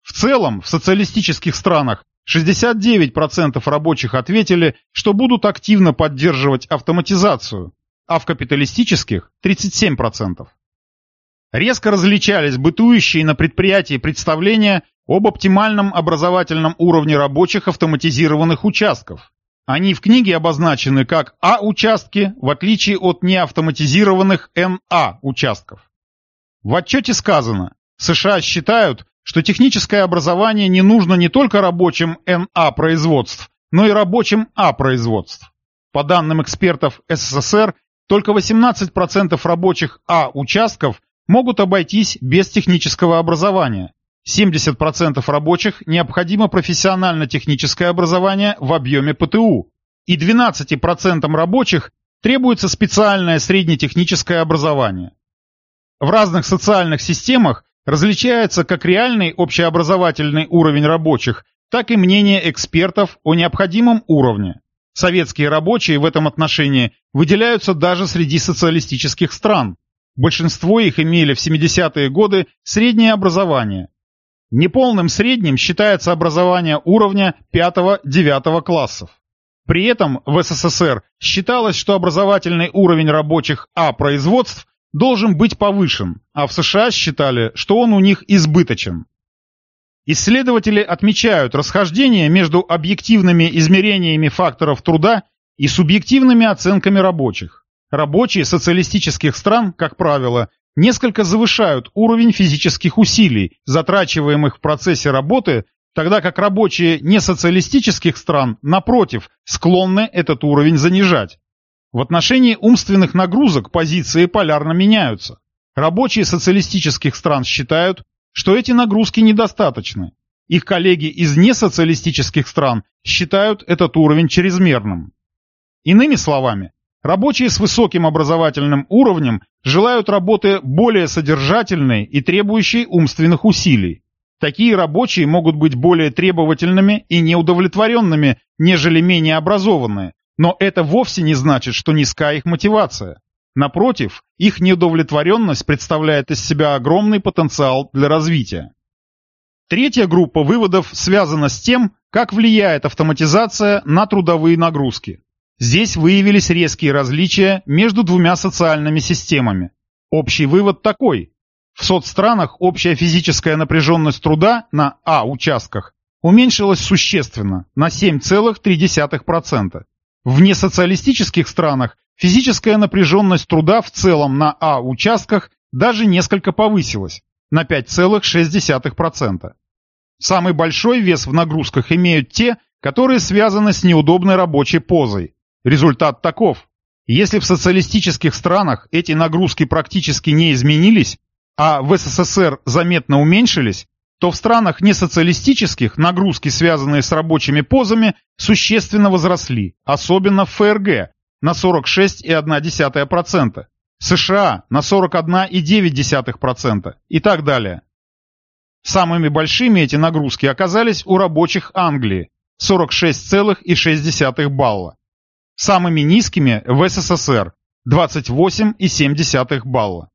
В целом, в социалистических странах 69% рабочих ответили, что будут активно поддерживать автоматизацию, а в капиталистических 37%. Резко различались бытующие на предприятии представления об оптимальном образовательном уровне рабочих автоматизированных участков. Они в книге обозначены как А-участки, в отличие от неавтоматизированных НА участков. В отчете сказано, США считают, что техническое образование не нужно не только рабочим НА производств, но и рабочим А производств. По данным экспертов СССР, только 18% рабочих А участков могут обойтись без технического образования. 70% рабочих необходимо профессионально-техническое образование в объеме ПТУ, и 12% рабочих требуется специальное среднетехническое образование. В разных социальных системах различается как реальный общеобразовательный уровень рабочих, так и мнение экспертов о необходимом уровне. Советские рабочие в этом отношении выделяются даже среди социалистических стран. Большинство их имели в 70-е годы среднее образование. Неполным средним считается образование уровня 5-9 классов. При этом в СССР считалось, что образовательный уровень рабочих А производств должен быть повышен, а в США считали, что он у них избыточен. Исследователи отмечают расхождение между объективными измерениями факторов труда и субъективными оценками рабочих. Рабочие социалистических стран, как правило, несколько завышают уровень физических усилий, затрачиваемых в процессе работы, тогда как рабочие несоциалистических стран, напротив, склонны этот уровень занижать. В отношении умственных нагрузок позиции полярно меняются. Рабочие социалистических стран считают, что эти нагрузки недостаточны. Их коллеги из несоциалистических стран считают этот уровень чрезмерным. Иными словами, рабочие с высоким образовательным уровнем желают работы более содержательной и требующей умственных усилий. Такие рабочие могут быть более требовательными и неудовлетворенными, нежели менее образованные, но это вовсе не значит, что низка их мотивация. Напротив, их неудовлетворенность представляет из себя огромный потенциал для развития. Третья группа выводов связана с тем, как влияет автоматизация на трудовые нагрузки. Здесь выявились резкие различия между двумя социальными системами. Общий вывод такой. В соцстранах общая физическая напряженность труда на А-участках уменьшилась существенно, на 7,3%. В несоциалистических странах Физическая напряженность труда в целом на А-участках даже несколько повысилась, на 5,6%. Самый большой вес в нагрузках имеют те, которые связаны с неудобной рабочей позой. Результат таков. Если в социалистических странах эти нагрузки практически не изменились, а в СССР заметно уменьшились, то в странах несоциалистических нагрузки, связанные с рабочими позами, существенно возросли, особенно в ФРГ, на 46,1%, США на 41,9% и так далее. Самыми большими эти нагрузки оказались у рабочих Англии – 46,6 балла. Самыми низкими в СССР – 28,7 балла.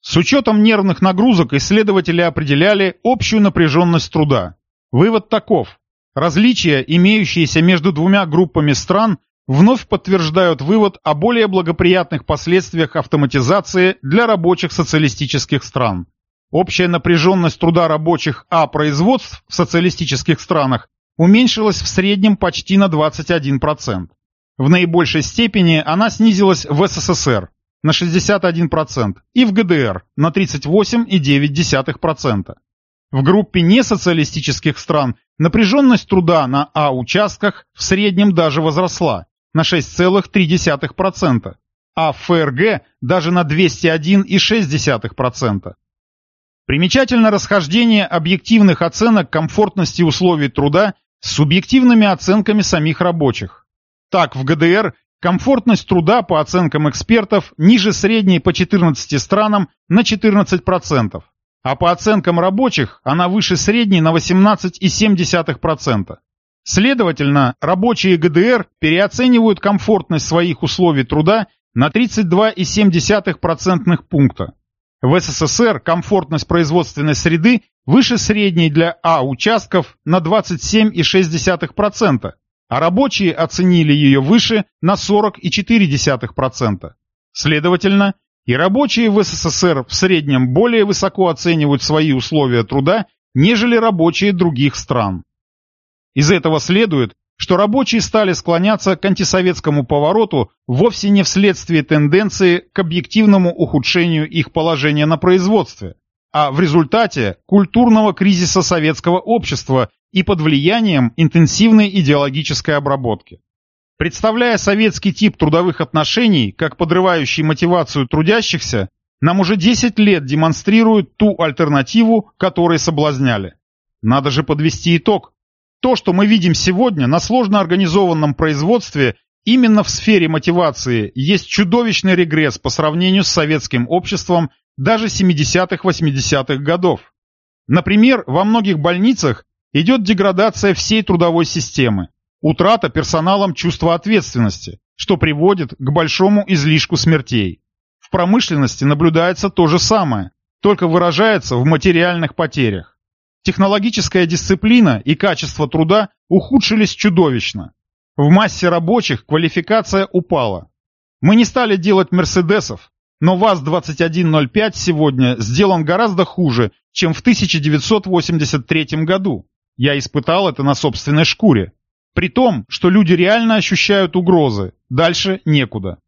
С учетом нервных нагрузок исследователи определяли общую напряженность труда. Вывод таков. Различия, имеющиеся между двумя группами стран, вновь подтверждают вывод о более благоприятных последствиях автоматизации для рабочих социалистических стран. Общая напряженность труда рабочих А производств в социалистических странах уменьшилась в среднем почти на 21%. В наибольшей степени она снизилась в СССР на 61% и в ГДР на 38,9%. В группе несоциалистических стран напряженность труда на А-участках в среднем даже возросла на 6,3%, а в ФРГ даже на 201,6%. Примечательно расхождение объективных оценок комфортности условий труда с субъективными оценками самих рабочих. Так, в ГДР комфортность труда по оценкам экспертов ниже средней по 14 странам на 14%, а по оценкам рабочих она выше средней на 18,7%. Следовательно, рабочие ГДР переоценивают комфортность своих условий труда на 32,7% пункта. В СССР комфортность производственной среды выше средней для А участков на 27,6%, а рабочие оценили ее выше на 40,4%. Следовательно, и рабочие в СССР в среднем более высоко оценивают свои условия труда, нежели рабочие других стран. Из этого следует, что рабочие стали склоняться к антисоветскому повороту вовсе не вследствие тенденции к объективному ухудшению их положения на производстве, а в результате культурного кризиса советского общества и под влиянием интенсивной идеологической обработки. Представляя советский тип трудовых отношений как подрывающий мотивацию трудящихся, нам уже 10 лет демонстрируют ту альтернативу, которой соблазняли. Надо же подвести итог. То, что мы видим сегодня на сложно организованном производстве именно в сфере мотивации, есть чудовищный регресс по сравнению с советским обществом даже 70-80-х годов. Например, во многих больницах идет деградация всей трудовой системы, утрата персоналом чувства ответственности, что приводит к большому излишку смертей. В промышленности наблюдается то же самое, только выражается в материальных потерях. Технологическая дисциплина и качество труда ухудшились чудовищно. В массе рабочих квалификация упала. Мы не стали делать «Мерседесов», но ВАЗ-2105 сегодня сделан гораздо хуже, чем в 1983 году. Я испытал это на собственной шкуре. При том, что люди реально ощущают угрозы, дальше некуда.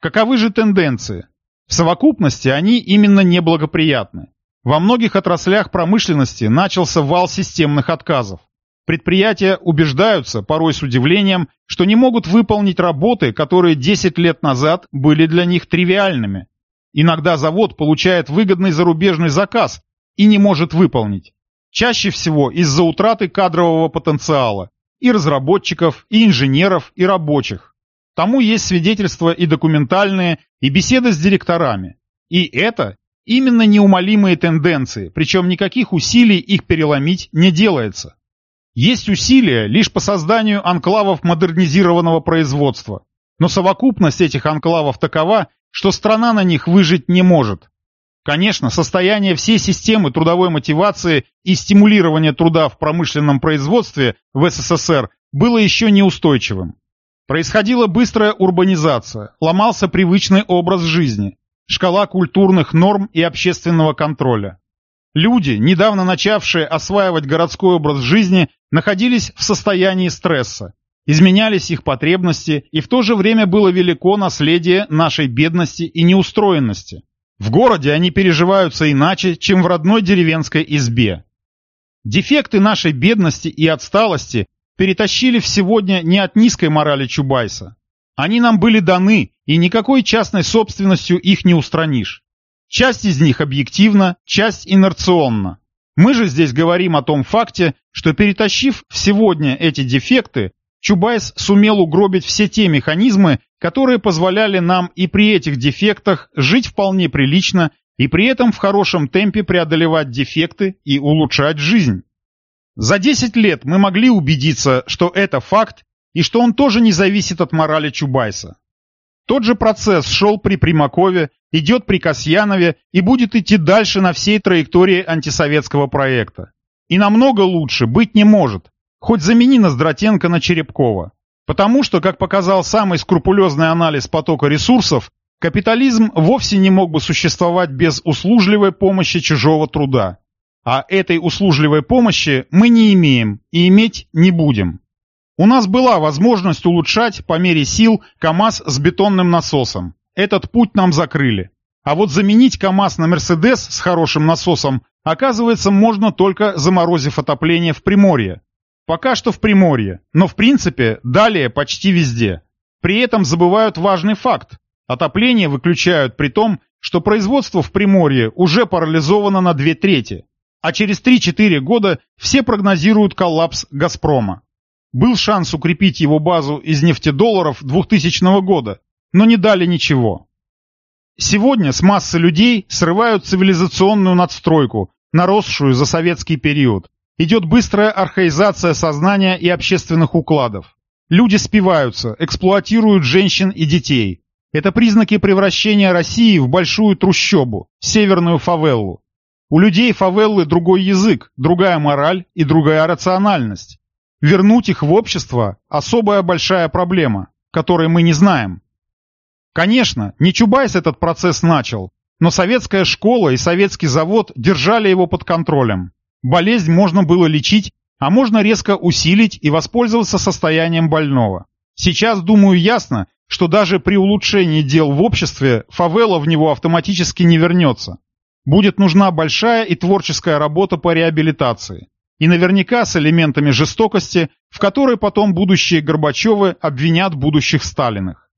Каковы же тенденции? В совокупности они именно неблагоприятны. Во многих отраслях промышленности начался вал системных отказов. Предприятия убеждаются, порой с удивлением, что не могут выполнить работы, которые 10 лет назад были для них тривиальными. Иногда завод получает выгодный зарубежный заказ и не может выполнить. Чаще всего из-за утраты кадрового потенциала и разработчиков, и инженеров, и рабочих. Тому есть свидетельства и документальные, и беседы с директорами. И это именно неумолимые тенденции, причем никаких усилий их переломить не делается. Есть усилия лишь по созданию анклавов модернизированного производства, но совокупность этих анклавов такова, что страна на них выжить не может. Конечно, состояние всей системы трудовой мотивации и стимулирования труда в промышленном производстве в СССР было еще неустойчивым. Происходила быстрая урбанизация, ломался привычный образ жизни, шкала культурных норм и общественного контроля. Люди, недавно начавшие осваивать городской образ жизни, находились в состоянии стресса. Изменялись их потребности, и в то же время было велико наследие нашей бедности и неустроенности. В городе они переживаются иначе, чем в родной деревенской избе. Дефекты нашей бедности и отсталости перетащили в сегодня не от низкой морали Чубайса. Они нам были даны, и никакой частной собственностью их не устранишь. Часть из них объективна, часть инерционна. Мы же здесь говорим о том факте, что перетащив в сегодня эти дефекты, Чубайс сумел угробить все те механизмы, которые позволяли нам и при этих дефектах жить вполне прилично и при этом в хорошем темпе преодолевать дефекты и улучшать жизнь. За 10 лет мы могли убедиться, что это факт и что он тоже не зависит от морали Чубайса. Тот же процесс шел при Примакове, идет при Касьянове и будет идти дальше на всей траектории антисоветского проекта. И намного лучше быть не может, Хоть замени Ноздратенко на Черепкова. Потому что, как показал самый скрупулезный анализ потока ресурсов, капитализм вовсе не мог бы существовать без услужливой помощи чужого труда. А этой услужливой помощи мы не имеем и иметь не будем. У нас была возможность улучшать по мере сил КАМАЗ с бетонным насосом. Этот путь нам закрыли. А вот заменить КАМАЗ на Мерседес с хорошим насосом, оказывается, можно только заморозив отопление в Приморье. Пока что в Приморье, но в принципе далее почти везде. При этом забывают важный факт. Отопление выключают при том, что производство в Приморье уже парализовано на две трети. А через 3-4 года все прогнозируют коллапс «Газпрома». Был шанс укрепить его базу из нефтедолларов 2000 года, но не дали ничего. Сегодня с массы людей срывают цивилизационную надстройку, наросшую за советский период, Идет быстрая архаизация сознания и общественных укладов. Люди спиваются, эксплуатируют женщин и детей. Это признаки превращения России в большую трущобу, северную фавеллу. У людей фавеллы другой язык, другая мораль и другая рациональность. Вернуть их в общество – особая большая проблема, которой мы не знаем. Конечно, не Чубайс этот процесс начал, но советская школа и советский завод держали его под контролем. Болезнь можно было лечить, а можно резко усилить и воспользоваться состоянием больного. Сейчас, думаю, ясно, что даже при улучшении дел в обществе фавела в него автоматически не вернется. Будет нужна большая и творческая работа по реабилитации. И наверняка с элементами жестокости, в которой потом будущие Горбачевы обвинят будущих Сталиных.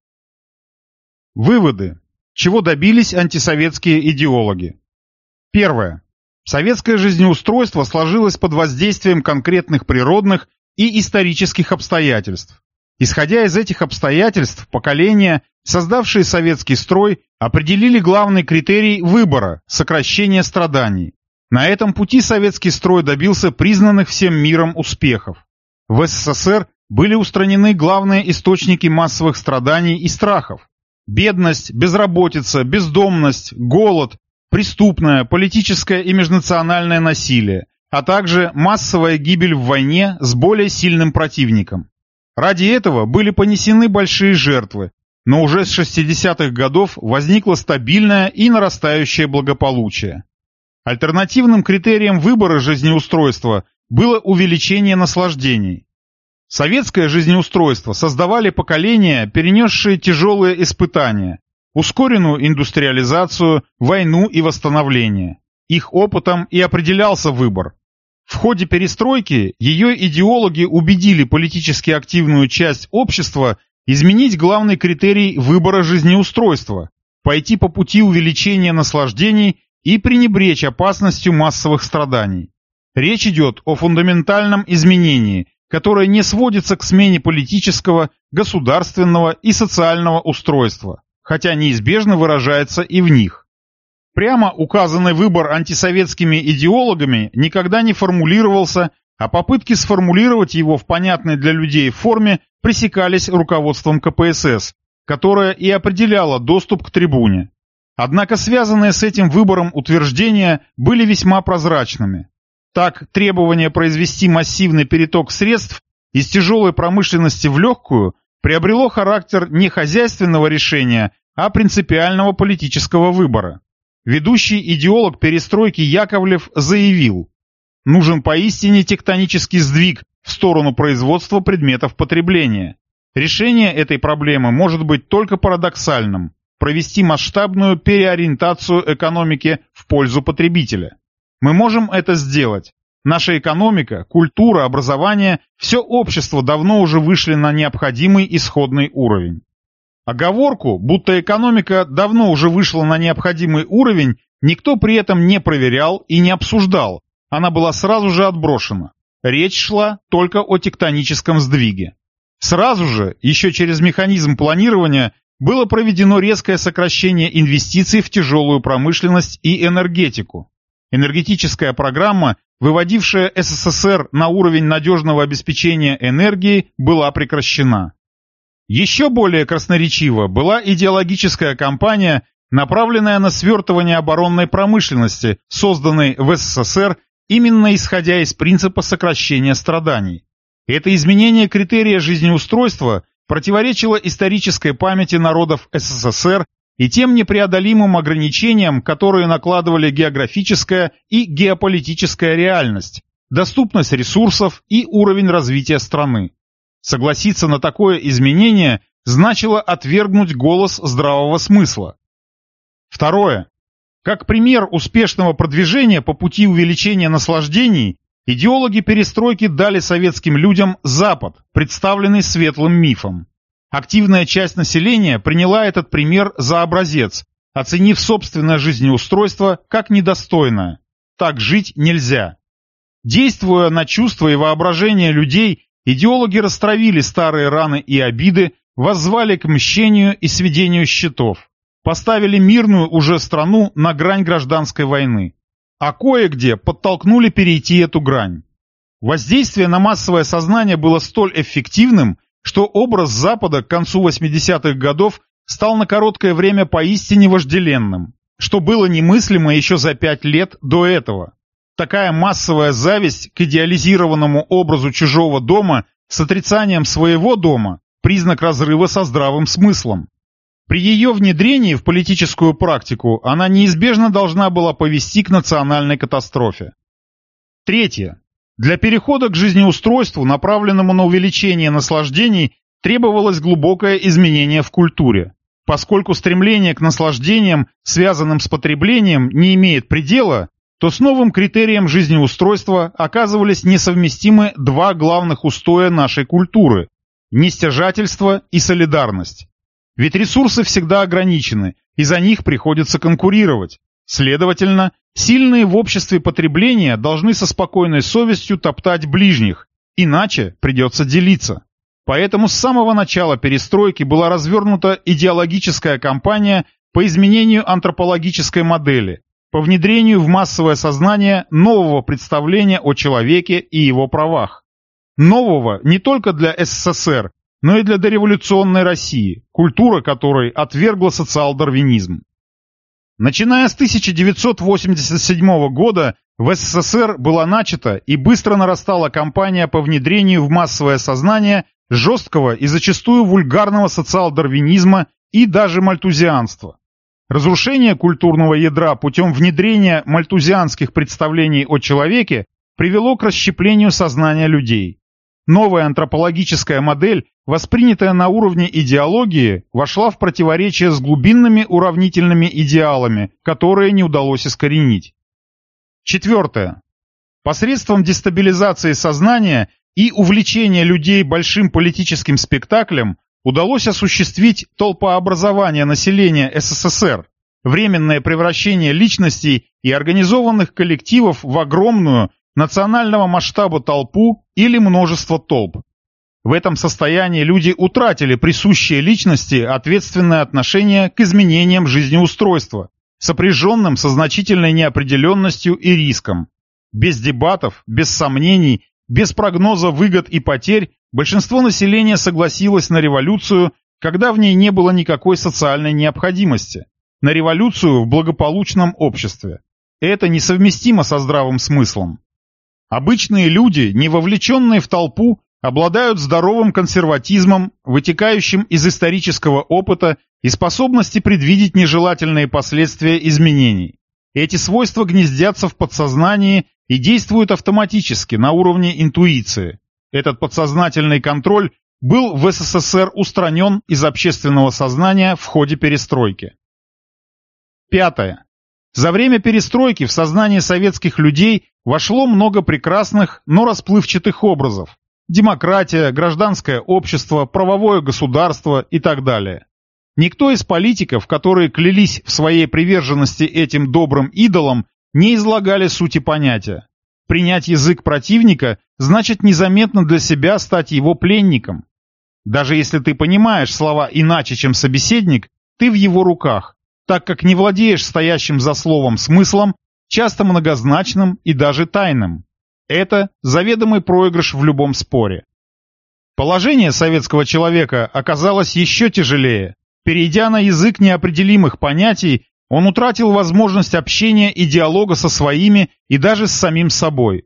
Выводы. Чего добились антисоветские идеологи? Первое. Советское жизнеустройство сложилось под воздействием конкретных природных и исторических обстоятельств. Исходя из этих обстоятельств, поколения, создавшие советский строй, определили главный критерий выбора – сокращение страданий. На этом пути советский строй добился признанных всем миром успехов. В СССР были устранены главные источники массовых страданий и страхов. Бедность, безработица, бездомность, голод, преступное, политическое и межнациональное насилие, а также массовая гибель в войне с более сильным противником. Ради этого были понесены большие жертвы, но уже с 60-х годов возникло стабильное и нарастающее благополучие. Альтернативным критерием выбора жизнеустройства было увеличение наслаждений. Советское жизнеустройство создавали поколения, перенесшие тяжелые испытания, ускоренную индустриализацию, войну и восстановление. Их опытом и определялся выбор. В ходе перестройки ее идеологи убедили политически активную часть общества изменить главный критерий выбора жизнеустройства, пойти по пути увеличения наслаждений и пренебречь опасностью массовых страданий. Речь идет о фундаментальном изменении, которое не сводится к смене политического, государственного и социального устройства, хотя неизбежно выражается и в них. Прямо указанный выбор антисоветскими идеологами никогда не формулировался, а попытки сформулировать его в понятной для людей форме пресекались руководством КПСС, которое и определяло доступ к трибуне. Однако связанные с этим выбором утверждения были весьма прозрачными. Так, требование произвести массивный переток средств из тяжелой промышленности в легкую приобрело характер не хозяйственного решения, а принципиального политического выбора. Ведущий идеолог перестройки Яковлев заявил, нужен поистине тектонический сдвиг в сторону производства предметов потребления. Решение этой проблемы может быть только парадоксальным – провести масштабную переориентацию экономики в пользу потребителя. Мы можем это сделать. Наша экономика, культура, образование – все общество давно уже вышли на необходимый исходный уровень. Оговорку, будто экономика давно уже вышла на необходимый уровень, никто при этом не проверял и не обсуждал. Она была сразу же отброшена. Речь шла только о тектоническом сдвиге. Сразу же, еще через механизм планирования, было проведено резкое сокращение инвестиций в тяжелую промышленность и энергетику. Энергетическая программа, выводившая СССР на уровень надежного обеспечения энергии, была прекращена. Еще более красноречиво была идеологическая кампания, направленная на свертывание оборонной промышленности, созданной в СССР именно исходя из принципа сокращения страданий. Это изменение критерия жизнеустройства противоречило исторической памяти народов СССР и тем непреодолимым ограничениям, которые накладывали географическая и геополитическая реальность, доступность ресурсов и уровень развития страны. Согласиться на такое изменение значило отвергнуть голос здравого смысла. Второе. Как пример успешного продвижения по пути увеличения наслаждений, идеологи перестройки дали советским людям Запад, представленный светлым мифом. Активная часть населения приняла этот пример за образец, оценив собственное жизнеустройство как недостойное. Так жить нельзя. Действуя на чувства и воображение людей, Идеологи растравили старые раны и обиды, воззвали к мщению и сведению счетов, поставили мирную уже страну на грань гражданской войны, а кое-где подтолкнули перейти эту грань. Воздействие на массовое сознание было столь эффективным, что образ Запада к концу 80-х годов стал на короткое время поистине вожделенным, что было немыслимо еще за пять лет до этого. Такая массовая зависть к идеализированному образу чужого дома с отрицанием своего дома – признак разрыва со здравым смыслом. При ее внедрении в политическую практику она неизбежно должна была повести к национальной катастрофе. Третье. Для перехода к жизнеустройству, направленному на увеличение наслаждений, требовалось глубокое изменение в культуре. Поскольку стремление к наслаждениям, связанным с потреблением, не имеет предела, то с новым критерием жизнеустройства оказывались несовместимы два главных устоя нашей культуры – нестяжательство и солидарность. Ведь ресурсы всегда ограничены, и за них приходится конкурировать. Следовательно, сильные в обществе потребления должны со спокойной совестью топтать ближних, иначе придется делиться. Поэтому с самого начала перестройки была развернута идеологическая кампания по изменению антропологической модели, по внедрению в массовое сознание нового представления о человеке и его правах. Нового не только для СССР, но и для дореволюционной России, культура которой отвергла социал-дарвинизм. Начиная с 1987 года в СССР была начата и быстро нарастала кампания по внедрению в массовое сознание жесткого и зачастую вульгарного социал-дарвинизма и даже мальтузианства. Разрушение культурного ядра путем внедрения мальтузианских представлений о человеке привело к расщеплению сознания людей. Новая антропологическая модель, воспринятая на уровне идеологии, вошла в противоречие с глубинными уравнительными идеалами, которые не удалось искоренить. Четвертое. Посредством дестабилизации сознания и увлечения людей большим политическим спектаклем удалось осуществить толпообразование населения СССР, временное превращение личностей и организованных коллективов в огромную, национального масштаба толпу или множество толп. В этом состоянии люди утратили присущие личности ответственное отношение к изменениям жизнеустройства, сопряженным со значительной неопределенностью и риском. Без дебатов, без сомнений без прогноза выгод и потерь большинство населения согласилось на революцию, когда в ней не было никакой социальной необходимости. На революцию в благополучном обществе. Это несовместимо со здравым смыслом. Обычные люди, не вовлеченные в толпу, обладают здоровым консерватизмом, вытекающим из исторического опыта и способности предвидеть нежелательные последствия изменений. Эти свойства гнездятся в подсознании и действуют автоматически на уровне интуиции. Этот подсознательный контроль был в СССР устранен из общественного сознания в ходе перестройки. Пятое. За время перестройки в сознание советских людей вошло много прекрасных, но расплывчатых образов. Демократия, гражданское общество, правовое государство и так далее. Никто из политиков, которые клялись в своей приверженности этим добрым идолам, не излагали сути понятия. Принять язык противника значит незаметно для себя стать его пленником. Даже если ты понимаешь слова иначе, чем собеседник, ты в его руках, так как не владеешь стоящим за словом смыслом, часто многозначным и даже тайным. Это заведомый проигрыш в любом споре. Положение советского человека оказалось еще тяжелее. Перейдя на язык неопределимых понятий, он утратил возможность общения и диалога со своими и даже с самим собой.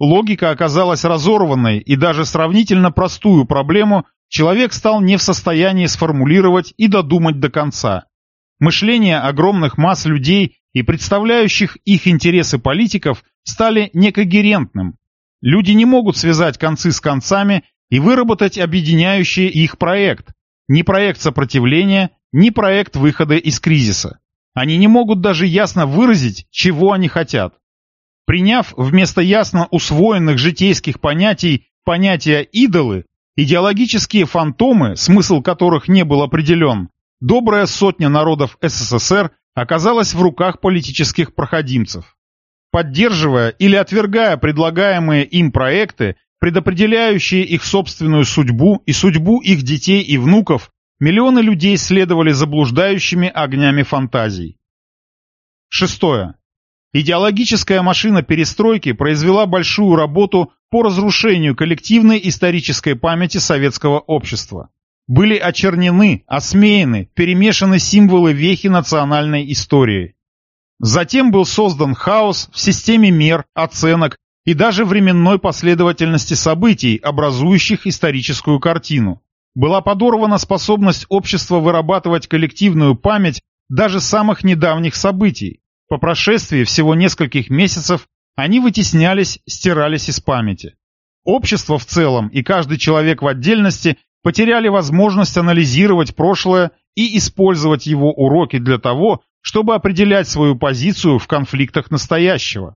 Логика оказалась разорванной, и даже сравнительно простую проблему человек стал не в состоянии сформулировать и додумать до конца. Мышление огромных масс людей и представляющих их интересы политиков стали некогерентным. Люди не могут связать концы с концами и выработать объединяющий их проект. Ни проект сопротивления, ни проект выхода из кризиса. Они не могут даже ясно выразить, чего они хотят. Приняв вместо ясно усвоенных житейских понятий понятия «идолы», идеологические фантомы, смысл которых не был определен, добрая сотня народов СССР оказалась в руках политических проходимцев. Поддерживая или отвергая предлагаемые им проекты, предопределяющие их собственную судьбу и судьбу их детей и внуков, Миллионы людей следовали заблуждающими огнями фантазий. Шестое. Идеологическая машина перестройки произвела большую работу по разрушению коллективной исторической памяти советского общества. Были очернены, осмеяны, перемешаны символы вехи национальной истории. Затем был создан хаос в системе мер, оценок и даже временной последовательности событий, образующих историческую картину была подорвана способность общества вырабатывать коллективную память даже самых недавних событий. По прошествии всего нескольких месяцев Они вытеснялись, стирались из памяти. Общество в целом и каждый человек в отдельности потеряли возможность анализировать прошлое и использовать его уроки для того, чтобы определять свою позицию в конфликтах настоящего.